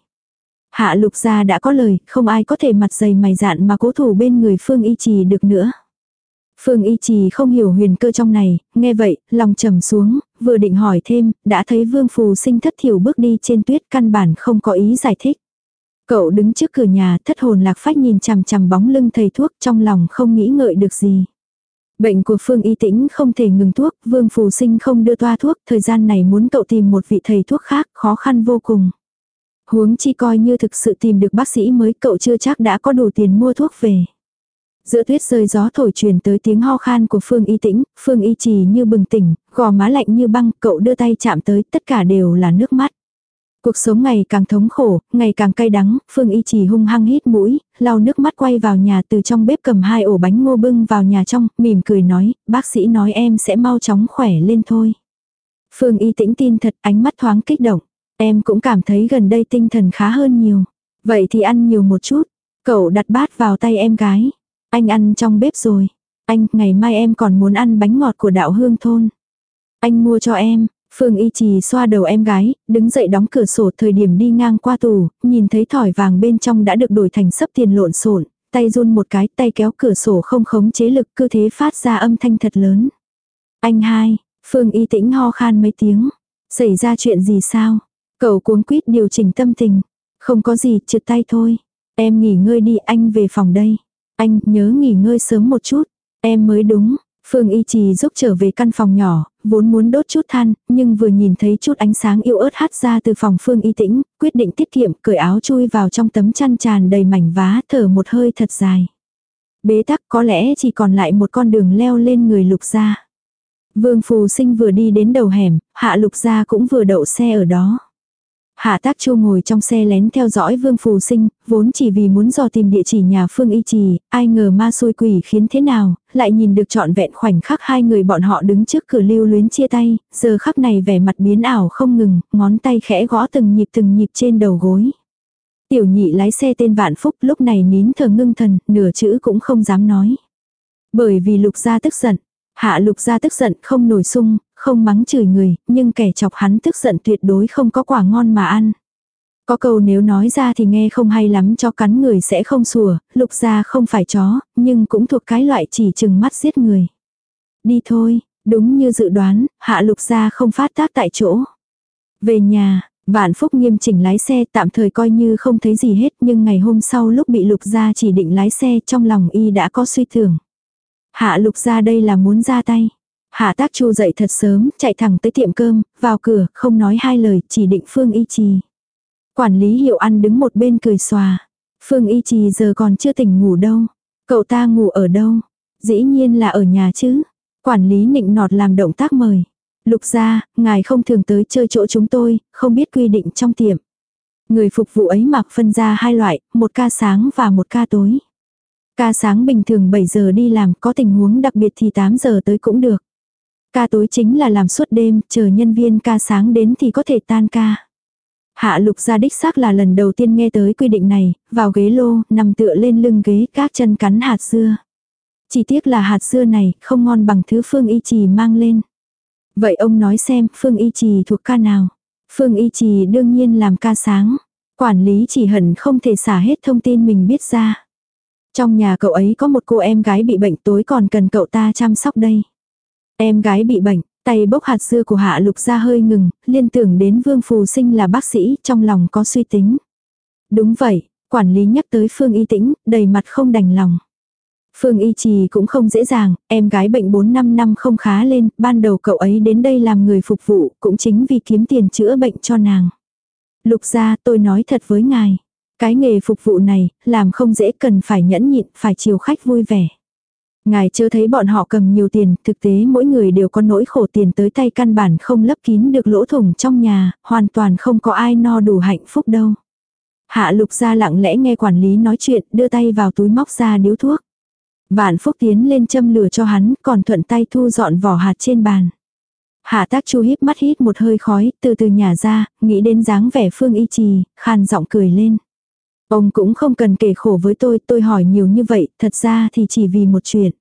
Hạ lục gia đã có lời, không ai có thể mặt dày mày dạn mà cố thủ bên người Phương Y Trì được nữa. Phương Y Trì không hiểu huyền cơ trong này, nghe vậy, lòng trầm xuống, vừa định hỏi thêm, đã thấy Vương Phù sinh thất thiểu bước đi trên tuyết căn bản không có ý giải thích. Cậu đứng trước cửa nhà thất hồn lạc phách nhìn chằm chằm bóng lưng thầy thuốc trong lòng không nghĩ ngợi được gì. Bệnh của Phương Y Tĩnh không thể ngừng thuốc, Vương Phù Sinh không đưa toa thuốc, thời gian này muốn cậu tìm một vị thầy thuốc khác, khó khăn vô cùng. Huống chi coi như thực sự tìm được bác sĩ mới cậu chưa chắc đã có đủ tiền mua thuốc về. Giữa tuyết rơi gió thổi truyền tới tiếng ho khan của Phương Y Tĩnh, Phương Y Trì như bừng tỉnh, gò má lạnh như băng, cậu đưa tay chạm tới, tất cả đều là nước mắt. Cuộc sống ngày càng thống khổ, ngày càng cay đắng, Phương Y Trì hung hăng hít mũi, lau nước mắt quay vào nhà từ trong bếp cầm hai ổ bánh ngô bưng vào nhà trong, mỉm cười nói, bác sĩ nói em sẽ mau chóng khỏe lên thôi. Phương Y Tĩnh tin thật, ánh mắt thoáng kích động. Em cũng cảm thấy gần đây tinh thần khá hơn nhiều. Vậy thì ăn nhiều một chút. Cậu đặt bát vào tay em gái. Anh ăn trong bếp rồi. Anh, ngày mai em còn muốn ăn bánh ngọt của đạo hương thôn. Anh mua cho em. Phương Y Trì xoa đầu em gái, đứng dậy đóng cửa sổ thời điểm đi ngang qua tủ, nhìn thấy thỏi vàng bên trong đã được đổi thành sấp tiền lộn xộn, tay run một cái, tay kéo cửa sổ không khống chế lực, cứ thế phát ra âm thanh thật lớn. Anh hai, Phương Y tĩnh ho khan mấy tiếng. Xảy ra chuyện gì sao? Cậu cuống quýt điều chỉnh tâm tình. Không có gì, trượt tay thôi. Em nghỉ ngơi đi, anh về phòng đây. Anh nhớ nghỉ ngơi sớm một chút. Em mới đúng. Phương Y Trì giúp trở về căn phòng nhỏ, vốn muốn đốt chút than, nhưng vừa nhìn thấy chút ánh sáng yêu ớt hát ra từ phòng Phương Y Tĩnh, quyết định tiết kiệm, cởi áo chui vào trong tấm chăn tràn đầy mảnh vá, thở một hơi thật dài. Bế tắc có lẽ chỉ còn lại một con đường leo lên người lục gia. Vương Phù Sinh vừa đi đến đầu hẻm, hạ lục gia cũng vừa đậu xe ở đó. Hạ tác chu ngồi trong xe lén theo dõi vương phù sinh, vốn chỉ vì muốn dò tìm địa chỉ nhà phương y trì, ai ngờ ma xôi quỷ khiến thế nào, lại nhìn được trọn vẹn khoảnh khắc hai người bọn họ đứng trước cửa lưu luyến chia tay, giờ khắc này vẻ mặt biến ảo không ngừng, ngón tay khẽ gõ từng nhịp từng nhịp trên đầu gối. Tiểu nhị lái xe tên Vạn Phúc lúc này nín thở ngưng thần, nửa chữ cũng không dám nói. Bởi vì lục gia tức giận, Hạ lục gia tức giận không nổi sung, không mắng chửi người, nhưng kẻ chọc hắn tức giận tuyệt đối không có quả ngon mà ăn. Có câu nếu nói ra thì nghe không hay lắm cho cắn người sẽ không sủa, lục gia không phải chó, nhưng cũng thuộc cái loại chỉ chừng mắt giết người. Đi thôi, đúng như dự đoán, hạ lục gia không phát tác tại chỗ. Về nhà, Vạn Phúc nghiêm chỉnh lái xe tạm thời coi như không thấy gì hết nhưng ngày hôm sau lúc bị lục gia chỉ định lái xe trong lòng y đã có suy tưởng. Hạ lục gia đây là muốn ra tay. Hạ tác chu dậy thật sớm, chạy thẳng tới tiệm cơm, vào cửa, không nói hai lời, chỉ định Phương Y Trì. Quản lý hiệu ăn đứng một bên cười xòa. Phương Y Trì giờ còn chưa tỉnh ngủ đâu. Cậu ta ngủ ở đâu? Dĩ nhiên là ở nhà chứ. Quản lý nịnh nọt làm động tác mời. Lục ra, ngài không thường tới chơi chỗ chúng tôi, không biết quy định trong tiệm. Người phục vụ ấy mặc phân ra hai loại, một ca sáng và một ca tối. Ca sáng bình thường 7 giờ đi làm, có tình huống đặc biệt thì 8 giờ tới cũng được. Ca tối chính là làm suốt đêm, chờ nhân viên ca sáng đến thì có thể tan ca. Hạ lục ra đích xác là lần đầu tiên nghe tới quy định này, vào ghế lô, nằm tựa lên lưng ghế, các chân cắn hạt dưa. Chỉ tiếc là hạt dưa này, không ngon bằng thứ Phương Y Trì mang lên. Vậy ông nói xem, Phương Y Trì thuộc ca nào? Phương Y Trì đương nhiên làm ca sáng. Quản lý chỉ hận không thể xả hết thông tin mình biết ra. Trong nhà cậu ấy có một cô em gái bị bệnh tối còn cần cậu ta chăm sóc đây. Em gái bị bệnh, tay bốc hạt dưa của hạ lục ra hơi ngừng, liên tưởng đến vương phù sinh là bác sĩ, trong lòng có suy tính. Đúng vậy, quản lý nhắc tới Phương Y Tĩnh, đầy mặt không đành lòng. Phương Y Trì cũng không dễ dàng, em gái bệnh 4-5 năm không khá lên, ban đầu cậu ấy đến đây làm người phục vụ, cũng chính vì kiếm tiền chữa bệnh cho nàng. Lục ra tôi nói thật với ngài. Cái nghề phục vụ này, làm không dễ cần phải nhẫn nhịn, phải chiều khách vui vẻ. Ngài chưa thấy bọn họ cầm nhiều tiền, thực tế mỗi người đều có nỗi khổ tiền tới tay căn bản không lấp kín được lỗ thủng trong nhà, hoàn toàn không có ai no đủ hạnh phúc đâu. Hạ lục ra lặng lẽ nghe quản lý nói chuyện, đưa tay vào túi móc ra điếu thuốc. Vạn phúc tiến lên châm lửa cho hắn, còn thuận tay thu dọn vỏ hạt trên bàn. Hạ tác chu híp mắt hít một hơi khói, từ từ nhả ra, nghĩ đến dáng vẻ phương y trì, khàn giọng cười lên. Ông cũng không cần kể khổ với tôi, tôi hỏi nhiều như vậy, thật ra thì chỉ vì một chuyện.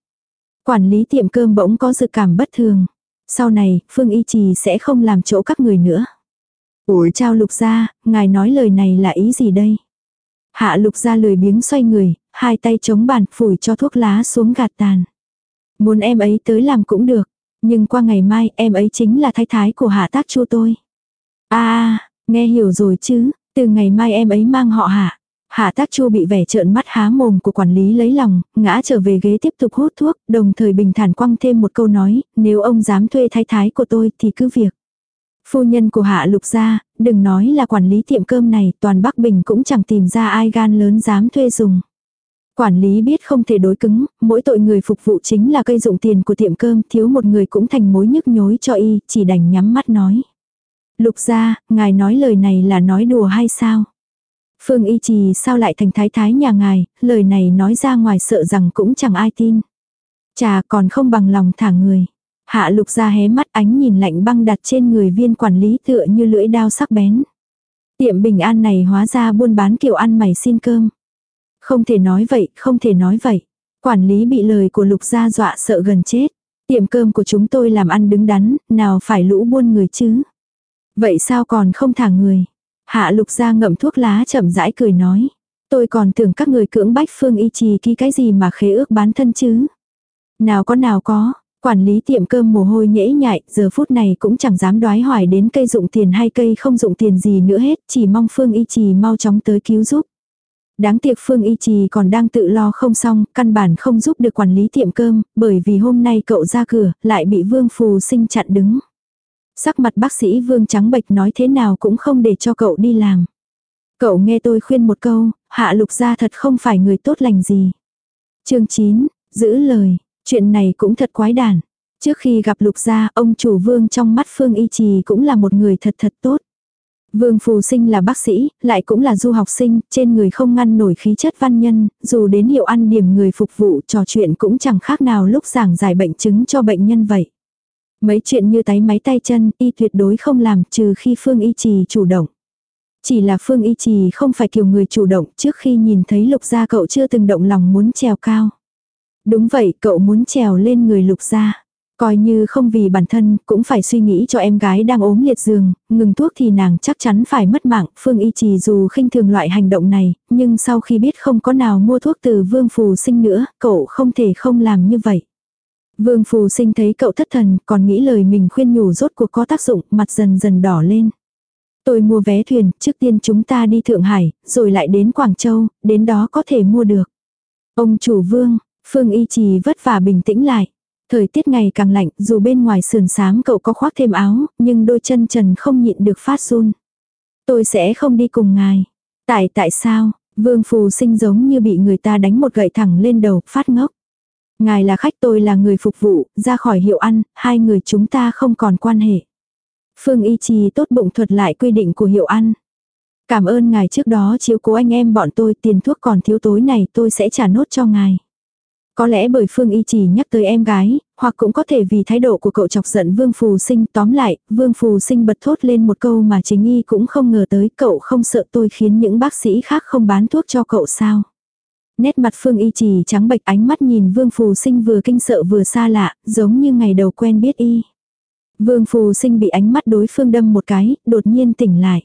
Quản lý tiệm cơm bỗng có dự cảm bất thường. Sau này, Phương Y Trì sẽ không làm chỗ các người nữa. Ủi trao lục gia ngài nói lời này là ý gì đây? Hạ lục gia lười biếng xoay người, hai tay chống bàn phủi cho thuốc lá xuống gạt tàn. Muốn em ấy tới làm cũng được, nhưng qua ngày mai em ấy chính là thái thái của hạ tác chu tôi. à, nghe hiểu rồi chứ, từ ngày mai em ấy mang họ hạ. Hạ tác chu bị vẻ trợn mắt há mồm của quản lý lấy lòng, ngã trở về ghế tiếp tục hút thuốc, đồng thời bình thản quăng thêm một câu nói, nếu ông dám thuê thái thái của tôi thì cứ việc. Phu nhân của Hạ Lục gia, đừng nói là quản lý tiệm cơm này, toàn Bắc Bình cũng chẳng tìm ra ai gan lớn dám thuê dùng. Quản lý biết không thể đối cứng, mỗi tội người phục vụ chính là cây dụng tiền của tiệm cơm, thiếu một người cũng thành mối nhức nhối cho y, chỉ đành nhắm mắt nói. Lục gia, ngài nói lời này là nói đùa hay sao? Phương y trì sao lại thành thái thái nhà ngài, lời này nói ra ngoài sợ rằng cũng chẳng ai tin. Chà còn không bằng lòng thả người. Hạ lục ra hé mắt ánh nhìn lạnh băng đặt trên người viên quản lý tựa như lưỡi đao sắc bén. Tiệm bình an này hóa ra buôn bán kiểu ăn mày xin cơm. Không thể nói vậy, không thể nói vậy. Quản lý bị lời của lục gia dọa sợ gần chết. Tiệm cơm của chúng tôi làm ăn đứng đắn, nào phải lũ buôn người chứ. Vậy sao còn không thả người? Hạ lục gia ngậm thuốc lá chậm rãi cười nói. Tôi còn tưởng các người cưỡng bách phương y trì ký cái gì mà khế ước bán thân chứ. Nào có nào có, quản lý tiệm cơm mồ hôi nhễ nhại, giờ phút này cũng chẳng dám đoái hoài đến cây dụng tiền hay cây không dụng tiền gì nữa hết, chỉ mong phương y trì mau chóng tới cứu giúp. Đáng tiếc Phương Y Trì còn đang tự lo không xong, căn bản không giúp được quản lý tiệm cơm, bởi vì hôm nay cậu ra cửa, lại bị Vương Phù sinh chặn đứng. Sắc mặt bác sĩ Vương trắng bệch nói thế nào cũng không để cho cậu đi làm. Cậu nghe tôi khuyên một câu, hạ lục gia thật không phải người tốt lành gì. chương 9, giữ lời, chuyện này cũng thật quái đản. Trước khi gặp lục gia, ông chủ vương trong mắt Phương Y Trì cũng là một người thật thật tốt. Vương Phù Sinh là bác sĩ, lại cũng là du học sinh, trên người không ngăn nổi khí chất văn nhân, dù đến hiệu ăn điểm người phục vụ trò chuyện cũng chẳng khác nào lúc giảng giải bệnh chứng cho bệnh nhân vậy. Mấy chuyện như tái máy tay chân, y tuyệt đối không làm trừ khi Phương Y Trì chủ động. Chỉ là Phương Y Trì không phải kiểu người chủ động trước khi nhìn thấy lục gia cậu chưa từng động lòng muốn trèo cao. Đúng vậy, cậu muốn trèo lên người lục gia. Coi như không vì bản thân, cũng phải suy nghĩ cho em gái đang ốm liệt giường, ngừng thuốc thì nàng chắc chắn phải mất mạng. Phương Y Trì dù khinh thường loại hành động này, nhưng sau khi biết không có nào mua thuốc từ Vương Phù Sinh nữa, cậu không thể không làm như vậy. Vương Phù Sinh thấy cậu thất thần, còn nghĩ lời mình khuyên nhủ rốt cuộc có tác dụng, mặt dần dần đỏ lên. Tôi mua vé thuyền, trước tiên chúng ta đi Thượng Hải, rồi lại đến Quảng Châu, đến đó có thể mua được. Ông chủ Vương, Phương Y Trì vất vả bình tĩnh lại. Thời tiết ngày càng lạnh, dù bên ngoài sườn sáng cậu có khoác thêm áo, nhưng đôi chân trần không nhịn được phát run. Tôi sẽ không đi cùng ngài. Tại tại sao, Vương Phù Sinh giống như bị người ta đánh một gậy thẳng lên đầu, phát ngốc. Ngài là khách tôi là người phục vụ, ra khỏi hiệu ăn, hai người chúng ta không còn quan hệ. Phương Y Trì tốt bụng thuật lại quy định của hiệu ăn. Cảm ơn ngài trước đó chiếu cố anh em bọn tôi tiền thuốc còn thiếu tối này tôi sẽ trả nốt cho ngài. Có lẽ bởi Phương Y chỉ nhắc tới em gái, hoặc cũng có thể vì thái độ của cậu chọc giận Vương Phù Sinh. Tóm lại, Vương Phù Sinh bật thốt lên một câu mà chính y cũng không ngờ tới cậu không sợ tôi khiến những bác sĩ khác không bán thuốc cho cậu sao. Nét mặt Phương Y trì trắng bệch ánh mắt nhìn Vương Phù Sinh vừa kinh sợ vừa xa lạ, giống như ngày đầu quen biết y. Vương Phù Sinh bị ánh mắt đối phương đâm một cái, đột nhiên tỉnh lại.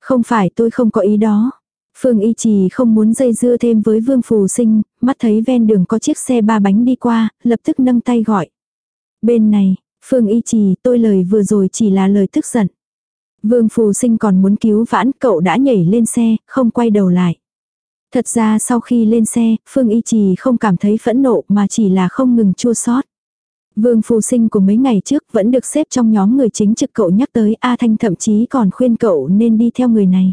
Không phải tôi không có ý đó. Phương Y Trì không muốn dây dưa thêm với Vương Phù Sinh, mắt thấy ven đường có chiếc xe ba bánh đi qua, lập tức nâng tay gọi. Bên này, Phương Y Trì tôi lời vừa rồi chỉ là lời tức giận. Vương Phù Sinh còn muốn cứu vãn cậu đã nhảy lên xe, không quay đầu lại. Thật ra sau khi lên xe, Phương Y Trì không cảm thấy phẫn nộ mà chỉ là không ngừng chua xót. Vương phù sinh của mấy ngày trước vẫn được xếp trong nhóm người chính trực cậu nhắc tới A Thanh thậm chí còn khuyên cậu nên đi theo người này.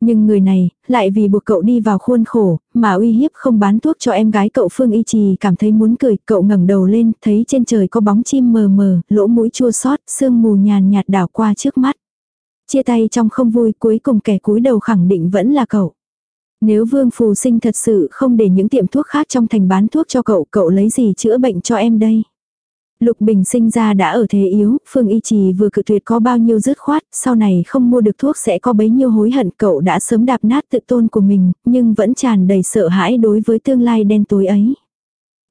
Nhưng người này, lại vì buộc cậu đi vào khuôn khổ, mà uy hiếp không bán thuốc cho em gái cậu Phương Y Trì cảm thấy muốn cười, cậu ngẩng đầu lên, thấy trên trời có bóng chim mờ mờ, lỗ mũi chua xót, sương mù nhàn nhạt đảo qua trước mắt. Chia tay trong không vui, cuối cùng kẻ cúi đầu khẳng định vẫn là cậu. Nếu Vương Phù Sinh thật sự không để những tiệm thuốc khác trong thành bán thuốc cho cậu, cậu lấy gì chữa bệnh cho em đây? Lục Bình sinh ra đã ở thế yếu, Phương Y Trì vừa cự tuyệt có bao nhiêu dứt khoát, sau này không mua được thuốc sẽ có bấy nhiêu hối hận cậu đã sớm đạp nát tự tôn của mình, nhưng vẫn tràn đầy sợ hãi đối với tương lai đen tối ấy.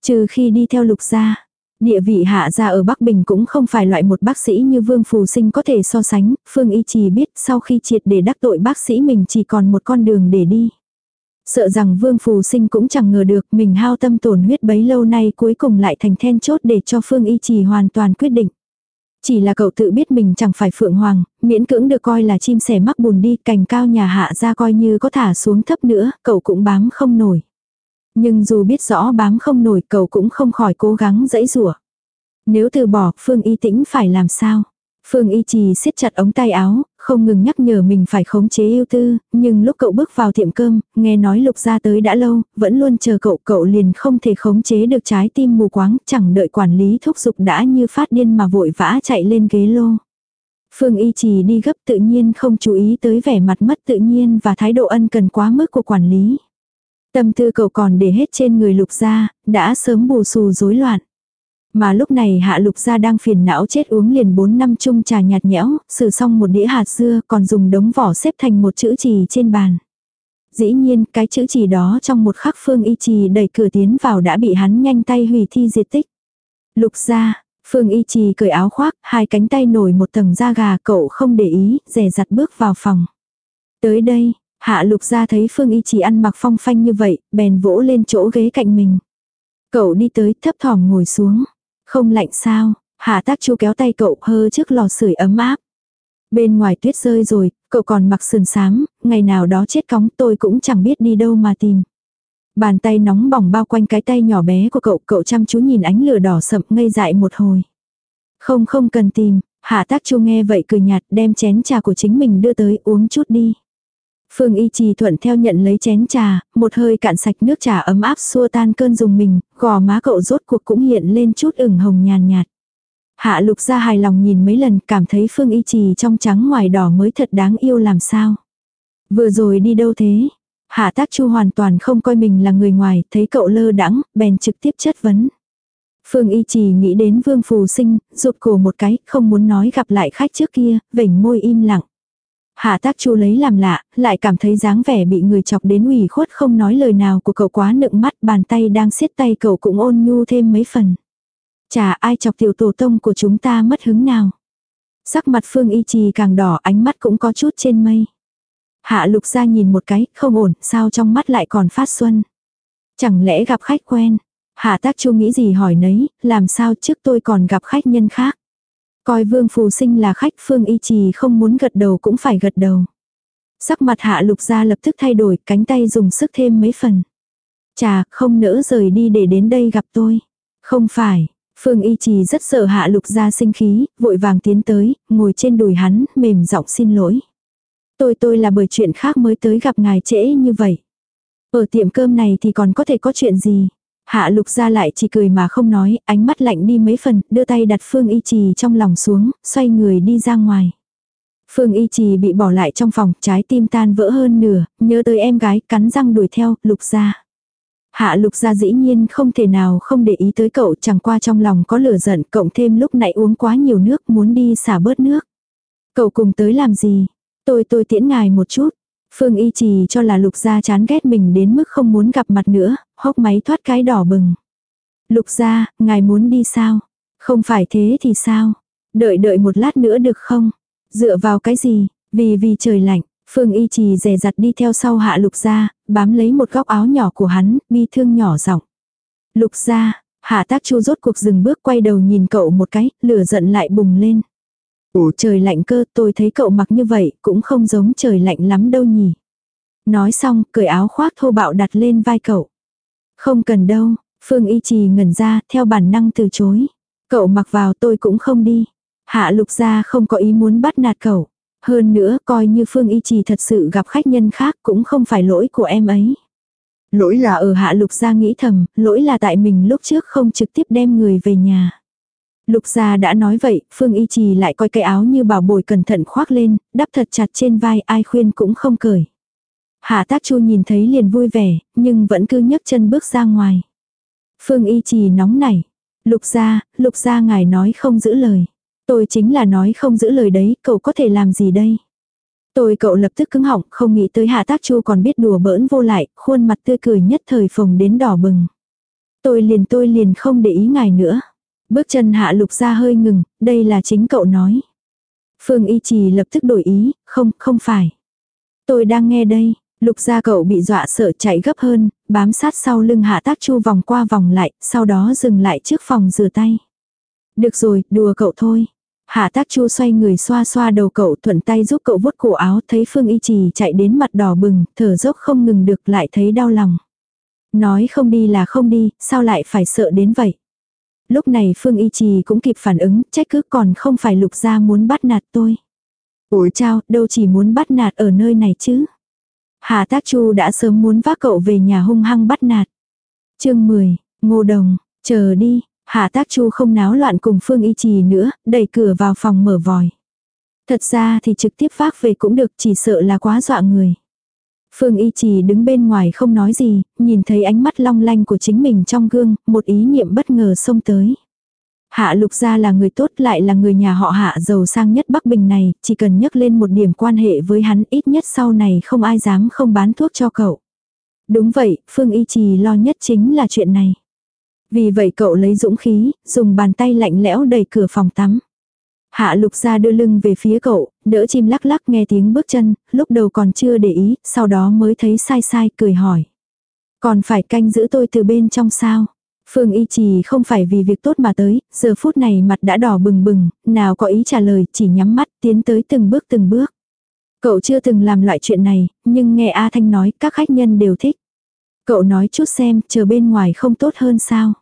Trừ khi đi theo lục gia. Địa vị hạ gia ở Bắc Bình cũng không phải loại một bác sĩ như Vương Phù Sinh có thể so sánh, Phương Y Trì biết sau khi triệt để đắc tội bác sĩ mình chỉ còn một con đường để đi. Sợ rằng Vương Phù Sinh cũng chẳng ngờ được mình hao tâm tổn huyết bấy lâu nay cuối cùng lại thành then chốt để cho Phương Y Trì hoàn toàn quyết định. Chỉ là cậu tự biết mình chẳng phải phượng hoàng, miễn cưỡng được coi là chim sẻ mắc bùn đi, cành cao nhà hạ ra coi như có thả xuống thấp nữa, cậu cũng bám không nổi. Nhưng dù biết rõ bám không nổi cậu cũng không khỏi cố gắng dẫy rủa Nếu từ bỏ, Phương Y Tĩnh phải làm sao? Phương Y Trì siết chặt ống tay áo, không ngừng nhắc nhở mình phải khống chế yêu tư, nhưng lúc cậu bước vào tiệm cơm, nghe nói lục ra tới đã lâu, vẫn luôn chờ cậu, cậu liền không thể khống chế được trái tim mù quáng, chẳng đợi quản lý thúc giục đã như phát điên mà vội vã chạy lên ghế lô. Phương Y Trì đi gấp tự nhiên không chú ý tới vẻ mặt mất tự nhiên và thái độ ân cần quá mức của quản lý. Tâm tư cậu còn để hết trên người lục ra, đã sớm bù xù rối loạn. Mà lúc này hạ lục gia đang phiền não chết uống liền 4 năm chung trà nhạt nhẽo, xử xong một đĩa hạt dưa còn dùng đống vỏ xếp thành một chữ trì trên bàn. Dĩ nhiên cái chữ trì đó trong một khắc phương y trì đẩy cửa tiến vào đã bị hắn nhanh tay hủy thi diệt tích. Lục gia, phương y trì cởi áo khoác, hai cánh tay nổi một tầng da gà cậu không để ý, rè rặt bước vào phòng. Tới đây, hạ lục gia thấy phương y trì ăn mặc phong phanh như vậy, bèn vỗ lên chỗ ghế cạnh mình. Cậu đi tới thấp thỏm ngồi xuống. Không lạnh sao, hạ tác chu kéo tay cậu hơ trước lò sưởi ấm áp. Bên ngoài tuyết rơi rồi, cậu còn mặc sườn sám, ngày nào đó chết cóng tôi cũng chẳng biết đi đâu mà tìm. Bàn tay nóng bỏng bao quanh cái tay nhỏ bé của cậu, cậu chăm chú nhìn ánh lửa đỏ sậm ngây dại một hồi. Không không cần tìm, hạ tác chu nghe vậy cười nhạt đem chén trà của chính mình đưa tới uống chút đi. Phương Y Trì thuận theo nhận lấy chén trà, một hơi cạn sạch nước trà ấm áp xua tan cơn dùng mình, gò má cậu rốt cuộc cũng hiện lên chút ửng hồng nhàn nhạt. Hạ lục ra hài lòng nhìn mấy lần cảm thấy Phương Y Trì trong trắng ngoài đỏ mới thật đáng yêu làm sao. Vừa rồi đi đâu thế? Hạ tác chu hoàn toàn không coi mình là người ngoài, thấy cậu lơ đãng bèn trực tiếp chất vấn. Phương Y Trì nghĩ đến Vương Phù Sinh, rụt cổ một cái, không muốn nói gặp lại khách trước kia, vểnh môi im lặng. Hạ tác chu lấy làm lạ, lại cảm thấy dáng vẻ bị người chọc đến ủy khuất không nói lời nào của cậu quá nựng mắt bàn tay đang siết tay cậu cũng ôn nhu thêm mấy phần. Chả ai chọc tiểu tổ tông của chúng ta mất hứng nào. Sắc mặt phương y trì càng đỏ ánh mắt cũng có chút trên mây. Hạ lục ra nhìn một cái, không ổn, sao trong mắt lại còn phát xuân. Chẳng lẽ gặp khách quen. Hạ tác chu nghĩ gì hỏi nấy, làm sao trước tôi còn gặp khách nhân khác. Coi vương phù sinh là khách phương y trì không muốn gật đầu cũng phải gật đầu. Sắc mặt hạ lục ra lập tức thay đổi, cánh tay dùng sức thêm mấy phần. Chà, không nỡ rời đi để đến đây gặp tôi. Không phải, Phương Y Trì rất sợ hạ lục ra sinh khí, vội vàng tiến tới, ngồi trên đùi hắn, mềm giọng xin lỗi. Tôi tôi là bởi chuyện khác mới tới gặp ngài trễ như vậy. Ở tiệm cơm này thì còn có thể có chuyện gì? Hạ lục ra lại chỉ cười mà không nói, ánh mắt lạnh đi mấy phần, đưa tay đặt Phương Y Trì trong lòng xuống, xoay người đi ra ngoài. Phương Y Trì bị bỏ lại trong phòng, trái tim tan vỡ hơn nửa, nhớ tới em gái, cắn răng đuổi theo, lục ra. Hạ lục ra dĩ nhiên không thể nào không để ý tới cậu, chẳng qua trong lòng có lửa giận, cộng thêm lúc nãy uống quá nhiều nước, muốn đi xả bớt nước. Cậu cùng tới làm gì? Tôi tôi tiễn ngài một chút. Phương y trì cho là lục gia chán ghét mình đến mức không muốn gặp mặt nữa, hốc máy thoát cái đỏ bừng. Lục gia, ngài muốn đi sao? Không phải thế thì sao? Đợi đợi một lát nữa được không? Dựa vào cái gì? Vì vì trời lạnh, Phương y trì dè dặt đi theo sau hạ lục gia, bám lấy một góc áo nhỏ của hắn, bi thương nhỏ giọng. Lục gia, hạ tác chu rốt cuộc dừng bước quay đầu nhìn cậu một cái, lửa giận lại bùng lên. Ủa trời lạnh cơ tôi thấy cậu mặc như vậy cũng không giống trời lạnh lắm đâu nhỉ. Nói xong cởi áo khoác thô bạo đặt lên vai cậu. Không cần đâu, Phương Y Trì ngẩn ra theo bản năng từ chối. Cậu mặc vào tôi cũng không đi. Hạ lục gia không có ý muốn bắt nạt cậu. Hơn nữa coi như Phương Y Trì thật sự gặp khách nhân khác cũng không phải lỗi của em ấy. Lỗi là ở hạ lục gia nghĩ thầm, lỗi là tại mình lúc trước không trực tiếp đem người về nhà. Lục gia đã nói vậy, Phương Y Trì lại coi cái áo như bảo bồi cẩn thận khoác lên, đắp thật chặt trên vai ai khuyên cũng không cởi. Hạ tác chu nhìn thấy liền vui vẻ, nhưng vẫn cứ nhấc chân bước ra ngoài. Phương Y Trì nóng nảy. Lục gia, lục gia ngài nói không giữ lời. Tôi chính là nói không giữ lời đấy, cậu có thể làm gì đây? Tôi cậu lập tức cứng họng, không nghĩ tới hạ tác chu còn biết đùa bỡn vô lại, khuôn mặt tươi cười nhất thời phồng đến đỏ bừng. Tôi liền tôi liền không để ý ngài nữa. Bước chân hạ lục ra hơi ngừng, đây là chính cậu nói. Phương y trì lập tức đổi ý, không, không phải. Tôi đang nghe đây, lục ra cậu bị dọa sợ chạy gấp hơn, bám sát sau lưng hạ tác chu vòng qua vòng lại, sau đó dừng lại trước phòng rửa tay. Được rồi, đùa cậu thôi. Hạ tác chu xoay người xoa xoa đầu cậu thuận tay giúp cậu vuốt cổ áo thấy Phương Y Trì chạy đến mặt đỏ bừng, thở dốc không ngừng được lại thấy đau lòng. Nói không đi là không đi, sao lại phải sợ đến vậy? Lúc này Phương Y Trì cũng kịp phản ứng, trách cứ còn không phải lục gia muốn bắt nạt tôi. Ủi chao, đâu chỉ muốn bắt nạt ở nơi này chứ. Hà Tác Chu đã sớm muốn vác cậu về nhà hung hăng bắt nạt. chương 10, Ngô Đồng, chờ đi, hà tác chu không náo loạn cùng Phương Y Trì nữa, đẩy cửa vào phòng mở vòi. Thật ra thì trực tiếp vác về cũng được chỉ sợ là quá dọa người. Phương Y Trì đứng bên ngoài không nói gì, nhìn thấy ánh mắt long lanh của chính mình trong gương, một ý niệm bất ngờ xông tới. Hạ lục gia là người tốt lại là người nhà họ hạ giàu sang nhất Bắc Bình này, chỉ cần nhắc lên một điểm quan hệ với hắn ít nhất sau này không ai dám không bán thuốc cho cậu. Đúng vậy, Phương Y Trì lo nhất chính là chuyện này. Vì vậy cậu lấy dũng khí, dùng bàn tay lạnh lẽo đẩy cửa phòng tắm. Hạ lục ra đưa lưng về phía cậu, đỡ chim lắc lắc nghe tiếng bước chân, lúc đầu còn chưa để ý, sau đó mới thấy sai sai cười hỏi. Còn phải canh giữ tôi từ bên trong sao? Phương y trì không phải vì việc tốt mà tới, giờ phút này mặt đã đỏ bừng bừng, nào có ý trả lời, chỉ nhắm mắt tiến tới từng bước từng bước. Cậu chưa từng làm loại chuyện này, nhưng nghe A Thanh nói các khách nhân đều thích. Cậu nói chút xem, chờ bên ngoài không tốt hơn sao.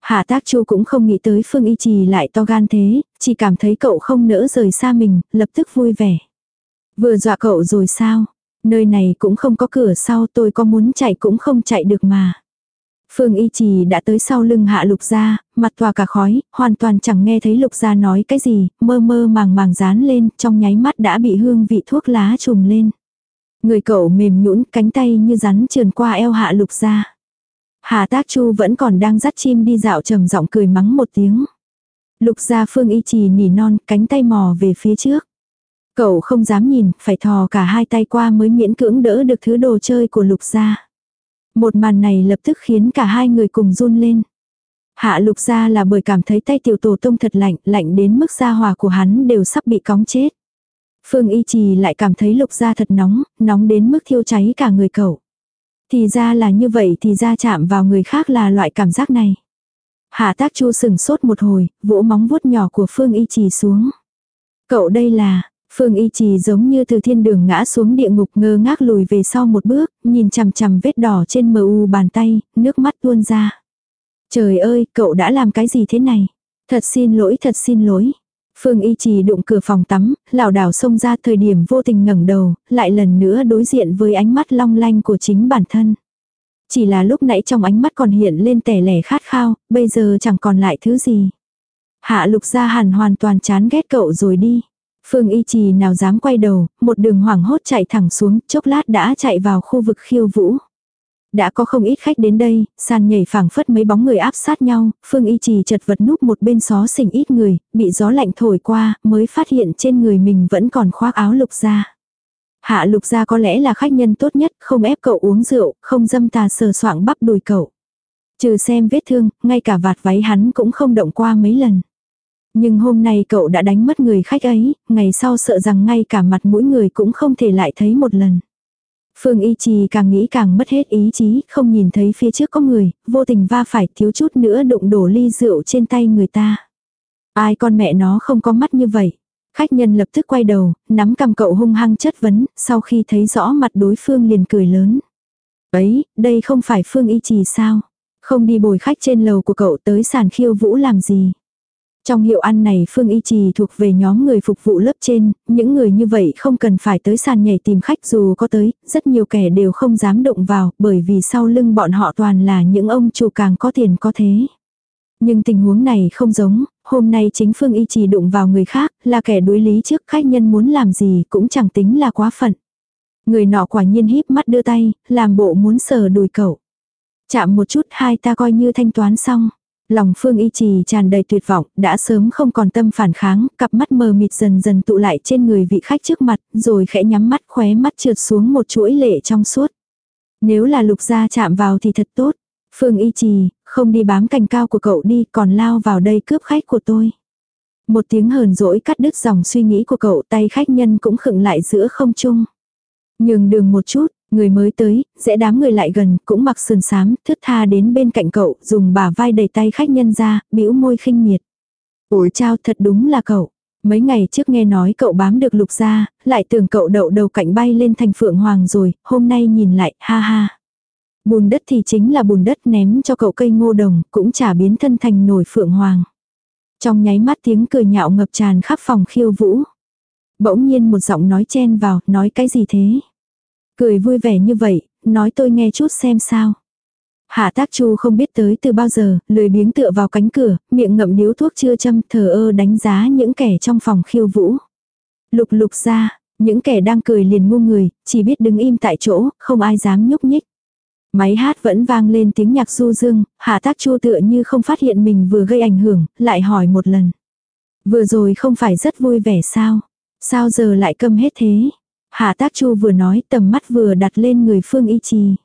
Hạ tác chu cũng không nghĩ tới Phương Y Trì lại to gan thế, chỉ cảm thấy cậu không nỡ rời xa mình, lập tức vui vẻ. Vừa dọa cậu rồi sao? Nơi này cũng không có cửa sau tôi có muốn chạy cũng không chạy được mà. Phương Y Trì đã tới sau lưng hạ lục gia, mặt tòa cả khói, hoàn toàn chẳng nghe thấy lục gia nói cái gì, mơ mơ màng màng dán lên, trong nháy mắt đã bị hương vị thuốc lá trùm lên. Người cậu mềm nhũn cánh tay như rắn trườn qua eo hạ lục gia. Hà tác chu vẫn còn đang dắt chim đi dạo trầm giọng cười mắng một tiếng. Lục gia phương y trì nỉ non cánh tay mò về phía trước. Cậu không dám nhìn, phải thò cả hai tay qua mới miễn cưỡng đỡ được thứ đồ chơi của lục gia. Một màn này lập tức khiến cả hai người cùng run lên. Hạ lục gia là bởi cảm thấy tay tiểu tổ tông thật lạnh, lạnh đến mức da hòa của hắn đều sắp bị cóng chết. Phương Y Trì lại cảm thấy lục Gia thật nóng, nóng đến mức thiêu cháy cả người cậu. Thì ra là như vậy thì ra chạm vào người khác là loại cảm giác này. Hạ tác chu sừng sốt một hồi, vỗ móng vuốt nhỏ của Phương Y Trì xuống. Cậu đây là, Phương Y Trì giống như từ thiên đường ngã xuống địa ngục ngơ ngác lùi về sau một bước, nhìn chằm chằm vết đỏ trên mờ u bàn tay, nước mắt tuôn ra. Trời ơi, cậu đã làm cái gì thế này? Thật xin lỗi, thật xin lỗi. Phương Y Trì đụng cửa phòng tắm, lảo đảo xông ra thời điểm vô tình ngẩng đầu, lại lần nữa đối diện với ánh mắt long lanh của chính bản thân. Chỉ là lúc nãy trong ánh mắt còn hiện lên tẻ lẻ khát khao, bây giờ chẳng còn lại thứ gì. Hạ lục gia hàn hoàn toàn chán ghét cậu rồi đi. Phương Y Trì nào dám quay đầu, một đường hoảng hốt chạy thẳng xuống, chốc lát đã chạy vào khu vực khiêu vũ. Đã có không ít khách đến đây, sàn nhảy phảng phất mấy bóng người áp sát nhau, Phương Y Trì chật vật núp một bên xó xỉnh ít người, bị gió lạnh thổi qua, mới phát hiện trên người mình vẫn còn khoác áo lục ra. Hạ lục gia có lẽ là khách nhân tốt nhất, không ép cậu uống rượu, không dâm tà sờ soạng bắp đùi cậu. Trừ xem vết thương, ngay cả vạt váy hắn cũng không động qua mấy lần. Nhưng hôm nay cậu đã đánh mất người khách ấy, ngày sau sợ rằng ngay cả mặt mũi người cũng không thể lại thấy một lần. Phương Y Trì càng nghĩ càng mất hết ý chí, không nhìn thấy phía trước có người, vô tình va phải thiếu chút nữa đụng đổ ly rượu trên tay người ta. Ai con mẹ nó không có mắt như vậy. Khách nhân lập tức quay đầu, nắm cầm cậu hung hăng chất vấn, sau khi thấy rõ mặt đối phương liền cười lớn. Ấy, đây không phải Phương Y Trì sao? Không đi bồi khách trên lầu của cậu tới sàn khiêu vũ làm gì? Trong hiệu ăn này Phương Y Trì thuộc về nhóm người phục vụ lớp trên, những người như vậy không cần phải tới sàn nhảy tìm khách dù có tới, rất nhiều kẻ đều không dám động vào bởi vì sau lưng bọn họ toàn là những ông chủ càng có tiền có thế. Nhưng tình huống này không giống, hôm nay chính Phương Y Trì đụng vào người khác, là kẻ đối lý trước khách nhân muốn làm gì cũng chẳng tính là quá phận. Người nọ quả nhiên híp mắt đưa tay, làm bộ muốn sờ đùi cậu. Chạm một chút hai ta coi như thanh toán xong. Lòng Phương Y Trì tràn đầy tuyệt vọng, đã sớm không còn tâm phản kháng, cặp mắt mờ mịt dần dần tụ lại trên người vị khách trước mặt, rồi khẽ nhắm mắt khóe mắt trượt xuống một chuỗi lệ trong suốt. Nếu là lục gia chạm vào thì thật tốt. Phương Y Trì, không đi bám cành cao của cậu đi, còn lao vào đây cướp khách của tôi. Một tiếng hờn dỗi cắt đứt dòng suy nghĩ của cậu tay khách nhân cũng khựng lại giữa không trung. Nhường đường một chút, người mới tới, dễ đám người lại gần, cũng mặc sườn xám, thướt tha đến bên cạnh cậu, dùng bả vai đẩy tay khách nhân ra, bĩu môi khinh miệt. ủi chao thật đúng là cậu. Mấy ngày trước nghe nói cậu bám được lục ra, lại tưởng cậu đậu đầu cạnh bay lên thành phượng hoàng rồi, hôm nay nhìn lại, ha ha. Bùn đất thì chính là bùn đất ném cho cậu cây ngô đồng, cũng chả biến thân thành nổi phượng hoàng. Trong nháy mắt tiếng cười nhạo ngập tràn khắp phòng khiêu vũ. Bỗng nhiên một giọng nói chen vào, nói cái gì thế? Cười vui vẻ như vậy, nói tôi nghe chút xem sao. Hạ tác chu không biết tới từ bao giờ, lười biếng tựa vào cánh cửa, miệng ngậm điếu thuốc chưa châm thờ ơ đánh giá những kẻ trong phòng khiêu vũ. Lục lục ra, những kẻ đang cười liền ngu người, chỉ biết đứng im tại chỗ, không ai dám nhúc nhích. Máy hát vẫn vang lên tiếng nhạc du dương, hạ tác chu tựa như không phát hiện mình vừa gây ảnh hưởng, lại hỏi một lần. Vừa rồi không phải rất vui vẻ sao? Sao giờ lại câm hết thế? Hạ tác chu vừa nói tầm mắt vừa đặt lên người phương y trì.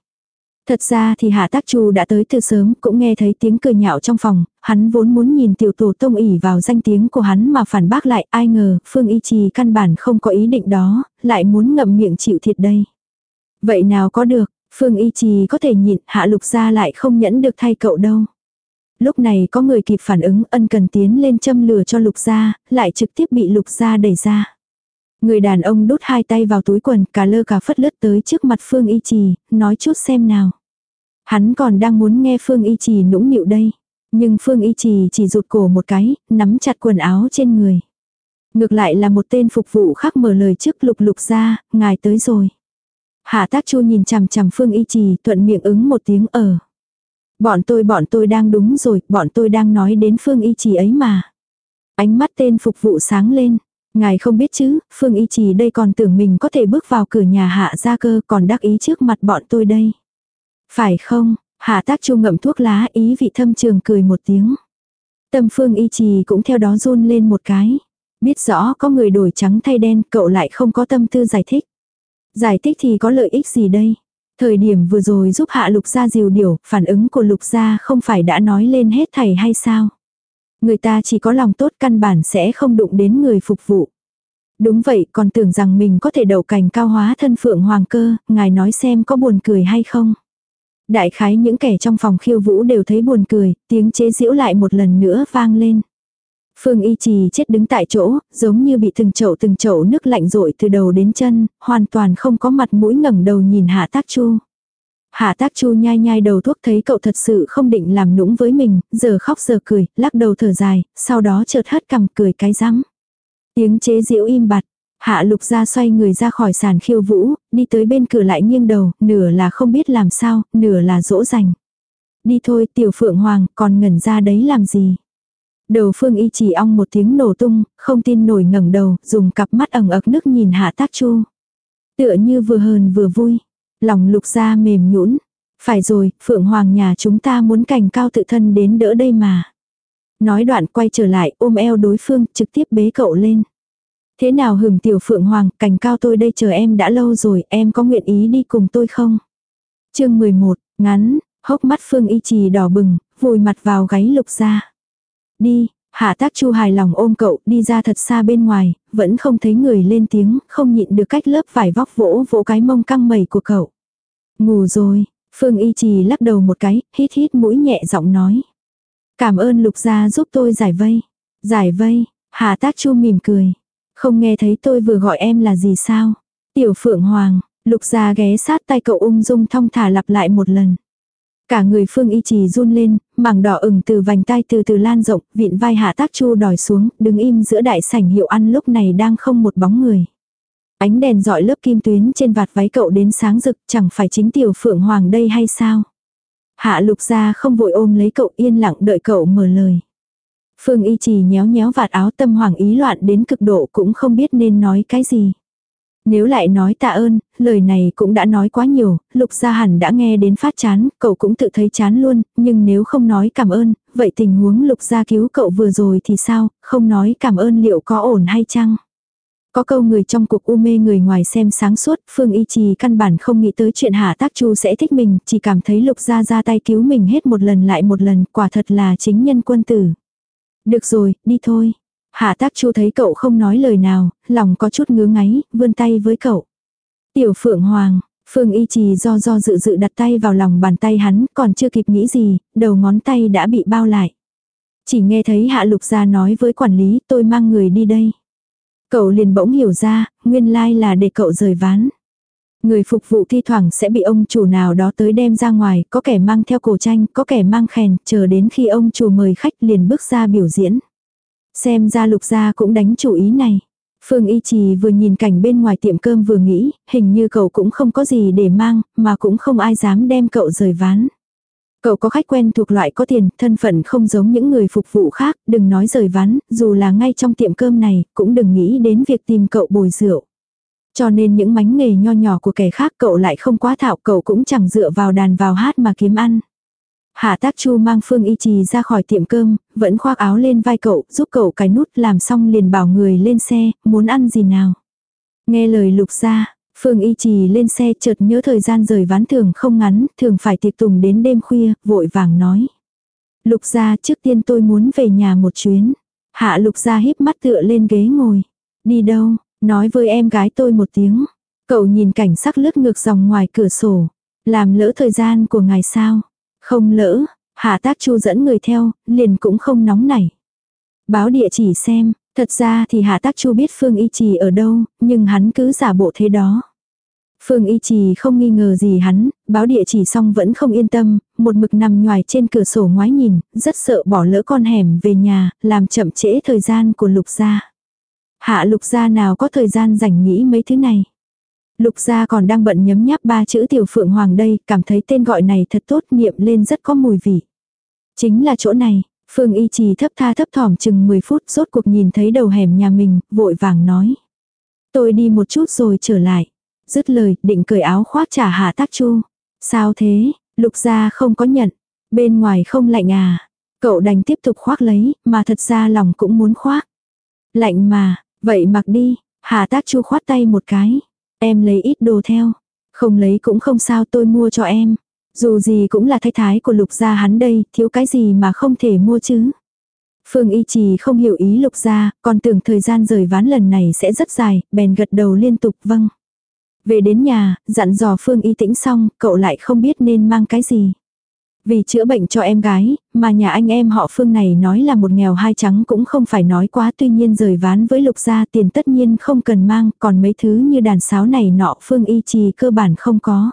Thật ra thì Hạ Tác Chu đã tới từ sớm, cũng nghe thấy tiếng cười nhạo trong phòng, hắn vốn muốn nhìn tiểu tổ tông ỉ vào danh tiếng của hắn mà phản bác lại, ai ngờ, Phương Y Trì căn bản không có ý định đó, lại muốn ngậm miệng chịu thiệt đây. Vậy nào có được, Phương Y Trì có thể nhịn, Hạ Lục gia lại không nhẫn được thay cậu đâu. Lúc này có người kịp phản ứng ân cần tiến lên châm lửa cho Lục gia, lại trực tiếp bị Lục gia đẩy ra. Người đàn ông đút hai tay vào túi quần, cả lơ cả phất lướt tới trước mặt Phương Y Trì, nói chút xem nào. Hắn còn đang muốn nghe Phương Y Trì nũng nịu đây. Nhưng Phương Y Trì chỉ rụt cổ một cái, nắm chặt quần áo trên người. Ngược lại là một tên phục vụ khác mở lời trước lục lục ra, ngài tới rồi. Hạ tác chu nhìn chằm chằm Phương Y Trì thuận miệng ứng một tiếng ở. Bọn tôi bọn tôi đang đúng rồi, bọn tôi đang nói đến Phương Y Trì ấy mà. Ánh mắt tên phục vụ sáng lên. Ngài không biết chứ, Phương Y Trì đây còn tưởng mình có thể bước vào cửa nhà hạ gia cơ còn đắc ý trước mặt bọn tôi đây. Phải không, hạ tác chu ngậm thuốc lá ý vị thâm trường cười một tiếng. Tâm Phương Y Trì cũng theo đó run lên một cái. Biết rõ có người đổi trắng thay đen cậu lại không có tâm tư giải thích. Giải thích thì có lợi ích gì đây? Thời điểm vừa rồi giúp hạ lục gia diều điểu, phản ứng của lục gia không phải đã nói lên hết thầy hay sao? Người ta chỉ có lòng tốt căn bản sẽ không đụng đến người phục vụ. Đúng vậy, còn tưởng rằng mình có thể đầu cành cao hóa thân phượng hoàng cơ, ngài nói xem có buồn cười hay không. Đại khái những kẻ trong phòng khiêu vũ đều thấy buồn cười, tiếng chế giễu lại một lần nữa vang lên. Phương y trì chết đứng tại chỗ, giống như bị từng chậu từng chậu nước lạnh rội từ đầu đến chân, hoàn toàn không có mặt mũi ngẩng đầu nhìn hạ tác chu. Hạ tác chu nhai nhai đầu thuốc thấy cậu thật sự không định làm nũng với mình, giờ khóc giờ cười, lắc đầu thở dài, sau đó chợt hất cằm cười cái rắm. Tiếng chế diễu im bặt, hạ lục ra xoay người ra khỏi sàn khiêu vũ, đi tới bên cửa lại nghiêng đầu, nửa là không biết làm sao, nửa là dỗ dành. Đi thôi tiểu phượng hoàng, còn ngẩn ra đấy làm gì. Đầu phương y chỉ ong một tiếng nổ tung, không tin nổi ngẩng đầu, dùng cặp mắt ẩn ực nước nhìn hạ tác chu. Tựa như vừa hờn vừa vui. Lòng lục ra mềm nhũn Phải rồi, phượng hoàng nhà chúng ta muốn cảnh cao tự thân đến đỡ đây mà. Nói đoạn quay trở lại ôm eo đối phương trực tiếp bế cậu lên. Thế nào hửm tiểu phượng hoàng, cảnh cao tôi đây chờ em đã lâu rồi, em có nguyện ý đi cùng tôi không? chương 11, ngắn, hốc mắt phương y trì đỏ bừng, vùi mặt vào gáy lục ra. Đi, hạ tác chu hài lòng ôm cậu đi ra thật xa bên ngoài, vẫn không thấy người lên tiếng, không nhịn được cách lớp vải vóc vỗ vỗ cái mông căng mẩy của cậu. Ngủ rồi, phương y trì lắc đầu một cái, hít hít mũi nhẹ giọng nói. Cảm ơn lục gia giúp tôi giải vây. Giải vây, Hà tác chu mỉm cười. Không nghe thấy tôi vừa gọi em là gì sao? Tiểu Phượng Hoàng, lục gia ghé sát tay cậu ung dung thong thả lặp lại một lần. Cả người Phương Y Trì run lên, mảng đỏ ửng từ vành tai từ từ lan rộng, vịn vai hạ tác chu đòi xuống, đứng im giữa đại sảnh hiệu ăn lúc này đang không một bóng người. Ánh đèn dọi lớp kim tuyến trên vạt váy cậu đến sáng rực, chẳng phải chính tiểu phượng hoàng đây hay sao? Hạ lục ra không vội ôm lấy cậu yên lặng đợi cậu mở lời. Phương y trì nhéo nhéo vạt áo tâm hoàng ý loạn đến cực độ cũng không biết nên nói cái gì. Nếu lại nói tạ ơn, lời này cũng đã nói quá nhiều, lục gia hẳn đã nghe đến phát chán, cậu cũng tự thấy chán luôn, nhưng nếu không nói cảm ơn, vậy tình huống lục gia cứu cậu vừa rồi thì sao, không nói cảm ơn liệu có ổn hay chăng? Có câu người trong cuộc u mê người ngoài xem sáng suốt, Phương Y Trì căn bản không nghĩ tới chuyện Hạ Tác Chu sẽ thích mình, chỉ cảm thấy Lục Gia ra tay cứu mình hết một lần lại một lần, quả thật là chính nhân quân tử. Được rồi, đi thôi. Hạ Tác Chu thấy cậu không nói lời nào, lòng có chút ngứa ngáy, vươn tay với cậu. Tiểu Phượng Hoàng, Phương Y Trì do do dự dự đặt tay vào lòng bàn tay hắn, còn chưa kịp nghĩ gì, đầu ngón tay đã bị bao lại. Chỉ nghe thấy Hạ Lục Gia nói với quản lý tôi mang người đi đây. Cậu liền bỗng hiểu ra, nguyên lai là để cậu rời ván. Người phục vụ thi thoảng sẽ bị ông chủ nào đó tới đem ra ngoài, có kẻ mang theo cổ tranh, có kẻ mang khen, chờ đến khi ông chủ mời khách liền bước ra biểu diễn. Xem ra lục gia cũng đánh chủ ý này. Phương Y Trì vừa nhìn cảnh bên ngoài tiệm cơm vừa nghĩ, hình như cậu cũng không có gì để mang, mà cũng không ai dám đem cậu rời ván. Cậu có khách quen thuộc loại có tiền, thân phận không giống những người phục vụ khác, đừng nói rời ván, dù là ngay trong tiệm cơm này, cũng đừng nghĩ đến việc tìm cậu bồi rượu. Cho nên những mánh nghề nho nhỏ của kẻ khác cậu lại không quá thạo, cậu cũng chẳng dựa vào đàn vào hát mà kiếm ăn. Hạ tác chu mang Phương Y Trì ra khỏi tiệm cơm, vẫn khoác áo lên vai cậu, giúp cậu cài nút làm xong liền bảo người lên xe, muốn ăn gì nào. Nghe lời lục ra, Phương Y Trì lên xe chợt nhớ thời gian rời ván thường không ngắn, thường phải tiệc tùng đến đêm khuya, vội vàng nói. Lục ra trước tiên tôi muốn về nhà một chuyến. Hạ lục ra híp mắt tựa lên ghế ngồi. Đi đâu, nói với em gái tôi một tiếng. Cậu nhìn cảnh sắc lướt ngược dòng ngoài cửa sổ. Làm lỡ thời gian của ngài sao? Không lỡ, hạ tác chu dẫn người theo, liền cũng không nóng nảy. Báo địa chỉ xem, Thật ra thì Hạ Tác Chu biết Phương Y Trì ở đâu, nhưng hắn cứ giả bộ thế đó. Phương Y Trì không nghi ngờ gì hắn, báo địa chỉ xong vẫn không yên tâm, một mực nằm ngoài trên cửa sổ ngoái nhìn, rất sợ bỏ lỡ con hẻm về nhà, làm chậm trễ thời gian của lục gia. Hạ lục gia nào có thời gian rảnh nghĩ mấy thứ này. Lục gia còn đang bận nhấm nháp ba chữ tiểu phượng hoàng đây, cảm thấy tên gọi này thật tốt niệm lên rất có mùi vị. Chính là chỗ này, Phương Y Trì thấp tha thấp thỏm chừng 10 phút rốt cuộc nhìn thấy đầu hẻm nhà mình, vội vàng nói. Tôi đi một chút rồi trở lại. Dứt lời, định cởi áo khoác trả hạ tác chu. Sao thế, lục gia không có nhận. Bên ngoài không lạnh à. Cậu đành tiếp tục khoác lấy, mà thật ra lòng cũng muốn khoác. Lạnh mà, vậy mặc đi. Hạ tác chu khoát tay một cái. Em lấy ít đồ theo. Không lấy cũng không sao tôi mua cho em. Dù gì cũng là thái thái của lục gia hắn đây, thiếu cái gì mà không thể mua chứ. Phương Y Trì không hiểu ý lục gia, còn tưởng thời gian rời ván lần này sẽ rất dài, bèn gật đầu liên tục vâng. Về đến nhà, dặn dò Phương Y tĩnh xong, cậu lại không biết nên mang cái gì. Vì chữa bệnh cho em gái, mà nhà anh em họ Phương này nói là một nghèo hai trắng cũng không phải nói quá tuy nhiên rời ván với lục gia tiền tất nhiên không cần mang, còn mấy thứ như đàn sáo này nọ Phương Y Trì cơ bản không có.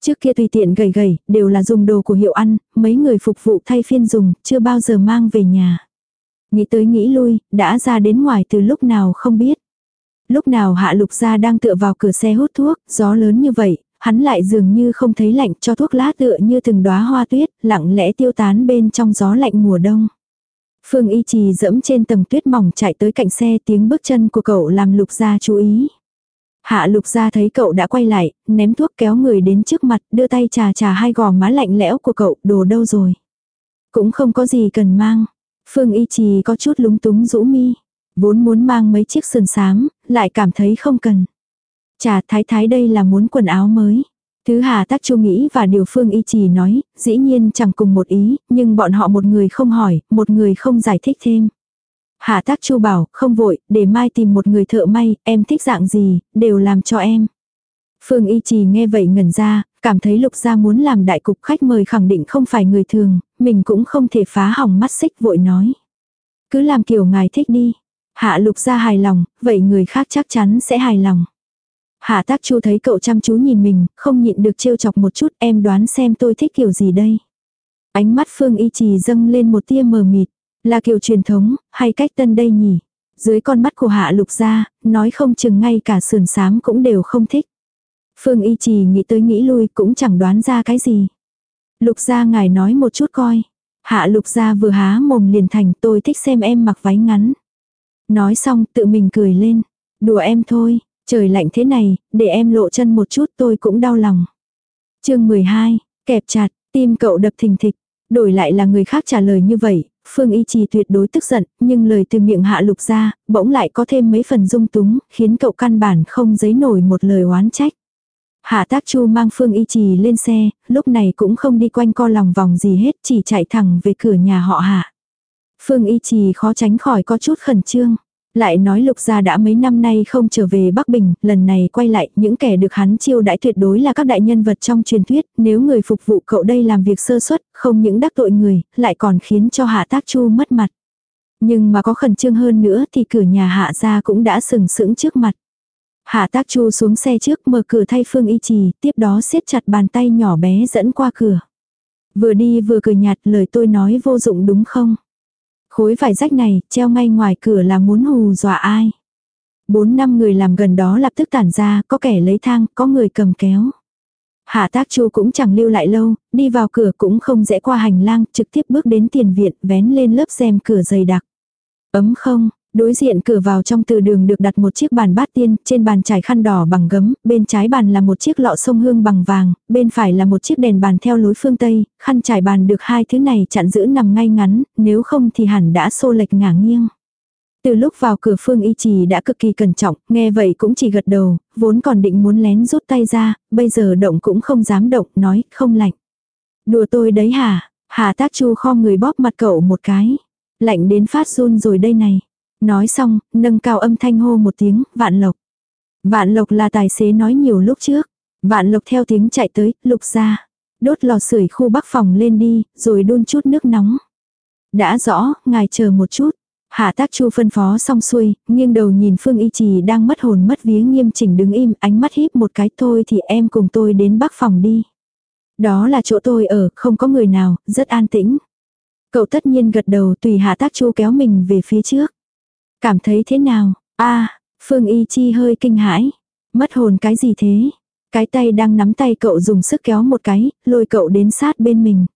Trước kia tùy tiện gầy gầy, đều là dùng đồ của hiệu ăn, mấy người phục vụ thay phiên dùng, chưa bao giờ mang về nhà. Nghĩ tới nghĩ lui, đã ra đến ngoài từ lúc nào không biết. Lúc nào hạ lục gia đang tựa vào cửa xe hút thuốc, gió lớn như vậy, hắn lại dường như không thấy lạnh cho thuốc lá tựa như từng đóa hoa tuyết, lặng lẽ tiêu tán bên trong gió lạnh mùa đông. Phương y trì dẫm trên tầng tuyết mỏng chạy tới cạnh xe tiếng bước chân của cậu làm lục gia chú ý. Hạ lục ra thấy cậu đã quay lại, ném thuốc kéo người đến trước mặt, đưa tay trà trà hai gò má lạnh lẽo của cậu, đồ đâu rồi. Cũng không có gì cần mang. Phương y trì có chút lúng túng rũ mi. Vốn muốn mang mấy chiếc sườn xám, lại cảm thấy không cần. Trà thái thái đây là muốn quần áo mới. Thứ Hà Tác Chu nghĩ và điều Phương Y Trì nói, dĩ nhiên chẳng cùng một ý, nhưng bọn họ một người không hỏi, một người không giải thích thêm. Hạ tác chu bảo, không vội, để mai tìm một người thợ may, em thích dạng gì, đều làm cho em. Phương Y Trì nghe vậy ngẩn ra, cảm thấy lục gia muốn làm đại cục khách mời khẳng định không phải người thường, mình cũng không thể phá hỏng mắt xích vội nói. Cứ làm kiểu ngài thích đi. Hạ lục gia hài lòng, vậy người khác chắc chắn sẽ hài lòng. Hạ tác chu thấy cậu chăm chú nhìn mình, không nhịn được trêu chọc một chút em đoán xem tôi thích kiểu gì đây. Ánh mắt Phương Y Trì dâng lên một tia mờ mịt, là kiểu truyền thống, hay cách tân đây nhỉ? Dưới con mắt của Hạ Lục gia, nói không chừng ngay cả sườn sám cũng đều không thích. Phương Y Trì nghĩ tới nghĩ lui cũng chẳng đoán ra cái gì. Lục gia ngài nói một chút coi. Hạ lục gia vừa há mồm liền thành tôi thích xem em mặc váy ngắn. Nói xong tự mình cười lên. Đùa em thôi, trời lạnh thế này, để em lộ chân một chút tôi cũng đau lòng. chương 12, kẹp chặt, tim cậu đập thình thịch. Đổi lại là người khác trả lời như vậy, Phương Y Trì tuyệt đối tức giận, nhưng lời từ miệng hạ lục ra, bỗng lại có thêm mấy phần dung túng, khiến cậu căn bản không giấy nổi một lời oán trách. Hạ tác chu mang Phương Y Trì lên xe, lúc này cũng không đi quanh co lòng vòng gì hết, chỉ chạy thẳng về cửa nhà họ hạ. Phương Y Trì khó tránh khỏi có chút khẩn trương. Lại nói lục gia đã mấy năm nay không trở về Bắc Bình, lần này quay lại, những kẻ được hắn chiêu đãi tuyệt đối là các đại nhân vật trong truyền thuyết, nếu người phục vụ cậu đây làm việc sơ suất, không những đắc tội người, lại còn khiến cho hạ tác chu mất mặt. Nhưng mà có khẩn trương hơn nữa thì cửa nhà hạ gia cũng đã sừng sững trước mặt. Hạ tác chu xuống xe trước mở cửa thay Phương Y Trì, tiếp đó siết chặt bàn tay nhỏ bé dẫn qua cửa. Vừa đi vừa cười nhạt lời tôi nói vô dụng đúng không? Khối vải rách này, treo ngay ngoài cửa là muốn hù dọa ai? Bốn năm người làm gần đó lập tức tản ra, có kẻ lấy thang, có người cầm kéo. Hạ tác chu cũng chẳng lưu lại lâu, đi vào cửa cũng không dễ qua hành lang, trực tiếp bước đến tiền viện, vén lên lớp rèm cửa dày đặc. Ấm không, Đối diện cửa vào trong từ đường được đặt một chiếc bàn bát tiên, trên bàn trải khăn đỏ bằng gấm, bên trái bàn là một chiếc lọ sông hương bằng vàng, bên phải là một chiếc đèn bàn theo lối phương Tây, khăn trải bàn được hai thứ này chặn giữ nằm ngay ngắn, nếu không thì hẳn đã xô lệch ngả nghiêng. Từ lúc vào cửa phương y trì đã cực kỳ cẩn trọng, nghe vậy cũng chỉ gật đầu, vốn còn định muốn lén rút tay ra, bây giờ động cũng không dám động, nói không lạnh. Đùa tôi đấy hả? Hà tác chu kho người bóp mặt cậu một cái. Lạnh đến phát run rồi đây này. Nói xong, nâng cao âm thanh hô một tiếng, vạn lộc. Vạn lộc là tài xế nói nhiều lúc trước. Vạn lộc theo tiếng chạy tới, lục ra. Đốt lò sưởi khu bắc phòng lên đi, rồi đun chút nước nóng. Đã rõ, ngài chờ một chút. Hạ tác chu phân phó xong xuôi, nghiêng đầu nhìn Phương Y Trì đang mất hồn mất vía nghiêm chỉnh đứng im, ánh mắt híp một cái thôi thì em cùng tôi đến bắc phòng đi. Đó là chỗ tôi ở, không có người nào, rất an tĩnh. Cậu tất nhiên gật đầu tùy hạ tác chu kéo mình về phía trước. Cảm thấy thế nào? a Phương Y Chi hơi kinh hãi. Mất hồn cái gì thế? Cái tay đang nắm tay cậu dùng sức kéo một cái, lôi cậu đến sát bên mình.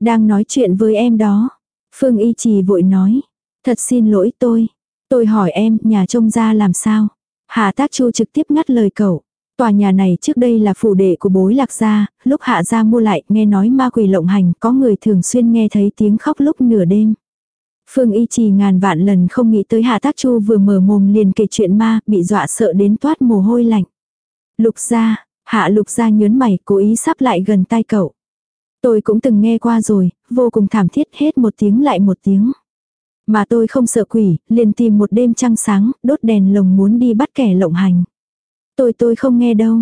Đang nói chuyện với em đó. Phương Y Trì vội nói. Thật xin lỗi tôi. Tôi hỏi em, nhà trông ra làm sao? Hạ Tác Chu trực tiếp ngắt lời cậu. Tòa nhà này trước đây là phủ đệ của bối lạc gia, lúc hạ gia mua lại nghe nói ma quỷ lộng hành có người thường xuyên nghe thấy tiếng khóc lúc nửa đêm. Phương Y Trì ngàn vạn lần không nghĩ tới Hạ Tác Chu vừa mở mồm liền kể chuyện ma, bị dọa sợ đến toát mồ hôi lạnh. Lục gia, Hạ Lục gia nhớn mày, cố ý sắp lại gần tai cậu. Tôi cũng từng nghe qua rồi, vô cùng thảm thiết hết một tiếng lại một tiếng. Mà tôi không sợ quỷ, liền tìm một đêm trăng sáng, đốt đèn lồng muốn đi bắt kẻ lộng hành. Tôi tôi không nghe đâu.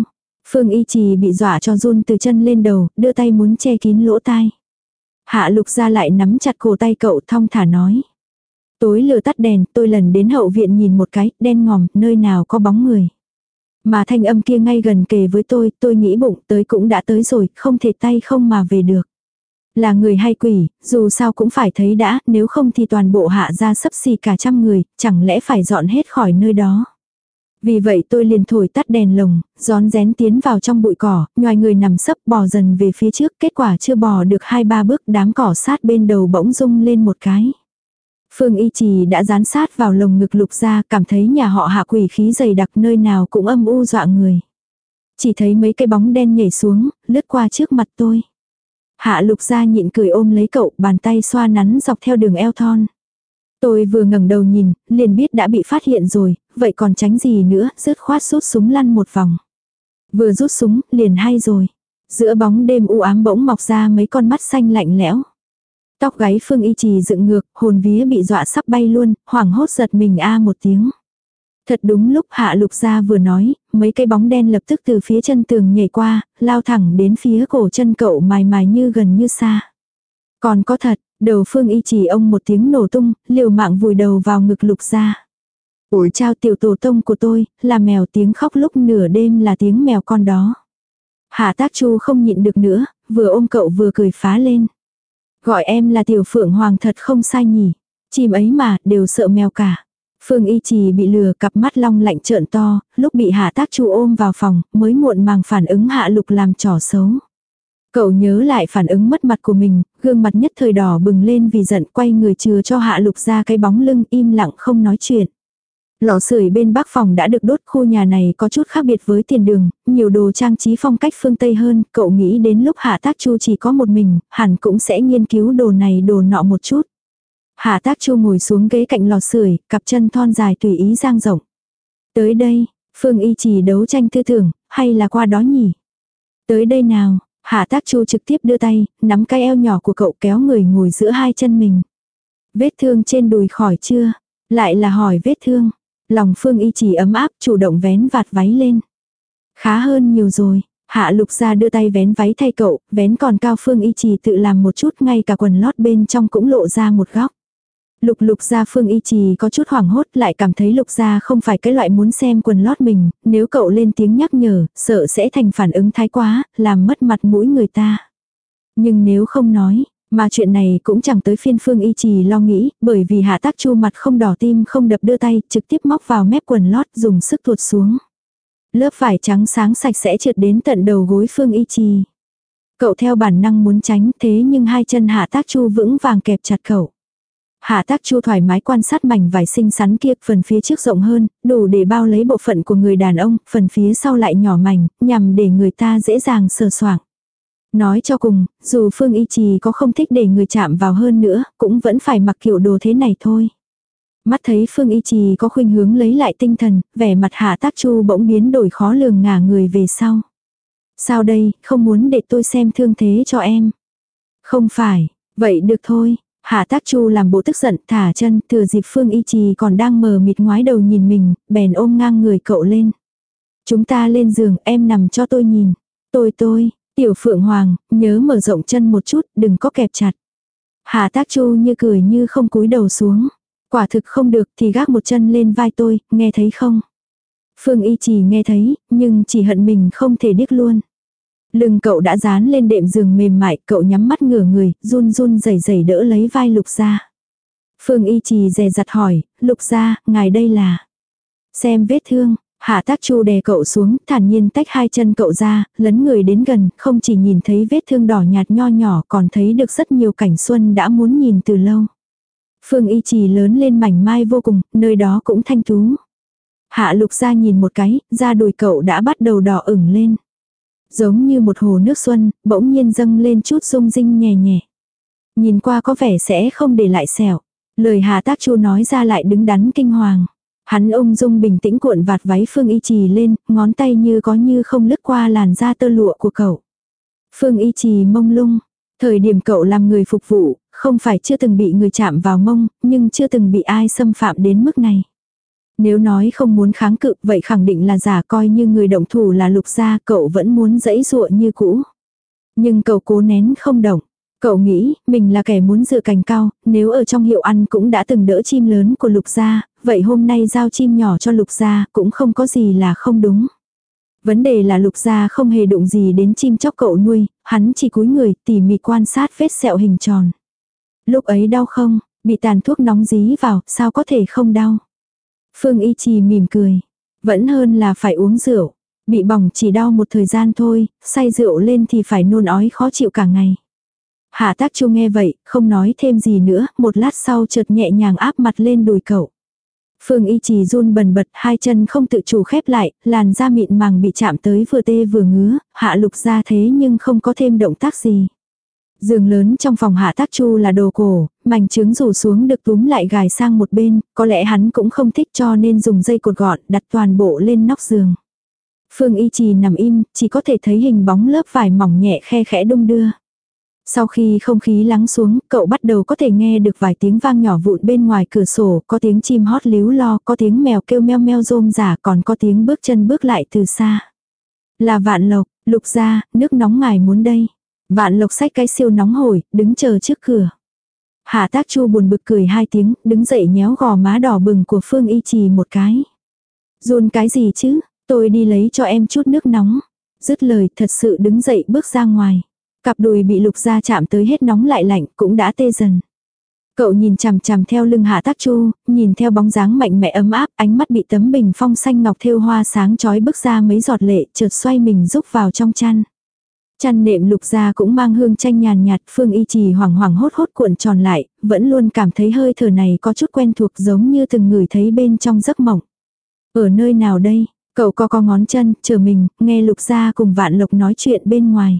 Phương Y Trì bị dọa cho run từ chân lên đầu, đưa tay muốn che kín lỗ tai. Hạ lục ra lại nắm chặt cổ tay cậu thong thả nói. Tối lừa tắt đèn, tôi lần đến hậu viện nhìn một cái, đen ngòm, nơi nào có bóng người. Mà thanh âm kia ngay gần kề với tôi, tôi nghĩ bụng tới cũng đã tới rồi, không thể tay không mà về được. Là người hay quỷ, dù sao cũng phải thấy đã, nếu không thì toàn bộ hạ ra sấp xì cả trăm người, chẳng lẽ phải dọn hết khỏi nơi đó. Vì vậy tôi liền thổi tắt đèn lồng, gión rén tiến vào trong bụi cỏ, ngoài người nằm sấp bò dần về phía trước, kết quả chưa bò được hai ba bước đám cỏ sát bên đầu bỗng rung lên một cái. Phương Y Trì đã dán sát vào lồng ngực lục ra, cảm thấy nhà họ hạ quỷ khí dày đặc nơi nào cũng âm u dọa người. Chỉ thấy mấy cái bóng đen nhảy xuống, lướt qua trước mặt tôi. Hạ lục ra nhịn cười ôm lấy cậu, bàn tay xoa nắn dọc theo đường eo thon. Tôi vừa ngẩng đầu nhìn, liền biết đã bị phát hiện rồi, vậy còn tránh gì nữa, rứt khoát rút súng lăn một vòng. Vừa rút súng, liền hay rồi. Giữa bóng đêm u ám bỗng mọc ra mấy con mắt xanh lạnh lẽo. Tóc gáy Phương Y Trì dựng ngược, hồn vía bị dọa sắp bay luôn, hoảng hốt giật mình a một tiếng. Thật đúng lúc Hạ Lục Gia vừa nói, mấy cây bóng đen lập tức từ phía chân tường nhảy qua, lao thẳng đến phía cổ chân cậu mài mài như gần như xa. Còn có thật, đầu Phương Y Trì ông một tiếng nổ tung, liều mạng vùi đầu vào ngực Lục Gia.
Ôi,
trao tiểu tổ tông của tôi, là mèo tiếng khóc lúc nửa đêm là tiếng mèo con đó. Hạ tác chu không nhịn được nữa, vừa ôm cậu vừa cười phá lên. Gọi em là tiểu phượng hoàng thật không sai nhỉ. Chim ấy mà, đều sợ mèo cả. Phương y trì bị lừa cặp mắt long lạnh trợn to, lúc bị hạ tác chu ôm vào phòng, mới muộn màng phản ứng hạ lục làm trò xấu. Cậu nhớ lại phản ứng mất mặt của mình, gương mặt nhất thời đỏ bừng lên vì giận quay người chừa cho hạ lục ra cái bóng lưng im lặng không nói chuyện. Lò sưởi bên bắc phòng đã được đốt khu nhà này có chút khác biệt với tiền đường, nhiều đồ trang trí phong cách phương Tây hơn, cậu nghĩ đến lúc hạ tác chu chỉ có một mình, hẳn cũng sẽ nghiên cứu đồ này đồ nọ một chút. Hạ tác chu ngồi xuống ghế cạnh lò sưởi, cặp chân thon dài tùy ý giang rộng. Tới đây, Phương Y chỉ đấu tranh tư tưởng, hay là qua đó nhỉ? Tới đây nào, Hạ tác chu trực tiếp đưa tay, nắm cái eo nhỏ của cậu kéo người ngồi giữa hai chân mình. Vết thương trên đùi khỏi chưa? Lại là hỏi vết thương. Lòng Phương Y chỉ ấm áp chủ động vén vạt váy lên. Khá hơn nhiều rồi. Hạ lục ra đưa tay vén váy thay cậu, vén còn cao Phương Y trì tự làm một chút ngay cả quần lót bên trong cũng lộ ra một góc. Lục lục gia phương y trì có chút hoảng hốt lại cảm thấy lục gia không phải cái loại muốn xem quần lót mình, nếu cậu lên tiếng nhắc nhở, sợ sẽ thành phản ứng thái quá, làm mất mặt mũi người ta. Nhưng nếu không nói, mà chuyện này cũng chẳng tới phiên phương y trì lo nghĩ, bởi vì hạ tác chu mặt không đỏ tim không đập đưa tay, trực tiếp móc vào mép quần lót dùng sức tuột xuống. Lớp vải trắng sáng sạch sẽ trượt đến tận đầu gối phương y trì. Cậu theo bản năng muốn tránh thế nhưng hai chân hạ tác chu vững vàng kẹp chặt cậu. Hạ tác chu thoải mái quan sát mảnh vải xinh xắn kia, phần phía trước rộng hơn, đủ để bao lấy bộ phận của người đàn ông, phần phía sau lại nhỏ mảnh, nhằm để người ta dễ dàng sờ soạng. Nói cho cùng, dù Phương Y Trì có không thích để người chạm vào hơn nữa, cũng vẫn phải mặc kiểu đồ thế này thôi. Mắt thấy Phương Y Trì có khuynh hướng lấy lại tinh thần, vẻ mặt hạ tác chu bỗng biến đổi khó lường ngả người về sau. Sao đây, không muốn để tôi xem thương thế cho em. Không phải, vậy được thôi, Hạ tác chu làm bộ tức giận thả chân thừa dịp phương y trì còn đang mờ mịt ngoái đầu nhìn mình, bèn ôm ngang người cậu lên. Chúng ta lên giường em nằm cho tôi nhìn. Tôi tôi, tiểu phượng hoàng, nhớ mở rộng chân một chút, đừng có kẹp chặt. hà tác chu như cười như không cúi đầu xuống. Quả thực không được thì gác một chân lên vai tôi, nghe thấy không? Phương y trì nghe thấy, nhưng chỉ hận mình không thể điếc luôn. Lưng cậu đã dán lên đệm giường mềm mại, cậu nhắm mắt ngửa người, run run rẩy rẩy đỡ lấy vai lục ra. Phương y trì dè dặt hỏi, lục ra, ngài đây là. Xem vết thương, hạ tác chu đè cậu xuống, thản nhiên tách hai chân cậu ra, lấn người đến gần, không chỉ nhìn thấy vết thương đỏ nhạt nho nhỏ còn thấy được rất nhiều cảnh xuân đã muốn nhìn từ lâu. Phương y trì lớn lên mảnh mai vô cùng, nơi đó cũng thanh tú. Hạ lục ra nhìn một cái, da đùi cậu đã bắt đầu đỏ ửng lên. Giống như một hồ nước xuân, bỗng nhiên dâng lên chút rung rinh nhẹ nhẹ. Nhìn qua có vẻ sẽ không để lại sẹo. Lời Hà Tác Chu nói ra lại đứng đắn kinh hoàng. Hắn ung dung bình tĩnh cuộn vạt váy Phương Y Trì lên, ngón tay như có như không lướt qua làn da tơ lụa của cậu. Phương Y Trì mông lung. Thời điểm cậu làm người phục vụ, không phải chưa từng bị người chạm vào mông, nhưng chưa từng bị ai xâm phạm đến mức này. Nếu nói không muốn kháng cự vậy khẳng định là giả coi như người động thủ là lục gia cậu vẫn muốn dẫy dụa như cũ. Nhưng cậu cố nén không động. Cậu nghĩ mình là kẻ muốn dựa cành cao, nếu ở trong hiệu ăn cũng đã từng đỡ chim lớn của lục gia, vậy hôm nay giao chim nhỏ cho lục gia cũng không có gì là không đúng. Vấn đề là lục gia không hề đụng gì đến chim chóc cậu nuôi, hắn chỉ cúi người tỉ mỉ quan sát vết sẹo hình tròn. Lúc ấy đau không, bị tàn thuốc nóng dí vào, sao có thể không đau. Phương Y Trì mỉm cười. Vẫn hơn là phải uống rượu. Bị bỏng chỉ đau một thời gian thôi, say rượu lên thì phải nôn ói khó chịu cả ngày. Hạ tác chu nghe vậy, không nói thêm gì nữa, một lát sau chợt nhẹ nhàng áp mặt lên đùi cậu. Phương y trì run bần bật, hai chân không tự chủ khép lại, làn da mịn màng bị chạm tới vừa tê vừa ngứa, hạ lục ra thế nhưng không có thêm động tác gì. Giường lớn trong phòng hạ tác chu là đồ cổ, mảnh trứng rủ xuống được túm lại gài sang một bên, có lẽ hắn cũng không thích cho nên dùng dây cột gọn đặt toàn bộ lên nóc giường. Phương y trì nằm im, chỉ có thể thấy hình bóng lớp vải mỏng nhẹ khe khẽ đung đưa. Sau khi không khí lắng xuống, cậu bắt đầu có thể nghe được vài tiếng vang nhỏ vụn bên ngoài cửa sổ, có tiếng chim hót líu lo, có tiếng mèo kêu meo meo rôm giả, còn có tiếng bước chân bước lại từ xa. Là vạn lộc, lục ra, nước nóng ngài muốn đây. Vạn lộc xách cái siêu nóng hổi, đứng chờ trước cửa. Hạ tác chu buồn bực cười hai tiếng, đứng dậy nhéo gò má đỏ bừng của Phương Y Trì một cái. Run cái gì chứ, tôi đi lấy cho em chút nước nóng. Dứt lời thật sự đứng dậy bước ra ngoài. Cặp đùi bị lục ra chạm tới hết nóng lại lạnh cũng đã tê dần. Cậu nhìn chằm chằm theo lưng hạ tác chu, nhìn theo bóng dáng mạnh mẽ ấm áp, ánh mắt bị tấm bình phong xanh ngọc thêu hoa sáng chói bước ra mấy giọt lệ, chợt xoay mình rúc vào trong chăn. Chăn nệm lục ra cũng mang hương chanh nhàn nhạt, phương y trì hoảng hoảng hốt hốt cuộn tròn lại, vẫn luôn cảm thấy hơi thở này có chút quen thuộc giống như từng người thấy bên trong giấc mộng. Ở nơi nào đây? Cậu co co ngón chân, chờ mình, nghe lục ra cùng vạn lộc nói chuyện bên ngoài.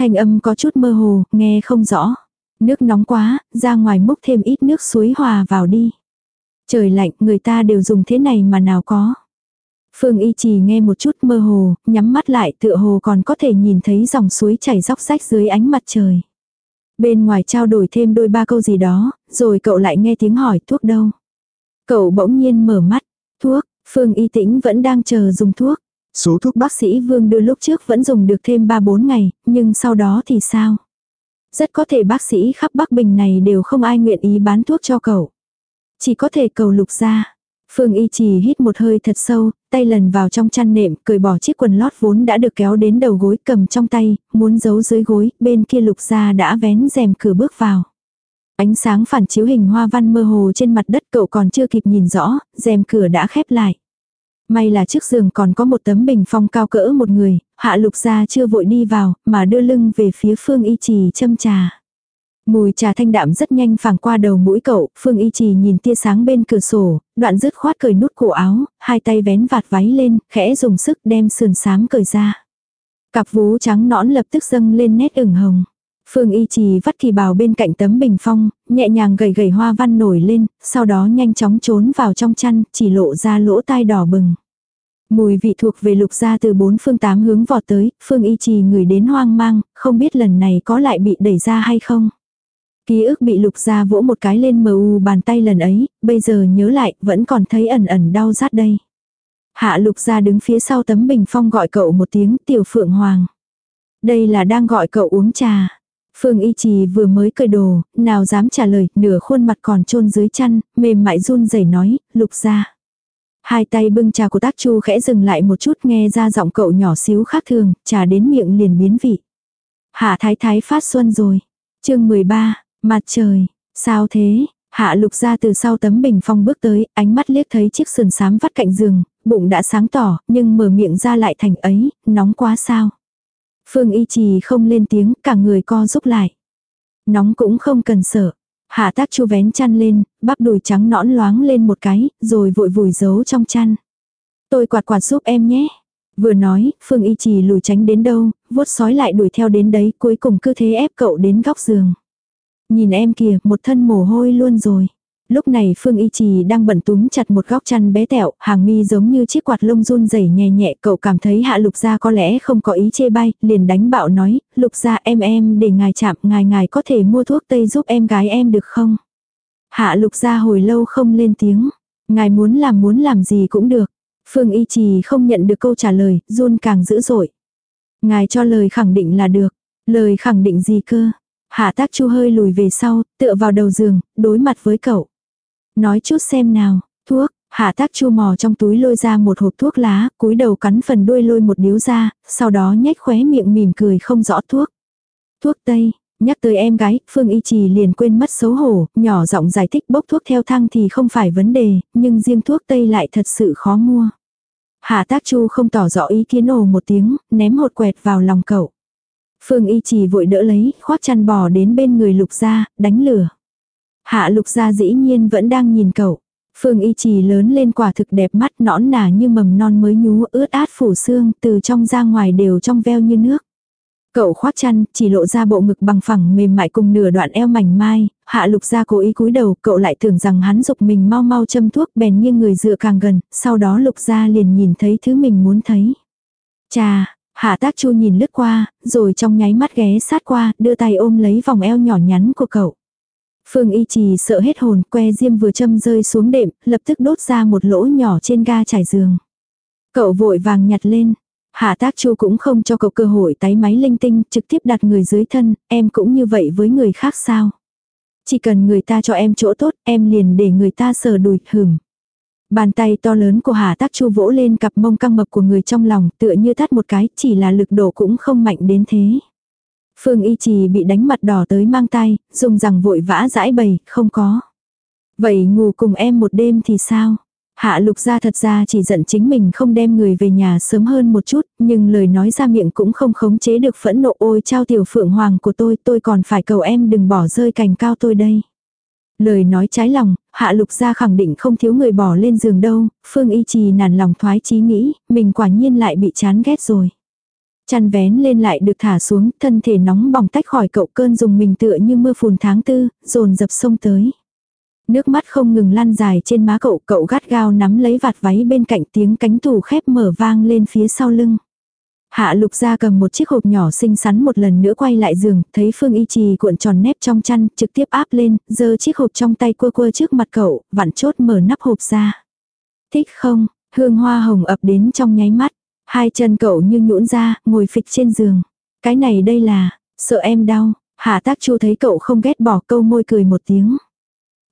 Thanh âm có chút mơ hồ, nghe không rõ. Nước nóng quá, ra ngoài múc thêm ít nước suối hòa vào đi. Trời lạnh, người ta đều dùng thế này mà nào có. Phương Y Trì nghe một chút mơ hồ, nhắm mắt lại tựa hồ còn có thể nhìn thấy dòng suối chảy róc rách dưới ánh mặt trời. Bên ngoài trao đổi thêm đôi ba câu gì đó, rồi cậu lại nghe tiếng hỏi thuốc đâu. Cậu bỗng nhiên mở mắt, thuốc, Phương Y Tĩnh vẫn đang chờ dùng thuốc. Số thuốc bác sĩ Vương đưa lúc trước vẫn dùng được thêm 3-4 ngày, nhưng sau đó thì sao? Rất có thể bác sĩ khắp Bắc Bình này đều không ai nguyện ý bán thuốc cho cậu. Chỉ có thể cầu lục ra. Phương Y Trì hít một hơi thật sâu, tay lần vào trong chăn nệm, cởi bỏ chiếc quần lót vốn đã được kéo đến đầu gối cầm trong tay, muốn giấu dưới gối, bên kia lục ra đã vén rèm cửa bước vào. Ánh sáng phản chiếu hình hoa văn mơ hồ trên mặt đất cậu còn chưa kịp nhìn rõ, rèm cửa đã khép lại. May là trước giường còn có một tấm bình phong cao cỡ một người, hạ lục gia chưa vội đi vào, mà đưa lưng về phía phương y trì châm trà. Mùi trà thanh đạm rất nhanh phảng qua đầu mũi cậu, Phương Y Trì nhìn tia sáng bên cửa sổ, đoạn dứt khoát cởi nút cổ áo, hai tay vén vạt váy lên, khẽ dùng sức đem sườn sám cởi ra. Cặp vú trắng nõn lập tức dâng lên nét ửng hồng. Phương Y Trì vắt kỳ bào bên cạnh tấm bình phong, nhẹ nhàng gầy gầy hoa văn nổi lên, sau đó nhanh chóng trốn vào trong chăn, chỉ lộ ra lỗ tai đỏ bừng. Mùi vị thuộc về lục gia từ bốn phương tám hướng vọt tới, Phương Y Trì người đến hoang mang, không biết lần này có lại bị đẩy ra hay không. Ký ức bị lục gia vỗ một cái lên mờ u bàn tay lần ấy, bây giờ nhớ lại, vẫn còn thấy ẩn ẩn đau rát đây. Hạ lục gia đứng phía sau tấm bình phong gọi cậu một tiếng tiểu phượng hoàng. Đây là đang gọi cậu uống trà. Phương Y Trì vừa mới cười đồ, nào dám trả lời, nửa khuôn mặt còn chôn dưới chăn, mềm mại run rẩy nói, lục gia. Hai tay bưng trà của tác chu khẽ dừng lại một chút nghe ra giọng cậu nhỏ xíu khác thường, trà đến miệng liền biến vị. Hạ thái thái phát xuân rồi. chương 13, mặt trời, sao thế? Hạ lục ra từ sau tấm bình phong bước tới, ánh mắt liếc thấy chiếc sườn sám vắt cạnh giường, bụng đã sáng tỏ, nhưng mở miệng ra lại thành ấy, nóng quá sao. Phương y trì không lên tiếng, cả người co giúp lại. Nóng cũng không cần sợ. Hạ tác chu vén chăn lên, bắp đùi trắng nõn loáng lên một cái, rồi vội vùi giấu trong chăn. Tôi quạt quạt giúp em nhé. Vừa nói, Phương Y Trì lùi tránh đến đâu, vuốt sói lại đuổi theo đến đấy, cuối cùng cứ thế ép cậu đến góc giường. Nhìn em kìa, một thân mồ hôi luôn rồi. Lúc này Phương Y Trì đang bận túm chặt một góc chăn bé tẹo, hàng mi giống như chiếc quạt lông run rẩy nhẹ nhẹ, cậu cảm thấy hạ lục gia có lẽ không có ý chê bai liền đánh bạo nói, lục gia em em để ngài chạm, ngài ngài có thể mua thuốc tây giúp em gái em được không? Hạ lục gia hồi lâu không lên tiếng, ngài muốn làm muốn làm gì cũng được. Phương Y Trì không nhận được câu trả lời, run càng dữ dội. Ngài cho lời khẳng định là được, lời khẳng định gì cơ? Hạ tác chu hơi lùi về sau, tựa vào đầu giường, đối mặt với cậu. Nói chút xem nào, thuốc, hạ tác chu mò trong túi lôi ra một hộp thuốc lá, cúi đầu cắn phần đuôi lôi một điếu ra, sau đó nhếch khóe miệng mỉm cười không rõ thuốc. Thuốc tây, nhắc tới em gái, Phương Y Trì liền quên mất xấu hổ, nhỏ giọng giải thích bốc thuốc theo thang thì không phải vấn đề, nhưng riêng thuốc tây lại thật sự khó mua. Hạ tác chu không tỏ rõ ý kiến ồ một tiếng, ném hột quẹt vào lòng cậu. Phương Y Trì vội đỡ lấy, khoác chăn bò đến bên người lục ra đánh lửa. Hạ lục gia dĩ nhiên vẫn đang nhìn cậu. Phương y trì lớn lên quả thực đẹp mắt nõn nà như mầm non mới nhú ướt át phủ xương từ trong ra ngoài đều trong veo như nước. Cậu khoác chăn, chỉ lộ ra bộ ngực bằng phẳng mềm mại cùng nửa đoạn eo mảnh mai, hạ lục gia cố ý cúi đầu, cậu lại tưởng rằng hắn dục mình mau mau châm thuốc bèn nghiêng người dựa càng gần, sau đó lục gia liền nhìn thấy thứ mình muốn thấy. Chà, hạ tác chu nhìn lướt qua, rồi trong nháy mắt ghé sát qua, đưa tay ôm lấy vòng eo nhỏ nhắn của cậu. Phương y trì sợ hết hồn, que diêm vừa châm rơi xuống đệm, lập tức đốt ra một lỗ nhỏ trên ga trải giường. Cậu vội vàng nhặt lên. Hạ tác chu cũng không cho cậu cơ hội tái máy linh tinh, trực tiếp đặt người dưới thân, em cũng như vậy với người khác sao. Chỉ cần người ta cho em chỗ tốt, em liền để người ta sờ đùi, hửm. Bàn tay to lớn của Hà Tác Chu vỗ lên cặp mông căng mập của người trong lòng, tựa như thắt một cái, chỉ là lực độ cũng không mạnh đến thế. Phương Y Trì bị đánh mặt đỏ tới mang tay, dùng rằng vội vã giải bày, không có. Vậy ngủ cùng em một đêm thì sao? Hạ lục gia thật ra chỉ giận chính mình không đem người về nhà sớm hơn một chút, nhưng lời nói ra miệng cũng không khống chế được phẫn nộ ôi trao tiểu phượng hoàng của tôi, tôi còn phải cầu em đừng bỏ rơi cành cao tôi đây. Lời nói trái lòng, hạ lục gia khẳng định không thiếu người bỏ lên giường đâu, phương y trì nản lòng thoái chí nghĩ, mình quả nhiên lại bị chán ghét rồi. Chăn vén lên lại được thả xuống, thân thể nóng bỏng tách khỏi cậu cơn dùng mình tựa như mưa phùn tháng tư, dồn dập sông tới. Nước mắt không ngừng lan dài trên má cậu, cậu gắt gao nắm lấy vạt váy bên cạnh tiếng cánh tủ khép mở vang lên phía sau lưng. Hạ lục ra cầm một chiếc hộp nhỏ xinh xắn một lần nữa quay lại giường, thấy Phương Y Trì cuộn tròn nếp trong chăn, trực tiếp áp lên, giơ chiếc hộp trong tay quơ quơ trước mặt cậu, vặn chốt mở nắp hộp ra. Thích không, hương hoa hồng ập đến trong nháy mắt, hai chân cậu như nhũn ra, ngồi phịch trên giường. Cái này đây là, sợ em đau, hạ tác chu thấy cậu không ghét bỏ câu môi cười một tiếng.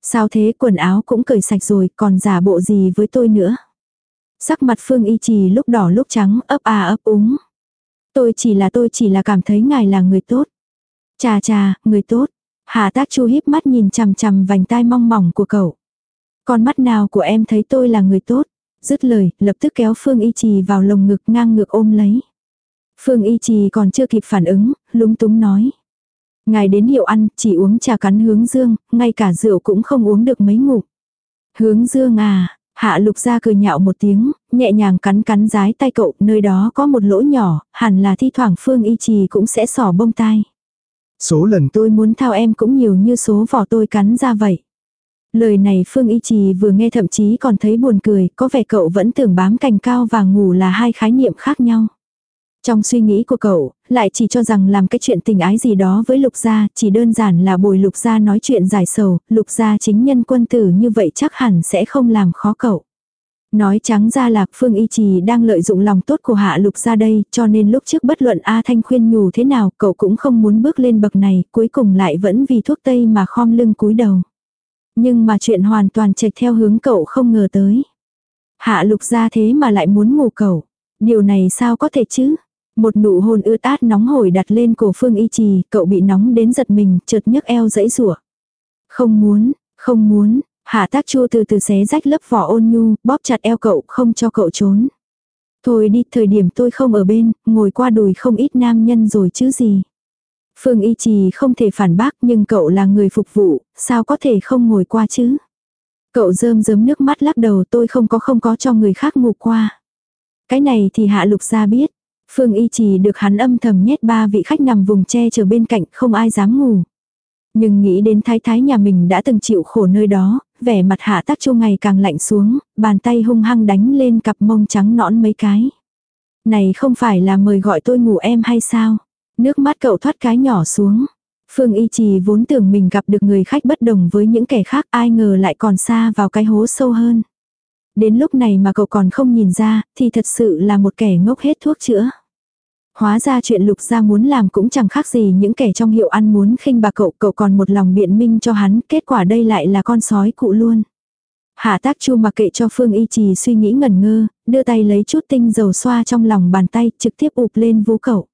Sao thế quần áo cũng cởi sạch rồi còn giả bộ gì với tôi nữa. Sắc mặt Phương Y Trì lúc đỏ lúc trắng ấp à ấp úng. Tôi chỉ là tôi chỉ là cảm thấy ngài là người tốt. Chà chà, người tốt. Hà tác chu híp mắt nhìn chằm chằm vành tai mong mỏng của cậu. Con mắt nào của em thấy tôi là người tốt. Dứt lời, lập tức kéo Phương Y Trì vào lồng ngực ngang ngược ôm lấy. Phương Y Trì còn chưa kịp phản ứng, lúng túng nói. Ngài đến hiệu ăn, chỉ uống trà cắn hướng dương, ngay cả rượu cũng không uống được mấy ngụm. Hướng dương à, hạ lục ra cười nhạo một tiếng, nhẹ nhàng cắn cắn rái tay cậu, nơi đó có một lỗ nhỏ, hẳn là thi thoảng phương y trì cũng sẽ sỏ bông tai.
Số lần
tôi muốn thao em cũng nhiều như số vỏ tôi cắn ra vậy. Lời này Phương Y Trì vừa nghe thậm chí còn thấy buồn cười, có vẻ cậu vẫn tưởng bám cành cao và ngủ là hai khái niệm khác nhau. Trong suy nghĩ của cậu, lại chỉ cho rằng làm cái chuyện tình ái gì đó với lục gia, chỉ đơn giản là bồi lục gia nói chuyện giải sầu, lục gia chính nhân quân tử như vậy chắc hẳn sẽ không làm khó cậu. Nói trắng ra là Phương Y Trì đang lợi dụng lòng tốt của hạ lục gia đây, cho nên lúc trước bất luận A Thanh khuyên nhủ thế nào, cậu cũng không muốn bước lên bậc này, cuối cùng lại vẫn vì thuốc tây mà khom lưng cúi đầu. Nhưng mà chuyện hoàn toàn chệch theo hướng cậu không ngờ tới. Hạ lục ra thế mà lại muốn ngủ cậu. Điều này sao có thể chứ? Một nụ hôn ướt át nóng hổi đặt lên cổ Phương Y Trì, cậu bị nóng đến giật mình, chợt nhấc eo dãy rủa. Không muốn, không muốn, Hạ tác chua từ từ xé rách lớp vỏ ôn nhu, bóp chặt eo cậu, không cho cậu trốn. Thôi đi, thời điểm tôi không ở bên, ngồi qua đùi không ít nam nhân rồi chứ gì. Phương Y Trì không thể phản bác nhưng cậu là người phục vụ, sao có thể không ngồi qua chứ. Cậu rơm rớm nước mắt lắc đầu tôi không có không có cho người khác ngủ qua. Cái này thì hạ lục ra biết. Phương Y Trì được hắn âm thầm nhét ba vị khách nằm vùng che chở bên cạnh không ai dám ngủ. Nhưng nghĩ đến thái thái nhà mình đã từng chịu khổ nơi đó, vẻ mặt hạ tác chu ngày càng lạnh xuống, bàn tay hung hăng đánh lên cặp mông trắng nõn mấy cái. Này không phải là mời gọi tôi ngủ em hay sao? Nước mắt cậu thoát cái nhỏ xuống. Phương Y Trì vốn tưởng mình gặp được người khách bất đồng với những kẻ khác ai ngờ lại còn xa vào cái hố sâu hơn. Đến lúc này mà cậu còn không nhìn ra, thì thật sự là một kẻ ngốc hết thuốc chữa. Hóa ra chuyện lục gia muốn làm cũng chẳng khác gì những kẻ trong hiệu ăn muốn khinh bà cậu, cậu còn một lòng biện minh cho hắn, kết quả đây lại là con sói cụ luôn. Hạ tác chu mặc kệ cho Phương Y Trì suy nghĩ ngẩn ngơ, đưa tay lấy chút tinh dầu xoa trong lòng bàn tay, trực tiếp ụp lên vú cậu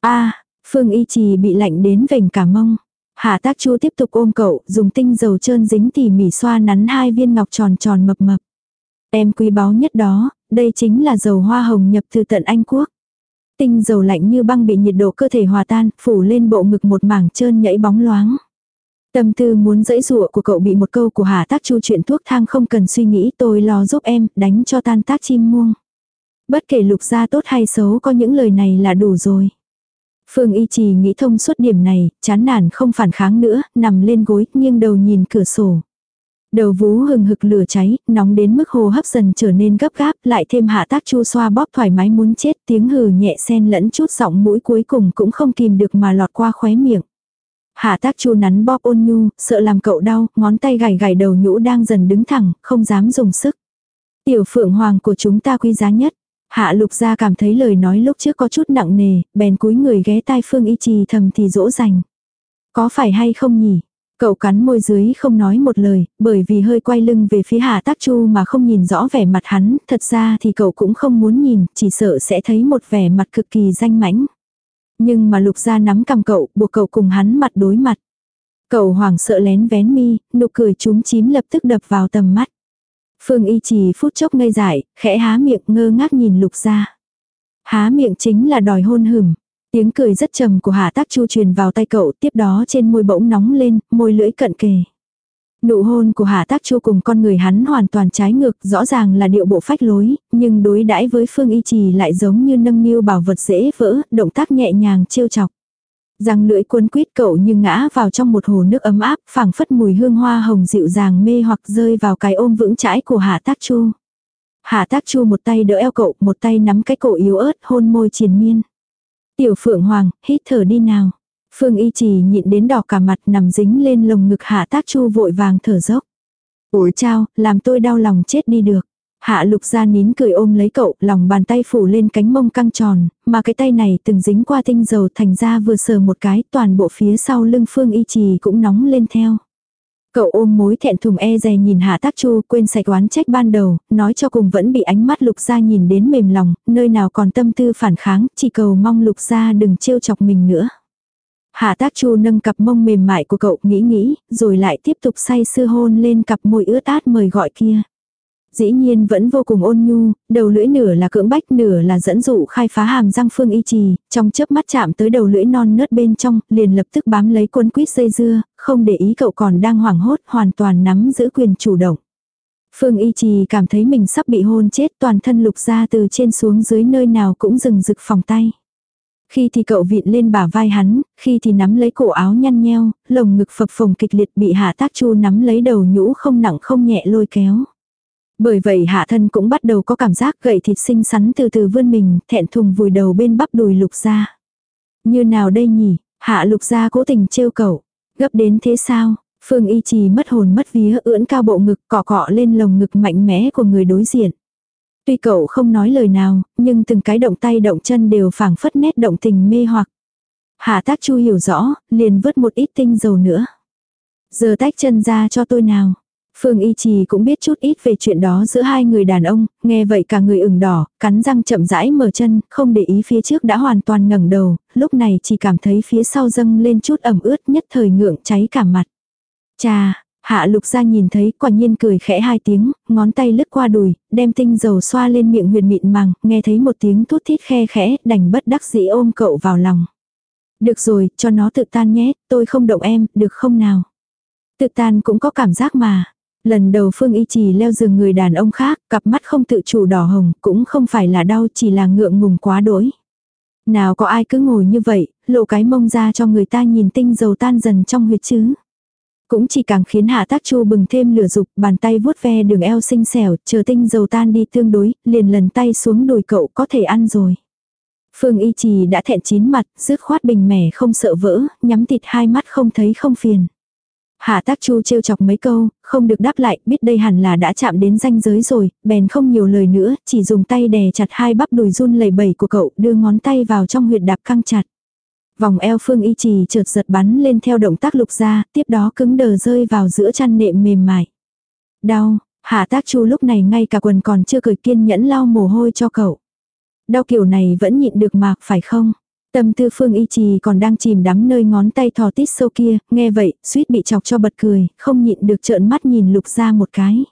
a Phương Y Trì bị lạnh đến vành cả mông. Hạ tác chu tiếp tục ôm cậu, dùng tinh dầu trơn dính tỉ mỉ xoa nắn hai viên ngọc tròn tròn mập mập. Em quý báu nhất đó, đây chính là dầu hoa hồng nhập từ tận Anh Quốc. Tinh dầu lạnh như băng bị nhiệt độ cơ thể hòa tan, phủ lên bộ ngực một mảng trơn nhảy bóng loáng. Tâm tư muốn dẫy dụa của cậu bị một câu của Hà Tác Chu chuyện thuốc thang không cần suy nghĩ tôi lo giúp em, đánh cho tan tác chim muông. Bất kể lục gia tốt hay xấu có những lời này là đủ rồi. Phương Y Trì nghĩ thông suốt điểm này, chán nản không phản kháng nữa, nằm lên gối, nghiêng đầu nhìn cửa sổ. Đầu vú hừng hực lửa cháy, nóng đến mức hồ hấp dần trở nên gấp gáp, lại thêm hạ tác chu xoa bóp thoải mái muốn chết, tiếng hừ nhẹ xen lẫn chút giọng mũi cuối cùng cũng không kìm được mà lọt qua khóe miệng. Hạ tác chu nắn bóp ôn nhu, sợ làm cậu đau, ngón tay gảy gảy đầu nhũ đang dần đứng thẳng, không dám dùng sức. Tiểu phượng hoàng của chúng ta quý giá nhất. Hạ lục gia cảm thấy lời nói lúc trước có chút nặng nề, bèn cúi người ghé tai phương y trì thầm thì dỗ dành. Có phải hay không nhỉ? Cậu cắn môi dưới không nói một lời, bởi vì hơi quay lưng về phía Hà Tác Chu mà không nhìn rõ vẻ mặt hắn, thật ra thì cậu cũng không muốn nhìn, chỉ sợ sẽ thấy một vẻ mặt cực kỳ danh mãnh. Nhưng mà lục gia nắm cầm cậu, buộc cậu cùng hắn mặt đối mặt. Cậu hoảng sợ lén vén mi, nụ cười chúm chím lập tức đập vào tầm mắt. Phương y trì phút chốc ngây dại, khẽ há miệng ngơ ngác nhìn lục ra Há miệng chính là đòi hôn hửm. Tiếng cười rất trầm của Hạ Tác Chu truyền vào tay cậu, tiếp đó trên môi bỗng nóng lên, môi lưỡi cận kề. Nụ hôn của Hạ Tác Chu cùng con người hắn hoàn toàn trái ngược, rõ ràng là điệu bộ phách lối, nhưng đối đãi với Phương Y Trì lại giống như nâng niu bảo vật dễ vỡ, động tác nhẹ nhàng trêu chọc. Răng lưỡi cuốn quýt cậu như ngã vào trong một hồ nước ấm áp, phảng phất mùi hương hoa hồng dịu dàng mê hoặc rơi vào cái ôm vững chãi của Hạ Tác Chu. Hạ Tác Chu một tay đỡ eo cậu, một tay nắm cái cổ yếu ớt hôn môi triền miên. Tiểu Phượng Hoàng, hít thở đi nào. Phương Y Trì nhịn đến đỏ cả mặt nằm dính lên lồng ngực Hạ Tác Chu vội vàng thở dốc. Ôi chao, làm tôi đau lòng chết đi được. Hạ lục ra nín cười ôm lấy cậu, lòng bàn tay phủ lên cánh mông căng tròn, mà cái tay này từng dính qua tinh dầu thành ra vừa sờ một cái, toàn bộ phía sau lưng phương y trì cũng nóng lên theo. Cậu ôm mối thẹn thùng e dè nhìn hạ tác chu quên sạch oán trách ban đầu, nói cho cùng vẫn bị ánh mắt lục ra nhìn đến mềm lòng, nơi nào còn tâm tư phản kháng, chỉ cầu mong lục ra đừng trêu chọc mình nữa. Hạ tác chu nâng cặp mông mềm mại của cậu nghĩ nghĩ, rồi lại tiếp tục say sưa hôn lên cặp môi ướt át mời gọi kia dĩ nhiên vẫn vô cùng ôn nhu, đầu lưỡi nửa là cưỡng bách nửa là dẫn dụ khai phá hàm răng phương y trì, trong chớp mắt chạm tới đầu lưỡi non nớt bên trong, liền lập tức bám lấy cuốn quýt dây dưa, không để ý cậu còn đang hoảng hốt, hoàn toàn nắm giữ quyền chủ động. Phương y trì cảm thấy mình sắp bị hôn chết toàn thân lục ra từ trên xuống dưới nơi nào cũng rừng rực phòng tay. Khi thì cậu vịn lên bả vai hắn, khi thì nắm lấy cổ áo nhăn nheo, lồng ngực phập phồng kịch liệt bị hạ tác chu nắm lấy đầu nhũ không nặng không nhẹ lôi kéo. Bởi vậy hạ thân cũng bắt đầu có cảm giác gậy thịt xinh xắn từ từ vươn mình, thẹn thùng vùi đầu bên bắp đùi lục ra. Như nào đây nhỉ, hạ lục ra cố tình trêu cậu. Gấp đến thế sao, Phương y trì mất hồn mất vía ưỡn cao bộ ngực cọ cọ lên lồng ngực mạnh mẽ của người đối diện. Tuy cậu không nói lời nào, nhưng từng cái động tay động chân đều phảng phất nét động tình mê hoặc. Hạ tác chu hiểu rõ, liền vớt một ít tinh dầu nữa. Giờ tách chân ra cho tôi nào. Phương Y Trì cũng biết chút ít về chuyện đó giữa hai người đàn ông, nghe vậy cả người ửng đỏ, cắn răng chậm rãi mở chân, không để ý phía trước đã hoàn toàn ngẩng đầu, lúc này chỉ cảm thấy phía sau dâng lên chút ẩm ướt nhất thời ngượng cháy cả mặt. Chà, hạ lục ra nhìn thấy quả nhiên cười khẽ hai tiếng, ngón tay lướt qua đùi, đem tinh dầu xoa lên miệng huyền mịn màng, nghe thấy một tiếng thút thít khe khẽ, đành bất đắc dĩ ôm cậu vào lòng. Được rồi, cho nó tự tan nhé, tôi không động em, được không nào? Tự tan cũng có cảm giác mà. Lần đầu Phương Y Trì leo giường người đàn ông khác, cặp mắt không tự chủ đỏ hồng, cũng không phải là đau chỉ là ngượng ngùng quá đỗi. Nào có ai cứ ngồi như vậy, lộ cái mông ra cho người ta nhìn tinh dầu tan dần trong huyệt chứ. Cũng chỉ càng khiến hạ tác chu bừng thêm lửa dục, bàn tay vuốt ve đường eo xinh xẻo, chờ tinh dầu tan đi tương đối, liền lần tay xuống đùi cậu có thể ăn rồi. Phương y trì đã thẹn chín mặt, rứt khoát bình mẻ không sợ vỡ, nhắm thịt hai mắt không thấy không phiền. Hạ tác chu trêu chọc mấy câu, không được đáp lại, biết đây hẳn là đã chạm đến ranh giới rồi, bèn không nhiều lời nữa, chỉ dùng tay đè chặt hai bắp đùi run lẩy bẩy của cậu, đưa ngón tay vào trong huyệt đạp căng chặt. Vòng eo phương y trì chợt giật bắn lên theo động tác lục ra, tiếp đó cứng đờ rơi vào giữa chăn nệm mềm mại. Đau, hạ tác chu lúc này ngay cả quần còn chưa cởi kiên nhẫn lau mồ hôi cho cậu. Đau kiểu này vẫn nhịn được mà, phải không? Tâm tư phương y trì còn đang chìm đắm nơi ngón tay thò tít sâu kia, nghe vậy, suýt bị chọc cho bật cười, không nhịn được trợn mắt nhìn lục ra một cái.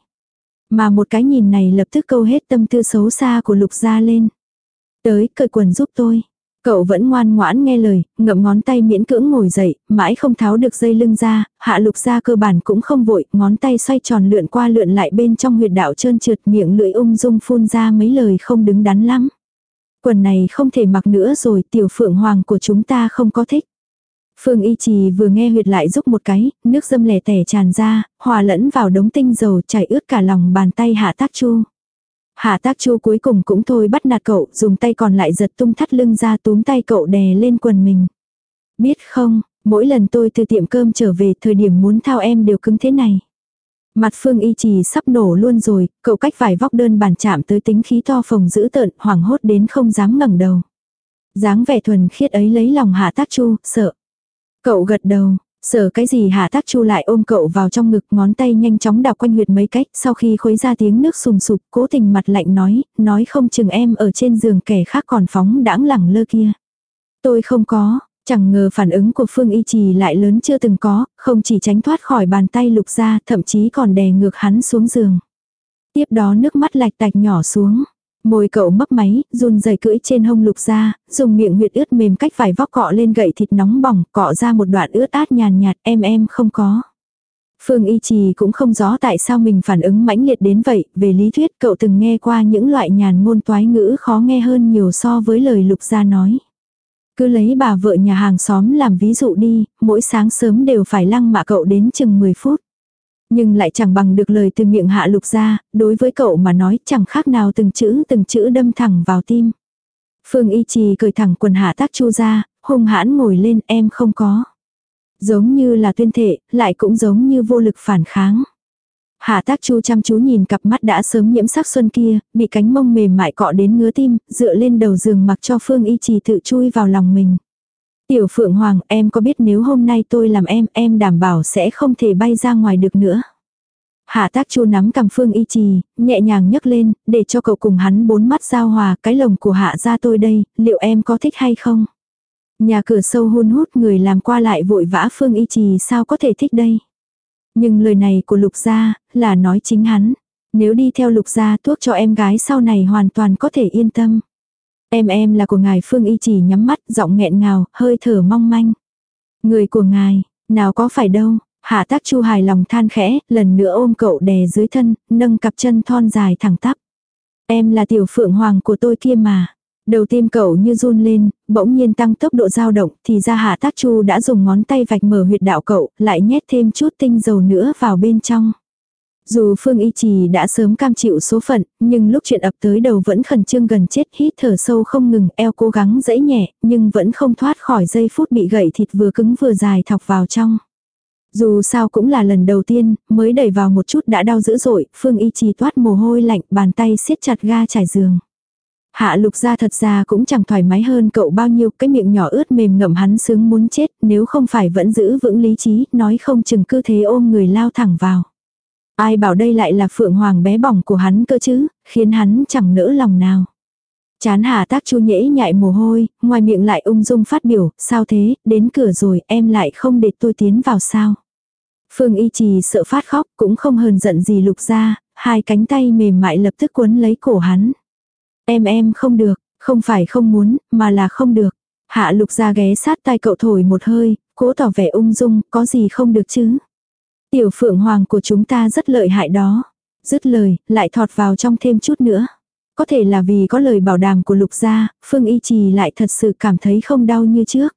Mà một cái nhìn này lập tức câu hết tâm tư xấu xa của lục ra lên. Tới, cởi quần giúp tôi. Cậu vẫn ngoan ngoãn nghe lời, ngậm ngón tay miễn cưỡng ngồi dậy, mãi không tháo được dây lưng ra, hạ lục ra cơ bản cũng không vội, ngón tay xoay tròn lượn qua lượn lại bên trong huyệt đạo trơn trượt miệng lưỡi ung dung phun ra mấy lời không đứng đắn lắm quần này không thể mặc nữa rồi tiểu phượng hoàng của chúng ta không có thích. Phương y trì vừa nghe huyệt lại giúp một cái, nước dâm lẻ tẻ tràn ra, hòa lẫn vào đống tinh dầu chảy ướt cả lòng bàn tay hạ tác chu. Hạ tác chu cuối cùng cũng thôi bắt nạt cậu, dùng tay còn lại giật tung thắt lưng ra túm tay cậu đè lên quần mình. Biết không, mỗi lần tôi từ tiệm cơm trở về thời điểm muốn thao em đều cứng thế này. Mặt phương y trì sắp nổ luôn rồi, cậu cách vải vóc đơn bàn chạm tới tính khí to phồng dữ tợn, hoảng hốt đến không dám ngẩng đầu. dáng vẻ thuần khiết ấy lấy lòng hạ tác chu, sợ. Cậu gật đầu, Sợ cái gì hạ tác chu lại ôm cậu vào trong ngực ngón tay nhanh chóng đào quanh huyệt mấy cách sau khi khuấy ra tiếng nước sùm sụp cố tình mặt lạnh nói, nói không chừng em ở trên giường kẻ khác còn phóng đãng lẳng lơ kia. Tôi không có, chẳng ngờ phản ứng của Phương Y Trì lại lớn chưa từng có, không chỉ tránh thoát khỏi bàn tay lục ra thậm chí còn đè ngược hắn xuống giường. Tiếp đó nước mắt lạch tạch nhỏ xuống. Môi cậu mấp máy, run rẩy cưỡi trên hông lục ra, dùng miệng huyệt ướt mềm cách vải vóc cọ lên gậy thịt nóng bỏng, cọ ra một đoạn ướt át nhàn nhạt, em em không có. Phương Y Trì cũng không rõ tại sao mình phản ứng mãnh liệt đến vậy, về lý thuyết cậu từng nghe qua những loại nhàn ngôn toái ngữ khó nghe hơn nhiều so với lời lục gia nói. Cứ lấy bà vợ nhà hàng xóm làm ví dụ đi, mỗi sáng sớm đều phải lăng mạ cậu đến chừng 10 phút. Nhưng lại chẳng bằng được lời từ miệng hạ lục ra, đối với cậu mà nói chẳng khác nào từng chữ từng chữ đâm thẳng vào tim. Phương y trì cởi thẳng quần hạ tác chu ra, hung hãn ngồi lên em không có. Giống như là tuyên thệ, lại cũng giống như vô lực phản kháng. Hạ tác chu chăm chú nhìn cặp mắt đã sớm nhiễm sắc xuân kia, bị cánh mông mềm mại cọ đến ngứa tim, dựa lên đầu giường mặc cho Phương y trì tự chui vào lòng mình. Tiểu Phượng Hoàng, em có biết nếu hôm nay tôi làm em, em đảm bảo sẽ không thể bay ra ngoài được nữa. Hạ tác chu nắm cầm phương y trì, nhẹ nhàng nhấc lên, để cho cậu cùng hắn bốn mắt giao hòa, cái lồng của hạ ra tôi đây, liệu em có thích hay không? Nhà cửa sâu hun hút người làm qua lại vội vã phương y trì sao có thể thích đây? Nhưng lời này của lục gia, là nói chính hắn. Nếu đi theo lục gia thuốc cho em gái sau này hoàn toàn có thể yên tâm. Em em là của ngài Phương Y chỉ nhắm mắt, giọng nghẹn ngào, hơi thở mong manh. Người của ngài, nào có phải đâu, hạ tác chu hài lòng than khẽ, lần nữa ôm cậu đè dưới thân, nâng cặp chân thon dài thẳng tắp. Em là tiểu phượng hoàng của tôi kia mà. Đầu tim cậu như run lên, bỗng nhiên tăng tốc độ dao động, thì ra hạ tác chu đã dùng ngón tay vạch mở huyệt đạo cậu, lại nhét thêm chút tinh dầu nữa vào bên trong. Dù Phương Y Trì đã sớm cam chịu số phận, nhưng lúc chuyện ập tới đầu vẫn khẩn trương gần chết hít thở sâu không ngừng, eo cố gắng dẫy nhẹ, nhưng vẫn không thoát khỏi giây phút bị gậy thịt vừa cứng vừa dài thọc vào trong. Dù sao cũng là lần đầu tiên, mới đẩy vào một chút đã đau dữ dội, Phương Y Trì toát mồ hôi lạnh, bàn tay siết chặt ga trải giường. Hạ lục ra thật ra cũng chẳng thoải mái hơn cậu bao nhiêu, cái miệng nhỏ ướt mềm ngậm hắn sướng muốn chết, nếu không phải vẫn giữ vững lý trí, nói không chừng cứ thế ôm người lao thẳng vào. Ai bảo đây lại là phượng hoàng bé bỏng của hắn cơ chứ, khiến hắn chẳng nỡ lòng nào. Chán hà tác chu nhễ nhại mồ hôi, ngoài miệng lại ung dung phát biểu, sao thế, đến cửa rồi em lại không để tôi tiến vào sao. Phương y trì sợ phát khóc, cũng không hờn giận gì lục ra, hai cánh tay mềm mại lập tức quấn lấy cổ hắn. Em em không được, không phải không muốn, mà là không được. Hạ lục ra ghé sát tai cậu thổi một hơi, cố tỏ vẻ ung dung, có gì không được chứ. Tiểu phượng hoàng của chúng ta rất lợi hại đó. Dứt lời, lại thọt vào trong thêm chút nữa. Có thể là vì có lời bảo đảm của lục gia, Phương Y Trì lại thật sự cảm thấy không đau như trước.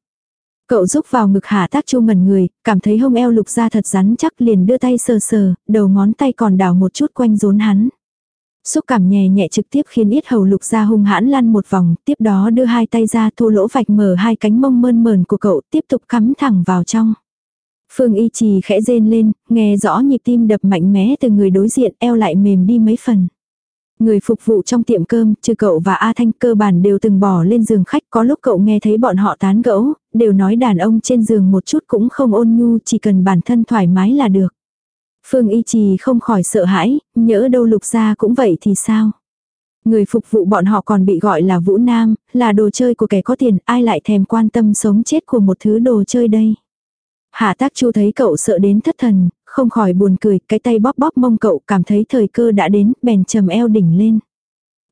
Cậu rúc vào ngực hạ tác chu ngẩn người, cảm thấy hông eo lục gia thật rắn chắc liền đưa tay sờ sờ, đầu ngón tay còn đảo một chút quanh rốn hắn. Xúc cảm nhẹ nhẹ trực tiếp khiến yết hầu lục ra hung hãn lăn một vòng, tiếp đó đưa hai tay ra thô lỗ vạch mở hai cánh mông mơn mờn của cậu tiếp tục cắm thẳng vào trong. Phương y trì khẽ rên lên, nghe rõ nhịp tim đập mạnh mẽ từ người đối diện eo lại mềm đi mấy phần. Người phục vụ trong tiệm cơm, trừ cậu và A Thanh cơ bản đều từng bỏ lên giường khách có lúc cậu nghe thấy bọn họ tán gẫu, đều nói đàn ông trên giường một chút cũng không ôn nhu chỉ cần bản thân thoải mái là được. Phương y trì không khỏi sợ hãi, nhỡ đâu lục ra cũng vậy thì sao? Người phục vụ bọn họ còn bị gọi là Vũ Nam, là đồ chơi của kẻ có tiền, ai lại thèm quan tâm sống chết của một thứ đồ chơi đây? Hạ tác chu thấy cậu sợ đến thất thần, không khỏi buồn cười, cái tay bóp bóp mông cậu cảm thấy thời cơ đã đến, bèn trầm eo đỉnh lên.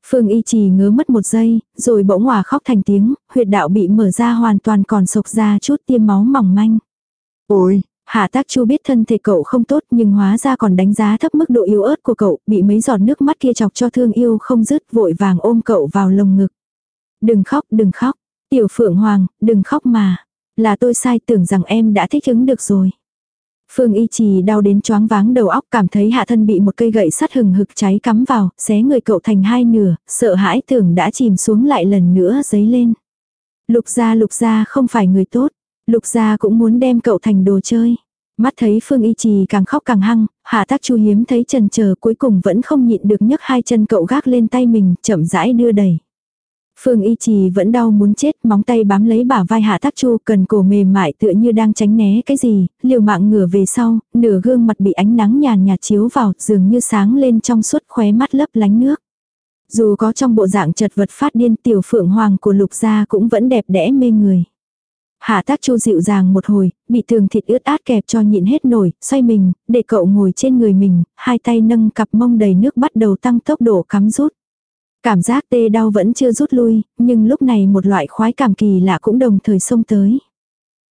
Phương y trì ngớ mất một giây, rồi bỗng hòa khóc thành tiếng, huyệt đạo bị mở ra hoàn toàn còn sộc ra chút tiêm máu mỏng manh.
Ôi,
Hạ tác chu biết thân thể cậu không tốt nhưng hóa ra còn đánh giá thấp mức độ yếu ớt của cậu, bị mấy giọt nước mắt kia chọc cho thương yêu không dứt vội vàng ôm cậu vào lồng ngực. Đừng khóc, đừng khóc. Tiểu Phượng Hoàng, đừng khóc mà. Là tôi sai tưởng rằng em đã thích ứng được rồi. Phương y trì đau đến choáng váng đầu óc cảm thấy hạ thân bị một cây gậy sắt hừng hực cháy cắm vào, xé người cậu thành hai nửa, sợ hãi tưởng đã chìm xuống lại lần nữa dấy lên. Lục gia lục gia không phải người tốt, lục gia cũng muốn đem cậu thành đồ chơi. Mắt thấy Phương Y Trì càng khóc càng hăng, Hạ Tác Chu hiếm thấy trần chờ cuối cùng vẫn không nhịn được nhấc hai chân cậu gác lên tay mình, chậm rãi đưa đẩy. Phương Y Trì vẫn đau muốn chết, móng tay bám lấy bả vai Hạ Tác Chu, cần cổ mềm mại tựa như đang tránh né cái gì, liều mạng ngửa về sau, nửa gương mặt bị ánh nắng nhàn nhạt chiếu vào, dường như sáng lên trong suốt khóe mắt lấp lánh nước. Dù có trong bộ dạng chật vật phát điên tiểu phượng hoàng của lục gia cũng vẫn đẹp đẽ mê người. Hạ tác chu dịu dàng một hồi, bị tường thịt ướt át kẹp cho nhịn hết nổi, xoay mình, để cậu ngồi trên người mình, hai tay nâng cặp mông đầy nước bắt đầu tăng tốc độ cắm rút. Cảm giác tê đau vẫn chưa rút lui, nhưng lúc này một loại khoái cảm kỳ lạ cũng đồng thời xông tới.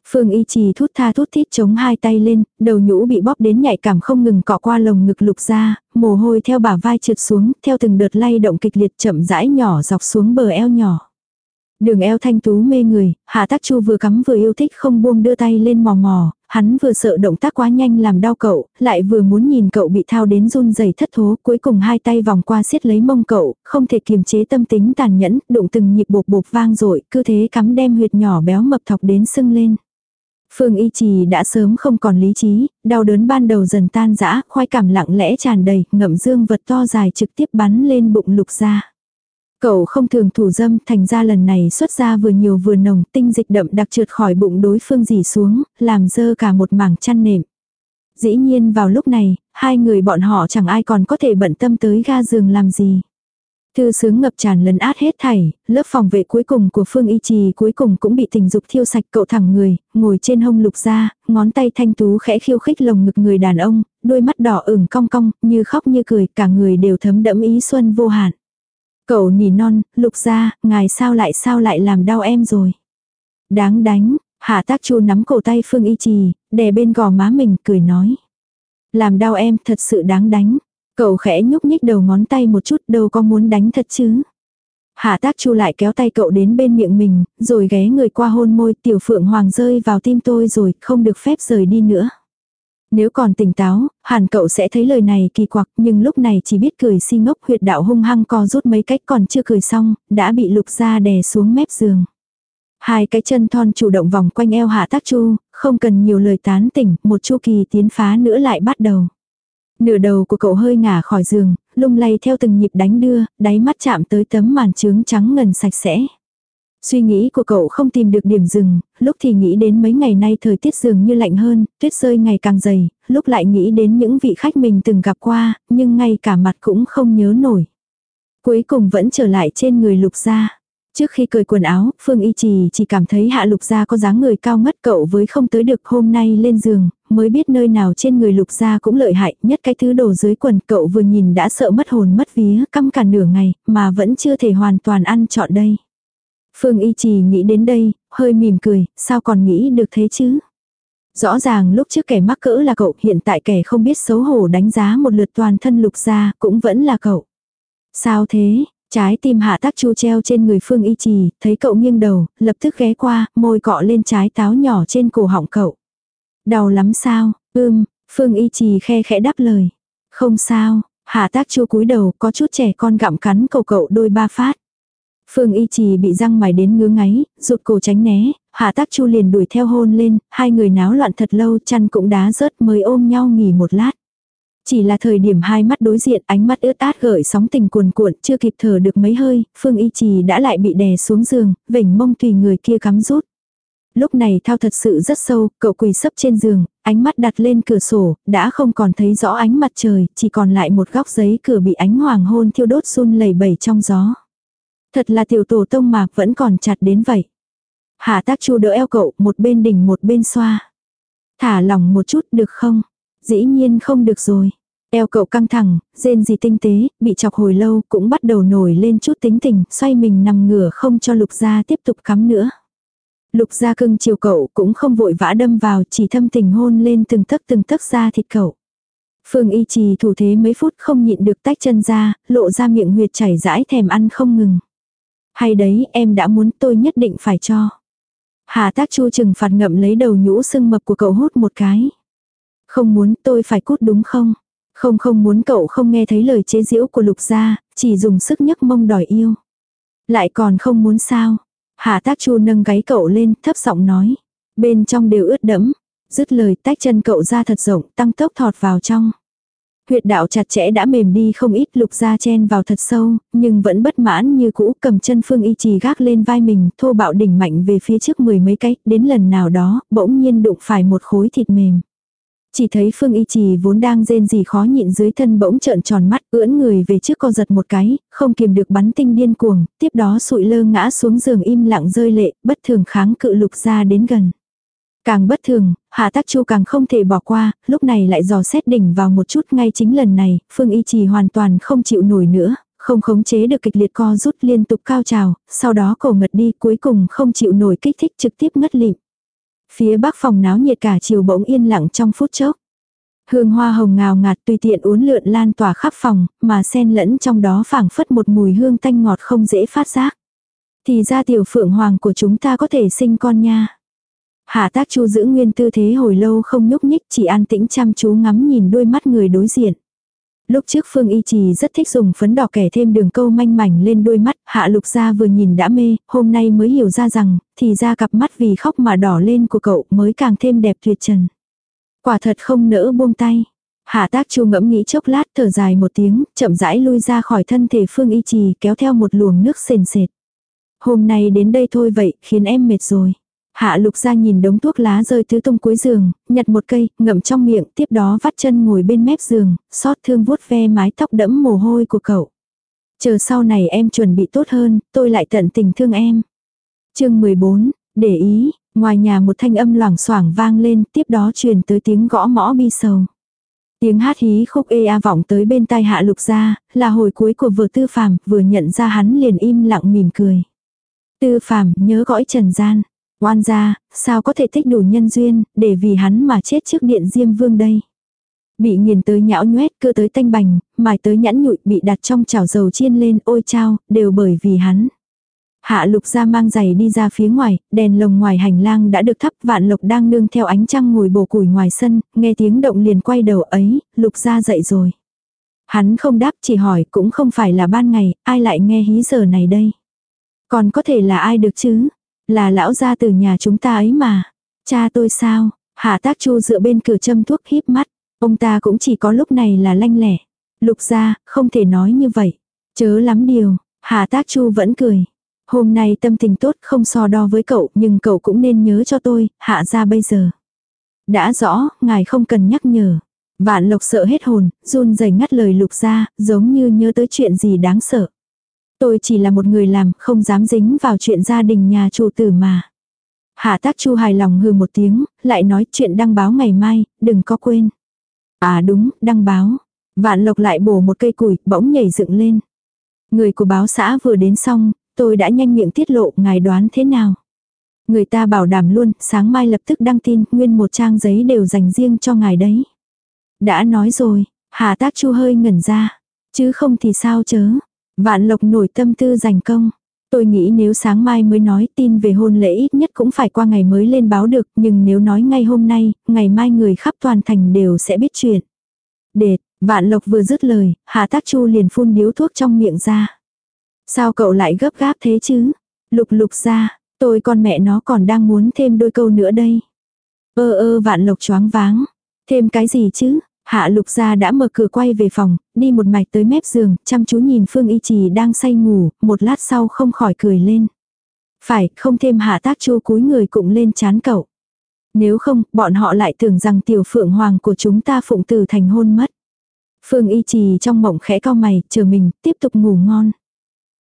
Phương y trì thút tha thút thít chống hai tay lên, đầu nhũ bị bóp đến nhạy cảm không ngừng cọ qua lồng ngực lục ra, mồ hôi theo bả vai trượt xuống, theo từng đợt lay động kịch liệt chậm rãi nhỏ dọc xuống bờ eo nhỏ. Đường eo thanh tú mê người, hạ tác chu vừa cắm vừa yêu thích không buông đưa tay lên mò mò, hắn vừa sợ động tác quá nhanh làm đau cậu, lại vừa muốn nhìn cậu bị thao đến run rẩy thất thố, cuối cùng hai tay vòng qua siết lấy mông cậu, không thể kiềm chế tâm tính tàn nhẫn, đụng từng nhịp bột bột vang rồi, cứ thế cắm đem huyệt nhỏ béo mập thọc đến sưng lên. Phương Y Trì đã sớm không còn lý trí, đau đớn ban đầu dần tan rã, khoai cảm lặng lẽ tràn đầy, ngậm dương vật to dài trực tiếp bắn lên bụng lục ra. Cậu không thường thủ dâm, thành ra lần này xuất ra vừa nhiều vừa nồng, tinh dịch đậm đặc trượt khỏi bụng đối phương dì xuống, làm dơ cả một mảng chăn nệm. Dĩ nhiên vào lúc này, hai người bọn họ chẳng ai còn có thể bận tâm tới ga giường làm gì. Thư sướng ngập tràn lấn át hết thảy, lớp phòng vệ cuối cùng của Phương Y Trì cuối cùng cũng bị tình dục thiêu sạch cậu thẳng người, ngồi trên hông lục ra, ngón tay thanh tú khẽ khiêu khích lồng ngực người đàn ông, đôi mắt đỏ ửng cong cong, như khóc như cười, cả người đều thấm đẫm ý xuân vô hạn. Cậu nỉ non, lục ra, ngài sao lại sao lại làm đau em rồi. Đáng đánh, hạ tác chu nắm cổ tay Phương Y Trì, đè bên gò má mình, cười nói. Làm đau em thật sự đáng đánh. Cậu khẽ nhúc nhích đầu ngón tay một chút đâu có muốn đánh thật chứ. Hạ tác chu lại kéo tay cậu đến bên miệng mình, rồi ghé người qua hôn môi tiểu phượng hoàng rơi vào tim tôi rồi, không được phép rời đi nữa. Nếu còn tỉnh táo, hẳn cậu sẽ thấy lời này kỳ quặc nhưng lúc này chỉ biết cười si ngốc huyệt đạo hung hăng co rút mấy cách còn chưa cười xong, đã bị lục ra đè xuống mép giường. Hai cái chân thon chủ động vòng quanh eo hạ tác chu, không cần nhiều lời tán tỉnh, một chu kỳ tiến phá nữa lại bắt đầu. Nửa đầu của cậu hơi ngả khỏi giường, lung lay theo từng nhịp đánh đưa, đáy mắt chạm tới tấm màn trướng trắng ngần sạch sẽ. Suy nghĩ của cậu không tìm được điểm dừng, lúc thì nghĩ đến mấy ngày nay thời tiết dường như lạnh hơn, tuyết rơi ngày càng dày, lúc lại nghĩ đến những vị khách mình từng gặp qua, nhưng ngay cả mặt cũng không nhớ nổi. Cuối cùng vẫn trở lại trên người lục gia. Trước khi cởi quần áo, Phương Y Trì chỉ cảm thấy hạ lục gia có dáng người cao ngất cậu với không tới được hôm nay lên giường, mới biết nơi nào trên người lục gia cũng lợi hại, nhất cái thứ đồ dưới quần cậu vừa nhìn đã sợ mất hồn mất vía, căm cả nửa ngày, mà vẫn chưa thể hoàn toàn ăn trọn đây. Phương Y Trì nghĩ đến đây, hơi mỉm cười, sao còn nghĩ được thế chứ? Rõ ràng lúc trước kẻ mắc cỡ là cậu, hiện tại kẻ không biết xấu hổ đánh giá một lượt toàn thân lục ra cũng vẫn là cậu. Sao thế? Trái tim hạ tác chu treo trên người Phương Y Trì, thấy cậu nghiêng đầu, lập tức ghé qua, môi cọ lên trái táo nhỏ trên cổ họng cậu. Đau lắm sao? Ưm, Phương Y Trì khe khẽ đáp lời. Không sao, hạ tác chu cúi đầu có chút trẻ con gặm cắn cầu cậu đôi ba phát. Phương Y Trì bị răng mài đến ngứa ngáy, rụt cổ tránh né, Hạ Tác Chu liền đuổi theo hôn lên, hai người náo loạn thật lâu, chăn cũng đá rớt mới ôm nhau nghỉ một lát. Chỉ là thời điểm hai mắt đối diện, ánh mắt ướt át gợi sóng tình cuồn cuộn, chưa kịp thở được mấy hơi, Phương Y Trì đã lại bị đè xuống giường, vểnh mông tùy người kia cắm rút. Lúc này thao thật sự rất sâu, cậu quỳ sấp trên giường, ánh mắt đặt lên cửa sổ, đã không còn thấy rõ ánh mặt trời, chỉ còn lại một góc giấy cửa bị ánh hoàng hôn thiêu đốt run lẩy bẩy trong gió. Thật là tiểu tổ tông mà vẫn còn chặt đến vậy. Hạ tác chu đỡ eo cậu, một bên đỉnh một bên xoa. Thả lỏng một chút được không? Dĩ nhiên không được rồi. Eo cậu căng thẳng, rên gì tinh tế, bị chọc hồi lâu cũng bắt đầu nổi lên chút tính tình, xoay mình nằm ngửa không cho lục gia tiếp tục cắm nữa. Lục gia cưng chiều cậu cũng không vội vã đâm vào chỉ thâm tình hôn lên từng tấc từng tấc da thịt cậu. Phương y trì thủ thế mấy phút không nhịn được tách chân ra, lộ ra miệng huyệt chảy rãi thèm ăn không ngừng. Hay đấy em đã muốn tôi nhất định phải cho. Hà tác chu trừng phạt ngậm lấy đầu nhũ sưng mập của cậu hút một cái. Không muốn tôi phải cút đúng không? Không không muốn cậu không nghe thấy lời chế giễu của lục gia, chỉ dùng sức nhấc mông đòi yêu. Lại còn không muốn sao? Hà tác chu nâng gáy cậu lên thấp giọng nói. Bên trong đều ướt đẫm. Dứt lời tách chân cậu ra thật rộng tăng tốc thọt vào trong. Huyệt đạo chặt chẽ đã mềm đi không ít lục ra chen vào thật sâu, nhưng vẫn bất mãn như cũ cầm chân phương y trì gác lên vai mình, thô bạo đỉnh mạnh về phía trước mười mấy cái, đến lần nào đó, bỗng nhiên đụng phải một khối thịt mềm. Chỉ thấy Phương Y Trì vốn đang rên gì khó nhịn dưới thân bỗng trợn tròn mắt, ưỡn người về trước co giật một cái, không kiềm được bắn tinh điên cuồng, tiếp đó sụi lơ ngã xuống giường im lặng rơi lệ, bất thường kháng cự lục ra đến gần. Càng bất thường, Hạ Tác Chu càng không thể bỏ qua, lúc này lại dò xét đỉnh vào một chút ngay chính lần này, Phương Y Trì hoàn toàn không chịu nổi nữa, không khống chế được kịch liệt co rút liên tục cao trào, sau đó cổ ngật đi cuối cùng không chịu nổi kích thích trực tiếp ngất lịm. Phía bắc phòng náo nhiệt cả chiều bỗng yên lặng trong phút chốc. Hương hoa hồng ngào ngạt tùy tiện uốn lượn lan tỏa khắp phòng, mà xen lẫn trong đó phảng phất một mùi hương tanh ngọt không dễ phát giác. Thì ra tiểu phượng hoàng của chúng ta có thể sinh con nha. Hạ tác chu giữ nguyên tư thế hồi lâu không nhúc nhích chỉ an tĩnh chăm chú ngắm nhìn đôi mắt người đối diện. Lúc trước Phương Y Trì rất thích dùng phấn đỏ kẻ thêm đường câu manh mảnh lên đôi mắt, Hạ Lục Gia vừa nhìn đã mê, hôm nay mới hiểu ra rằng, thì ra cặp mắt vì khóc mà đỏ lên của cậu mới càng thêm đẹp tuyệt trần. Quả thật không nỡ buông tay. Hạ tác chu ngẫm nghĩ chốc lát thở dài một tiếng, chậm rãi lui ra khỏi thân thể Phương Y Trì kéo theo một luồng nước sền sệt. Hôm nay đến đây thôi vậy, khiến em mệt rồi. Hạ lục ra nhìn đống thuốc lá rơi tứ tung cuối giường, nhặt một cây, ngậm trong miệng, tiếp đó vắt chân ngồi bên mép giường, xót thương vuốt ve mái tóc đẫm mồ hôi của cậu. Chờ sau này em chuẩn bị tốt hơn, tôi lại tận tình thương em. chương 14, để ý, ngoài nhà một thanh âm loảng xoảng vang lên, tiếp đó truyền tới tiếng gõ mõ bi sầu. Tiếng hát hí khúc ê a vọng tới bên tai hạ lục ra, là hồi cuối của vừa tư phàm, vừa nhận ra hắn liền im lặng mỉm cười. Tư phàm nhớ gõi trần gian. Oan gia, sao có thể thích đủ nhân duyên, để vì hắn mà chết trước điện diêm vương đây. Bị nghiền tới nhão nhoét, cưa tới tanh bành, mài tới nhãn nhụi, bị đặt trong chảo dầu chiên lên, ôi chao, đều bởi vì hắn. Hạ lục ra mang giày đi ra phía ngoài, đèn lồng ngoài hành lang đã được thắp, vạn lục đang nương theo ánh trăng ngồi bổ củi ngoài sân, nghe tiếng động liền quay đầu ấy, lục ra dậy rồi. Hắn không đáp chỉ hỏi cũng không phải là ban ngày, ai lại nghe hí giờ này đây. Còn có thể là ai được chứ, là lão gia từ nhà chúng ta ấy mà. Cha tôi sao? Hạ tác chu dựa bên cửa châm thuốc híp mắt. Ông ta cũng chỉ có lúc này là lanh lẻ. Lục gia, không thể nói như vậy. Chớ lắm điều. Hạ tác chu vẫn cười. Hôm nay tâm tình tốt không so đo với cậu nhưng cậu cũng nên nhớ cho tôi, hạ ra bây giờ. Đã rõ, ngài không cần nhắc nhở. Vạn lộc sợ hết hồn, run rẩy ngắt lời lục ra, giống như nhớ tới chuyện gì đáng sợ. Tôi chỉ là một người làm, không dám dính vào chuyện gia đình nhà chủ tử mà. Hạ tác chu hài lòng hừ một tiếng, lại nói chuyện đăng báo ngày mai, đừng có quên. À đúng, đăng báo. Vạn lộc lại bổ một cây củi, bỗng nhảy dựng lên. Người của báo xã vừa đến xong, tôi đã nhanh miệng tiết lộ, ngài đoán thế nào? Người ta bảo đảm luôn, sáng mai lập tức đăng tin, nguyên một trang giấy đều dành riêng cho ngài đấy. Đã nói rồi, Hà Tác Chu hơi ngẩn ra. Chứ không thì sao chớ, Vạn lộc nổi tâm tư giành công. Tôi nghĩ nếu sáng mai mới nói tin về hôn lễ ít nhất cũng phải qua ngày mới lên báo được, nhưng nếu nói ngay hôm nay, ngày mai người khắp toàn thành đều sẽ biết chuyện. Đệt, vạn lộc vừa dứt lời, hạ tác chu liền phun điếu thuốc trong miệng ra. Sao cậu lại gấp gáp thế chứ? Lục lục ra, tôi con mẹ nó còn đang muốn thêm đôi câu nữa đây. Ơ ơ vạn lộc choáng váng. Thêm cái gì chứ? Hạ lục gia đã mở cửa quay về phòng, đi một mạch tới mép giường, chăm chú nhìn Phương Y Trì đang say ngủ, một lát sau không khỏi cười lên. Phải, không thêm hạ tác chu cúi người cũng lên chán cậu. Nếu không, bọn họ lại tưởng rằng tiểu phượng hoàng của chúng ta phụng tử thành hôn mất. Phương Y Trì trong mộng khẽ cao mày, chờ mình, tiếp tục ngủ ngon.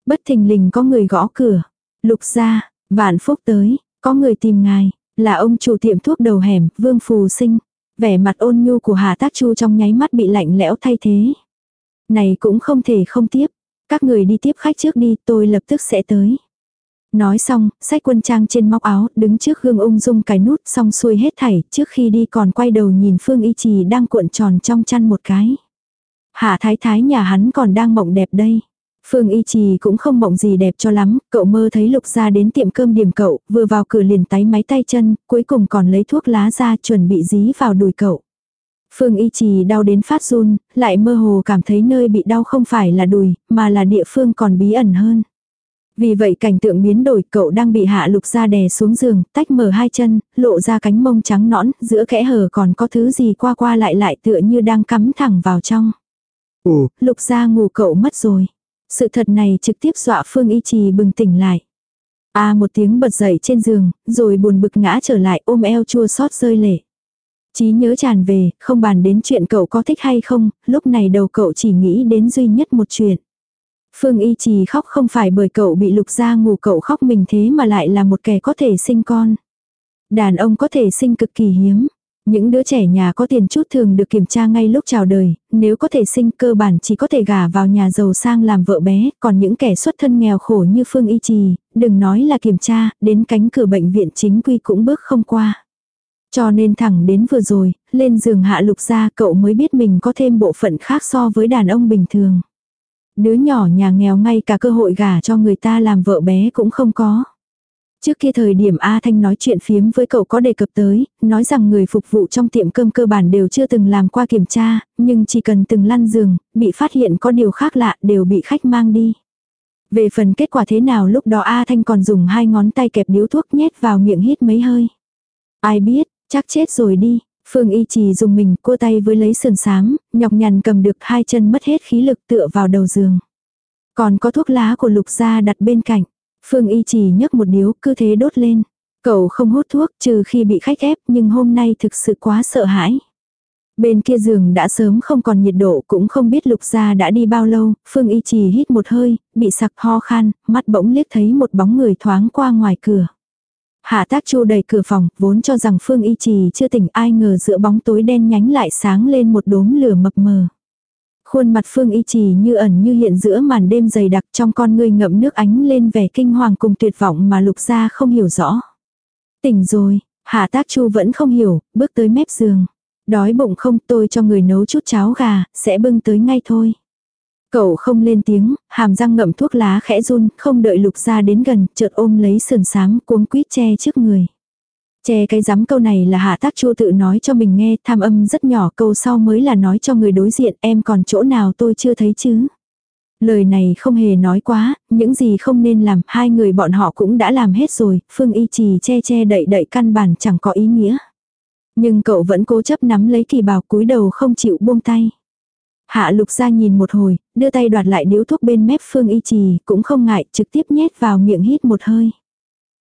Bất thình lình có người gõ cửa. Lục gia, vạn phúc tới, có người tìm ngài, là ông chủ tiệm thuốc đầu hẻm, Vương Phù Sinh. Vẻ mặt ôn nhu của Hà Tác Chu trong nháy mắt bị lạnh lẽo thay thế. Này cũng không thể không tiếp. Các người đi tiếp khách trước đi, tôi lập tức sẽ tới. Nói xong, sách quân trang trên móc áo, đứng trước gương ung dung cài nút xong xuôi hết thảy, trước khi đi còn quay đầu nhìn Phương Y Trì đang cuộn tròn trong chăn một cái. Hạ thái thái nhà hắn còn đang mộng đẹp đây. Phương Y Trì cũng không mộng gì đẹp cho lắm, cậu mơ thấy Lục ra đến tiệm cơm điểm cậu, vừa vào cửa liền tái máy tay chân, cuối cùng còn lấy thuốc lá ra chuẩn bị dí vào đùi cậu. Phương Y Trì đau đến phát run, lại mơ hồ cảm thấy nơi bị đau không phải là đùi, mà là địa phương còn bí ẩn hơn. Vì vậy cảnh tượng biến đổi cậu đang bị hạ lục ra đè xuống giường, tách mở hai chân, lộ ra cánh mông trắng nõn, giữa kẽ hở còn có thứ gì qua qua lại lại tựa như đang cắm thẳng vào trong.
Ồ,
Lục ra ngủ cậu mất rồi. Sự thật này trực tiếp dọa Phương Y Trì bừng tỉnh lại. A một tiếng bật dậy trên giường, rồi buồn bực ngã trở lại ôm eo chua xót rơi lệ. Chí nhớ tràn về, không bàn đến chuyện cậu có thích hay không, lúc này đầu cậu chỉ nghĩ đến duy nhất một chuyện. Phương Y Trì khóc không phải bởi cậu bị lục ra ngủ cậu khóc mình thế mà lại là một kẻ có thể sinh con. Đàn ông có thể sinh cực kỳ hiếm. Những đứa trẻ nhà có tiền chút thường được kiểm tra ngay lúc chào đời, nếu có thể sinh cơ bản chỉ có thể gả vào nhà giàu sang làm vợ bé, còn những kẻ xuất thân nghèo khổ như Phương Y Trì, đừng nói là kiểm tra, đến cánh cửa bệnh viện chính quy cũng bước không qua. Cho nên thẳng đến vừa rồi, lên giường hạ lục ra cậu mới biết mình có thêm bộ phận khác so với đàn ông bình thường. Đứa nhỏ nhà nghèo ngay cả cơ hội gả cho người ta làm vợ bé cũng không có. Trước kia thời điểm A Thanh nói chuyện phiếm với cậu có đề cập tới, nói rằng người phục vụ trong tiệm cơm cơ bản đều chưa từng làm qua kiểm tra, nhưng chỉ cần từng lăn giường, bị phát hiện có điều khác lạ đều bị khách mang đi. Về phần kết quả thế nào lúc đó A Thanh còn dùng hai ngón tay kẹp điếu thuốc nhét vào miệng hít mấy hơi. Ai biết, chắc chết rồi đi. Phương Y Trì dùng mình cua tay với lấy sườn sáng nhọc nhằn cầm được hai chân mất hết khí lực tựa vào đầu giường. Còn có thuốc lá của lục gia đặt bên cạnh. Phương Y Trì nhấc một điếu cứ thế đốt lên. Cậu không hút thuốc trừ khi bị khách ép nhưng hôm nay thực sự quá sợ hãi. Bên kia giường đã sớm không còn nhiệt độ cũng không biết lục gia đã đi bao lâu, Phương Y Trì hít một hơi, bị sặc ho khan, mắt bỗng liếc thấy một bóng người thoáng qua ngoài cửa. Hạ tác chu đẩy cửa phòng, vốn cho rằng Phương Y Trì chưa tỉnh ai ngờ giữa bóng tối đen nhánh lại sáng lên một đốm lửa mập mờ. Khuôn mặt Phương Y Trì như ẩn như hiện giữa màn đêm dày đặc trong con ngươi ngậm nước ánh lên vẻ kinh hoàng cùng tuyệt vọng mà lục gia không hiểu rõ. Tỉnh rồi, Hạ tác chu vẫn không hiểu, bước tới mép giường. Đói bụng không tôi cho người nấu chút cháo gà, sẽ bưng tới ngay thôi. Cậu không lên tiếng, hàm răng ngậm thuốc lá khẽ run, không đợi lục ra đến gần, chợt ôm lấy sườn sáng cuống quýt che trước người. Che cái giám câu này là hạ tác chu tự nói cho mình nghe, tham âm rất nhỏ câu sau mới là nói cho người đối diện em còn chỗ nào tôi chưa thấy chứ. Lời này không hề nói quá, những gì không nên làm, hai người bọn họ cũng đã làm hết rồi, Phương Y Trì che che đậy đậy căn bản chẳng có ý nghĩa. Nhưng cậu vẫn cố chấp nắm lấy kỳ bào cúi đầu không chịu buông tay. Hạ lục ra nhìn một hồi, đưa tay đoạt lại điếu thuốc bên mép phương y trì, cũng không ngại, trực tiếp nhét vào miệng hít một hơi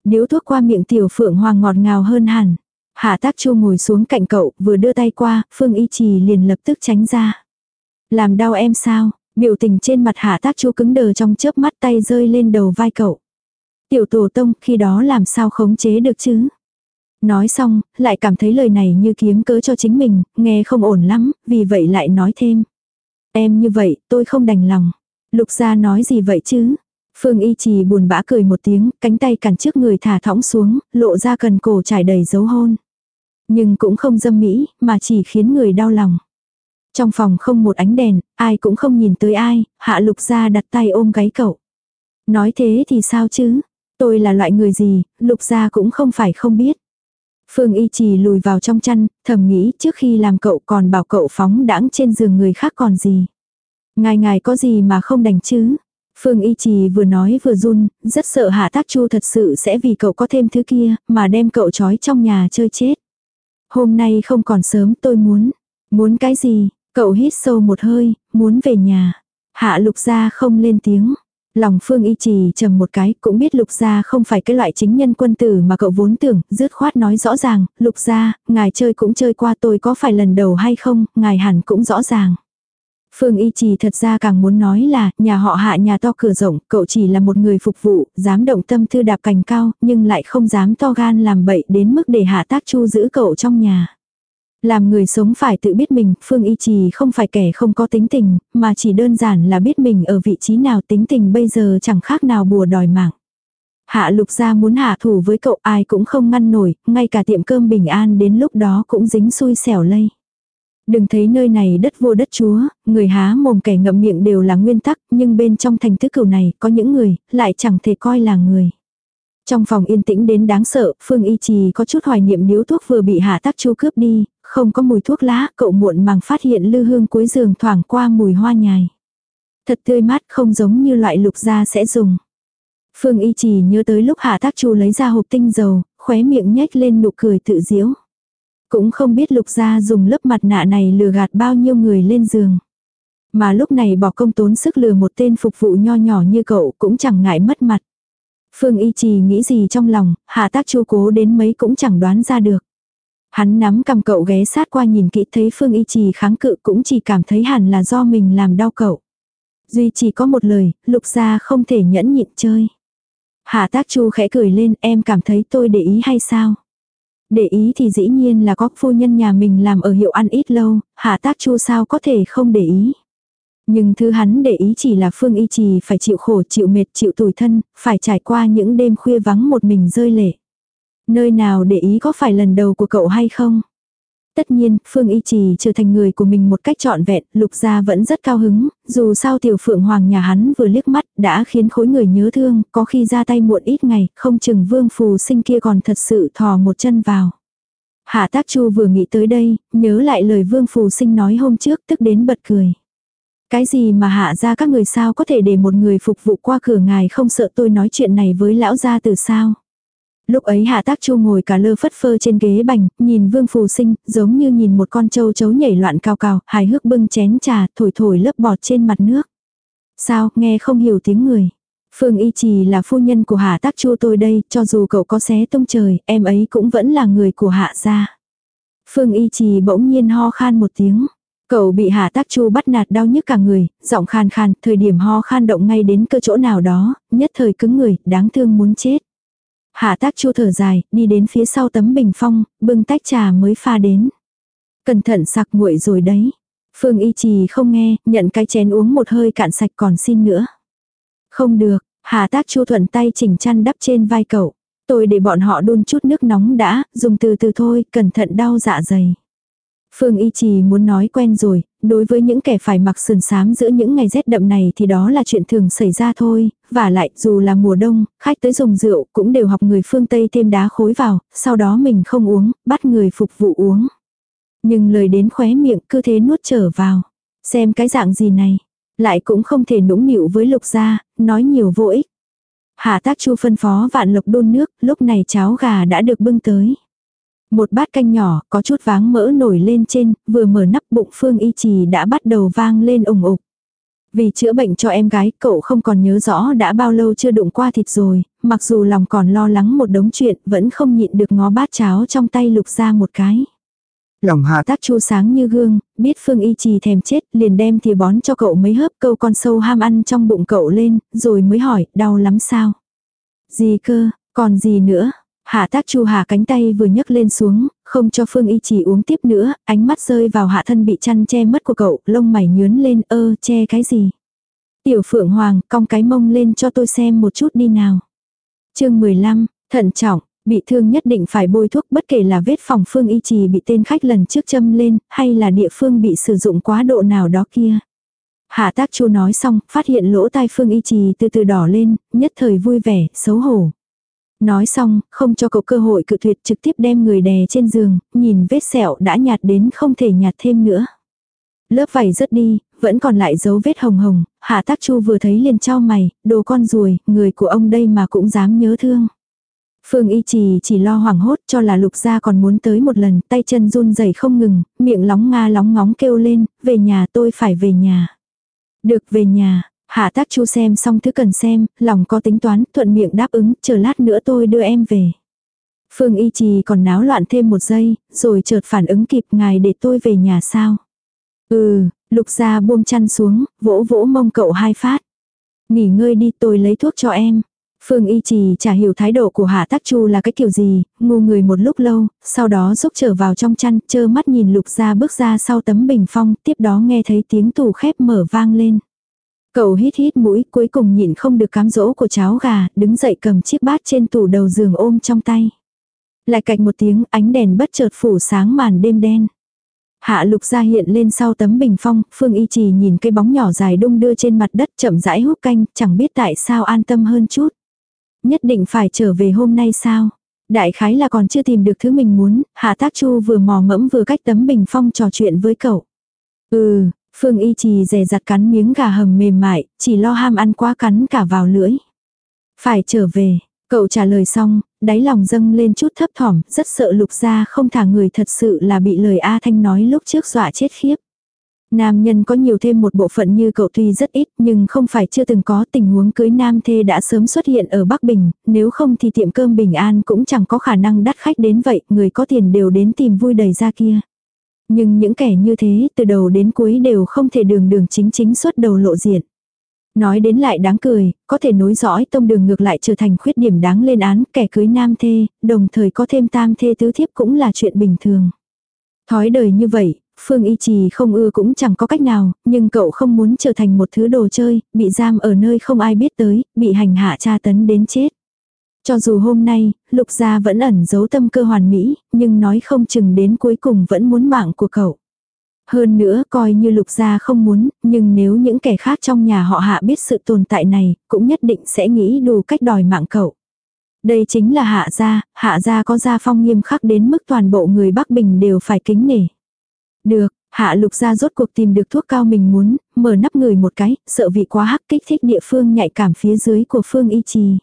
nếu thuốc qua miệng tiểu phượng hoàng ngọt ngào hơn hẳn. Hạ tác chu ngồi xuống cạnh cậu, vừa đưa tay qua, phương y trì liền lập tức tránh ra. Làm đau em sao? Biểu tình trên mặt hạ tác chu cứng đờ trong chớp mắt tay rơi lên đầu vai cậu. Tiểu tổ tông khi đó làm sao khống chế được chứ? Nói xong, lại cảm thấy lời này như kiếm cớ cho chính mình, nghe không ổn lắm, vì vậy lại nói thêm. Em như vậy, tôi không đành lòng. Lục gia nói gì vậy chứ? Phương y trì buồn bã cười một tiếng, cánh tay cản trước người thả thõng xuống, lộ ra cần cổ trải đầy dấu hôn. Nhưng cũng không dâm mỹ, mà chỉ khiến người đau lòng. Trong phòng không một ánh đèn, ai cũng không nhìn tới ai, hạ lục gia đặt tay ôm gáy cậu. Nói thế thì sao chứ? Tôi là loại người gì, lục gia cũng không phải không biết. Phương Y Trì lùi vào trong chăn, thầm nghĩ trước khi làm cậu còn bảo cậu phóng đãng trên giường người khác còn gì. Ngài ngài có gì mà không đành chứ. Phương Y Trì vừa nói vừa run, rất sợ Hạ Tác Chu thật sự sẽ vì cậu có thêm thứ kia, mà đem cậu trói trong nhà chơi chết. Hôm nay không còn sớm tôi muốn. Muốn cái gì? Cậu hít sâu một hơi, muốn về nhà. Hạ lục gia không lên tiếng. Lòng Phương Y Trì trầm một cái, cũng biết Lục Gia không phải cái loại chính nhân quân tử mà cậu vốn tưởng, dứt khoát nói rõ ràng, Lục Gia, ngài chơi cũng chơi qua tôi có phải lần đầu hay không, ngài hẳn cũng rõ ràng. Phương Y Trì thật ra càng muốn nói là, nhà họ hạ nhà to cửa rộng, cậu chỉ là một người phục vụ, dám động tâm thư đạp cành cao, nhưng lại không dám to gan làm bậy đến mức để hạ tác chu giữ cậu trong nhà. Làm người sống phải tự biết mình, Phương Y Trì không phải kẻ không có tính tình, mà chỉ đơn giản là biết mình ở vị trí nào tính tình bây giờ chẳng khác nào bùa đòi mạng. Hạ lục gia muốn hạ thủ với cậu ai cũng không ngăn nổi, ngay cả tiệm cơm bình an đến lúc đó cũng dính xui xẻo lây. Đừng thấy nơi này đất vua đất chúa, người há mồm kẻ ngậm miệng đều là nguyên tắc, nhưng bên trong thành tứ cửu này có những người, lại chẳng thể coi là người. Trong phòng yên tĩnh đến đáng sợ, Phương Y Trì có chút hoài niệm điếu thuốc vừa bị hạ tác chu cướp đi, không có mùi thuốc lá, cậu muộn màng phát hiện lư hương cuối giường thoảng qua mùi hoa nhài. Thật tươi mát không giống như loại lục gia sẽ dùng. Phương Y Trì nhớ tới lúc Hạ Tác Chu lấy ra hộp tinh dầu, khóe miệng nhếch lên nụ cười tự diễu. Cũng không biết Lục gia dùng lớp mặt nạ này lừa gạt bao nhiêu người lên giường. Mà lúc này bỏ công tốn sức lừa một tên phục vụ nho nhỏ như cậu cũng chẳng ngại mất mặt. Phương Y Trì nghĩ gì trong lòng, Hạ Tác Chu cố đến mấy cũng chẳng đoán ra được. Hắn nắm cầm cậu ghé sát qua nhìn kỹ thấy Phương Y Trì kháng cự cũng chỉ cảm thấy hẳn là do mình làm đau cậu. Duy chỉ có một lời, lục gia không thể nhẫn nhịn chơi. Hạ tác chu khẽ cười lên em cảm thấy tôi để ý hay sao? Để ý thì dĩ nhiên là có phu nhân nhà mình làm ở hiệu ăn ít lâu, hạ tác chu sao có thể không để ý. Nhưng thứ hắn để ý chỉ là Phương Y Trì phải chịu khổ, chịu mệt, chịu tủi thân, phải trải qua những đêm khuya vắng một mình rơi lệ. Nơi nào để ý có phải lần đầu của cậu hay không? Tất nhiên, Phương Y Trì trở thành người của mình một cách trọn vẹn, lục gia vẫn rất cao hứng, dù sao tiểu phượng hoàng nhà hắn vừa liếc mắt đã khiến khối người nhớ thương, có khi ra tay muộn ít ngày, không chừng vương phù sinh kia còn thật sự thò một chân vào. Hạ tác chu vừa nghĩ tới đây, nhớ lại lời vương phù sinh nói hôm trước tức đến bật cười. Cái gì mà hạ ra các người sao có thể để một người phục vụ qua cửa ngài không sợ tôi nói chuyện này với lão gia từ sao? Lúc ấy hạ tác chu ngồi cả lơ phất phơ trên ghế bành, nhìn vương phù sinh, giống như nhìn một con trâu chấu nhảy loạn cao cao, hài hước bưng chén trà, thổi thổi lớp bọt trên mặt nước. Sao, nghe không hiểu tiếng người. Phương Y Trì là phu nhân của Hạ Tác Chu tôi đây, cho dù cậu có xé tung trời, em ấy cũng vẫn là người của Hạ gia. Phương Y Trì bỗng nhiên ho khan một tiếng. Cậu bị Hạ Tác Chu bắt nạt đau nhức cả người, giọng khan khan, thời điểm ho khan động ngay đến cơ chỗ nào đó, nhất thời cứng người, đáng thương muốn chết. Hạ tác chu thở dài, đi đến phía sau tấm bình phong, bưng tách trà mới pha đến. Cẩn thận sặc nguội rồi đấy. Phương y trì không nghe, nhận cái chén uống một hơi cạn sạch còn xin nữa. Không được, Hạ tác chu thuận tay chỉnh chăn đắp trên vai cậu. Tôi để bọn họ đun chút nước nóng đã, dùng từ từ thôi, cẩn thận đau dạ dày. Phương Y Trì muốn nói quen rồi, đối với những kẻ phải mặc sườn xám giữa những ngày rét đậm này thì đó là chuyện thường xảy ra thôi, và lại dù là mùa đông, khách tới dùng rượu cũng đều học người phương Tây thêm đá khối vào, sau đó mình không uống, bắt người phục vụ uống. Nhưng lời đến khóe miệng cứ thế nuốt trở vào. Xem cái dạng gì này, lại cũng không thể nũng nịu với lục gia, nói nhiều vô ích. Hạ tác chu phân phó vạn lộc đun nước, lúc này cháo gà đã được bưng tới. Một bát canh nhỏ, có chút váng mỡ nổi lên trên, vừa mở nắp bụng Phương Y Trì đã bắt đầu vang lên ủng ục. Vì chữa bệnh cho em gái, cậu không còn nhớ rõ đã bao lâu chưa đụng qua thịt rồi, mặc dù lòng còn lo lắng một đống chuyện, vẫn không nhịn được ngó bát cháo trong tay lục ra một cái.
Lòng hạ
tác chu sáng như gương, biết Phương Y Trì thèm chết, liền đem thì bón cho cậu mấy hớp câu con sâu ham ăn trong bụng cậu lên, rồi mới hỏi, đau lắm sao? Gì cơ, còn gì nữa? Hạ tác chu hà cánh tay vừa nhấc lên xuống, không cho Phương Y chỉ uống tiếp nữa, ánh mắt rơi vào hạ thân bị chăn che mất của cậu, lông mày nhướn lên ơ che cái gì. Tiểu Phượng Hoàng, cong cái mông lên cho tôi xem một chút đi nào. chương 15, thận trọng, bị thương nhất định phải bôi thuốc bất kể là vết phòng Phương Y trì bị tên khách lần trước châm lên, hay là địa phương bị sử dụng quá độ nào đó kia. Hạ tác chu nói xong, phát hiện lỗ tai Phương Y trì từ từ đỏ lên, nhất thời vui vẻ, xấu hổ. Nói xong, không cho cậu cơ hội cự tuyệt trực tiếp đem người đè trên giường, nhìn vết sẹo đã nhạt đến không thể nhạt thêm nữa. Lớp vảy rớt đi, vẫn còn lại dấu vết hồng hồng, hạ tác chu vừa thấy liền trao mày, đồ con ruồi, người của ông đây mà cũng dám nhớ thương. Phương y trì chỉ lo hoảng hốt cho là lục gia còn muốn tới một lần, tay chân run rẩy không ngừng, miệng lóng nga lóng ngóng kêu lên, về nhà tôi phải về nhà. Được về nhà, Hạ tác chu xem xong thứ cần xem, lòng có tính toán, thuận miệng đáp ứng, chờ lát nữa tôi đưa em về. Phương y trì còn náo loạn thêm một giây, rồi chợt phản ứng kịp ngài để tôi về nhà sao. Ừ, lục gia buông chăn xuống, vỗ vỗ mông cậu hai phát. Nghỉ ngơi đi tôi lấy thuốc cho em. Phương y trì chả hiểu thái độ của hạ tác chu là cái kiểu gì, ngu người một lúc lâu, sau đó rúc trở vào trong chăn, chơ mắt nhìn lục gia bước ra sau tấm bình phong, tiếp đó nghe thấy tiếng tủ khép mở vang lên. Cậu hít hít mũi cuối cùng nhịn không được cám dỗ của cháo gà, đứng dậy cầm chiếc bát trên tủ đầu giường ôm trong tay. Lại cạch một tiếng ánh đèn bất chợt phủ sáng màn đêm đen. Hạ lục ra hiện lên sau tấm bình phong, Phương Y Trì nhìn cây bóng nhỏ dài đung đưa trên mặt đất chậm rãi hút canh, chẳng biết tại sao an tâm hơn chút. Nhất định phải trở về hôm nay sao? Đại khái là còn chưa tìm được thứ mình muốn, Hạ Tác Chu vừa mò mẫm vừa cách tấm bình phong trò chuyện với cậu. Ừ, Phương y trì dè dặt cắn miếng gà hầm mềm mại, chỉ lo ham ăn quá cắn cả vào lưỡi. Phải trở về. Cậu trả lời xong, đáy lòng dâng lên chút thấp thỏm, rất sợ lục gia không thả người thật sự là bị lời A Thanh nói lúc trước dọa chết khiếp. Nam nhân có nhiều thêm một bộ phận như cậu tuy rất ít nhưng không phải chưa từng có tình huống cưới nam thê đã sớm xuất hiện ở Bắc Bình, nếu không thì tiệm cơm Bình An cũng chẳng có khả năng đắt khách đến vậy, người có tiền đều đến tìm vui đầy ra kia. Nhưng những kẻ như thế từ đầu đến cuối đều không thể đường đường chính chính xuất đầu lộ diện. Nói đến lại đáng cười, có thể nối dõi tông đường ngược lại trở thành khuyết điểm đáng lên án kẻ cưới nam thê, đồng thời có thêm tam thê tứ thiếp cũng là chuyện bình thường. Thói đời như vậy, Phương Y Trì không ưa cũng chẳng có cách nào, nhưng cậu không muốn trở thành một thứ đồ chơi, bị giam ở nơi không ai biết tới, bị hành hạ tra tấn đến chết. Cho dù hôm nay, lục gia vẫn ẩn giấu tâm cơ hoàn mỹ, nhưng nói không chừng đến cuối cùng vẫn muốn mạng của cậu. Hơn nữa coi như lục gia không muốn, nhưng nếu những kẻ khác trong nhà họ hạ biết sự tồn tại này, cũng nhất định sẽ nghĩ đủ cách đòi mạng cậu. Đây chính là hạ gia, hạ gia có gia phong nghiêm khắc đến mức toàn bộ người Bắc Bình đều phải kính nể. Được, hạ lục gia rốt cuộc tìm được thuốc cao mình muốn, mở nắp người một cái, sợ vị quá hắc kích thích địa phương nhạy cảm phía dưới của phương y trì.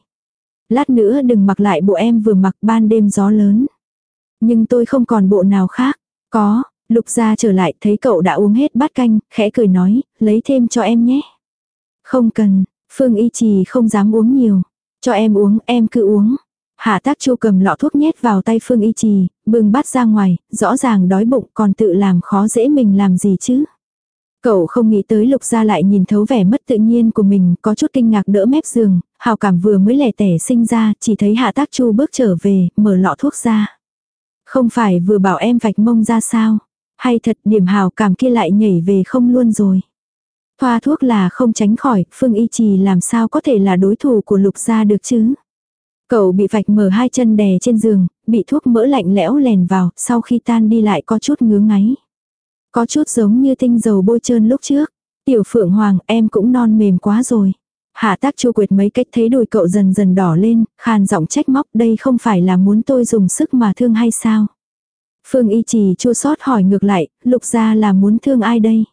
Lát nữa đừng mặc lại bộ em vừa mặc ban đêm gió lớn. Nhưng tôi không còn bộ nào khác. Có, lục gia trở lại thấy cậu đã uống hết bát canh, khẽ cười nói, lấy thêm cho em nhé. Không cần, phương y trì không dám uống nhiều. Cho em uống, em cứ uống. Hạ tác chu cầm lọ thuốc nhét vào tay Phương Y Trì, bưng bát ra ngoài, rõ ràng đói bụng còn tự làm khó dễ mình làm gì chứ. Cậu không nghĩ tới lục gia lại nhìn thấu vẻ mất tự nhiên của mình, có chút kinh ngạc đỡ mép giường, hào cảm vừa mới lẻ tẻ sinh ra, chỉ thấy hạ tác chu bước trở về, mở lọ thuốc ra. Không phải vừa bảo em vạch mông ra sao, hay thật điểm hào cảm kia lại nhảy về không luôn rồi. Thoa thuốc là không tránh khỏi, Phương Y Trì làm sao có thể là đối thủ của lục gia được chứ. Cậu bị vạch mở hai chân đè trên giường, bị thuốc mỡ lạnh lẽo lèn vào, sau khi tan đi lại có chút ngứa ngáy. Có chút giống như tinh dầu bôi trơn lúc trước. Tiểu Phượng Hoàng, em cũng non mềm quá rồi. Hạ tác chu quyệt mấy cách thấy đùi cậu dần dần đỏ lên, khàn giọng trách móc đây không phải là muốn tôi dùng sức mà thương hay sao. Phương y trì chua sót hỏi ngược lại, lục ra là muốn thương ai đây?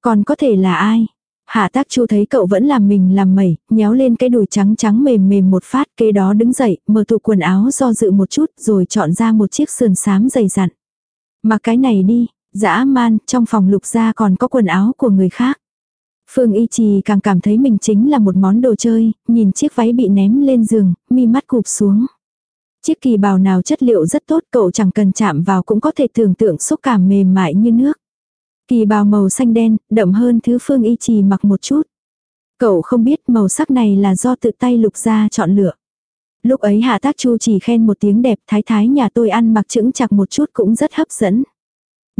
Còn có thể là ai? Hạ tác chu thấy cậu vẫn làm mình làm mẩy, nhéo lên cái đùi trắng trắng mềm mềm một phát kế đó đứng dậy, mở tủ quần áo do dự một chút rồi chọn ra một chiếc sườn xám dày dặn. Mặc cái này đi, Dạ dã man, trong phòng lục gia còn có quần áo của người khác. Phương Y Trì càng cảm thấy mình chính là một món đồ chơi, nhìn chiếc váy bị ném lên giường, mi mắt cụp xuống. Chiếc kỳ bào nào chất liệu rất tốt cậu chẳng cần chạm vào cũng có thể tưởng tượng xúc cảm mềm mại như nước. Kỳ bào màu xanh đen, đậm hơn thứ Phương Y Trì mặc một chút. Cậu không biết màu sắc này là do tự tay lục ra chọn lựa. Lúc ấy Hạ Tác Chu chỉ khen một tiếng đẹp thái thái nhà tôi ăn mặc chững chặt một chút cũng rất hấp dẫn.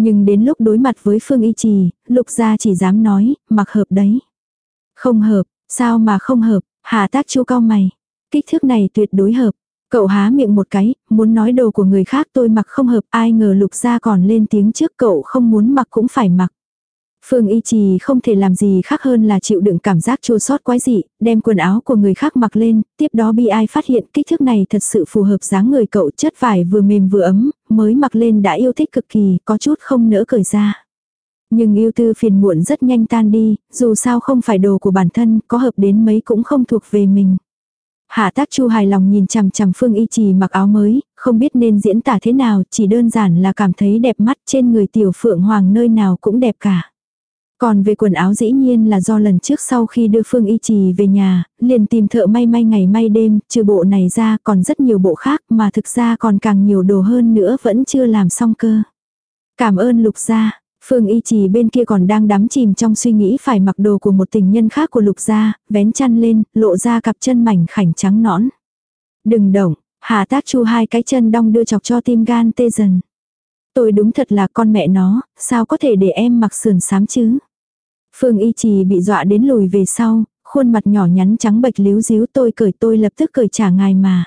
Nhưng đến lúc đối mặt với Phương Y Trì, lục gia chỉ dám nói, mặc hợp đấy. Không hợp, sao mà không hợp, Hạ Tác Chu cao mày. Kích thước này tuyệt đối hợp. Cậu há miệng một cái, muốn nói đồ của người khác tôi mặc không hợp, ai ngờ lục gia còn lên tiếng trước cậu không muốn mặc cũng phải mặc. Phương Y Trì không thể làm gì khác hơn là chịu đựng cảm giác chua sót quái dị, đem quần áo của người khác mặc lên, tiếp đó bi ai phát hiện kích thước này thật sự phù hợp dáng người cậu chất vải vừa mềm vừa ấm, mới mặc lên đã yêu thích cực kỳ, có chút không nỡ cởi ra. Nhưng yêu tư phiền muộn rất nhanh tan đi, dù sao không phải đồ của bản thân, có hợp đến mấy cũng không thuộc về mình. Hạ tác chu hài lòng nhìn chằm chằm Phương Y Trì mặc áo mới, không biết nên diễn tả thế nào, chỉ đơn giản là cảm thấy đẹp mắt trên người tiểu phượng hoàng nơi nào cũng đẹp cả. Còn về quần áo dĩ nhiên là do lần trước sau khi đưa Phương Y Trì về nhà, liền tìm thợ may may ngày may đêm, trừ bộ này ra còn rất nhiều bộ khác mà thực ra còn càng nhiều đồ hơn nữa vẫn chưa làm xong cơ. Cảm ơn lục gia, Phương y trì bên kia còn đang đắm chìm trong suy nghĩ phải mặc đồ của một tình nhân khác của lục gia, vén chăn lên, lộ ra cặp chân mảnh khảnh trắng nõn. Đừng động, hà tác chu hai cái chân đong đưa chọc cho tim gan tê dần. Tôi đúng thật là con mẹ nó, sao có thể để em mặc sườn xám chứ? Phương y trì bị dọa đến lùi về sau, khuôn mặt nhỏ nhắn trắng bệch líu díu tôi cười tôi lập tức cười trả ngài mà.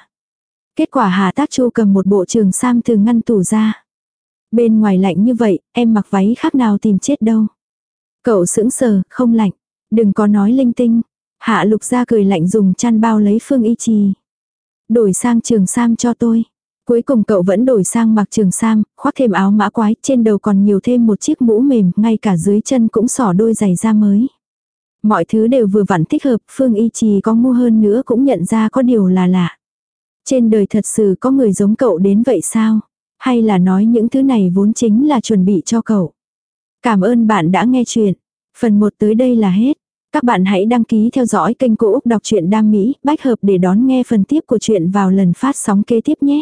Kết quả hà tác chu cầm một bộ trường sam từ ngăn tủ ra. Bên ngoài lạnh như vậy, em mặc váy khác nào tìm chết đâu. Cậu sững sờ, không lạnh. Đừng có nói linh tinh. Hạ lục ra cười lạnh dùng chăn bao lấy phương y trì. Đổi sang trường sam cho tôi. Cuối cùng cậu vẫn đổi sang mặc trường sam, khoác thêm áo mã quái, trên đầu còn nhiều thêm một chiếc mũ mềm, ngay cả dưới chân cũng xỏ đôi giày da mới. Mọi thứ đều vừa vặn thích hợp, Phương Y Trì có ngu hơn nữa cũng nhận ra có điều là lạ. Trên đời thật sự có người giống cậu đến vậy sao? Hay là nói những thứ này vốn chính là chuẩn bị cho cậu? Cảm ơn bạn đã nghe chuyện. Phần 1 tới đây là hết. Các bạn hãy đăng ký theo dõi kênh Cô Úc Đọc truyện Đam Mỹ, bách hợp để đón nghe phần tiếp của chuyện vào lần phát sóng kế tiếp nhé.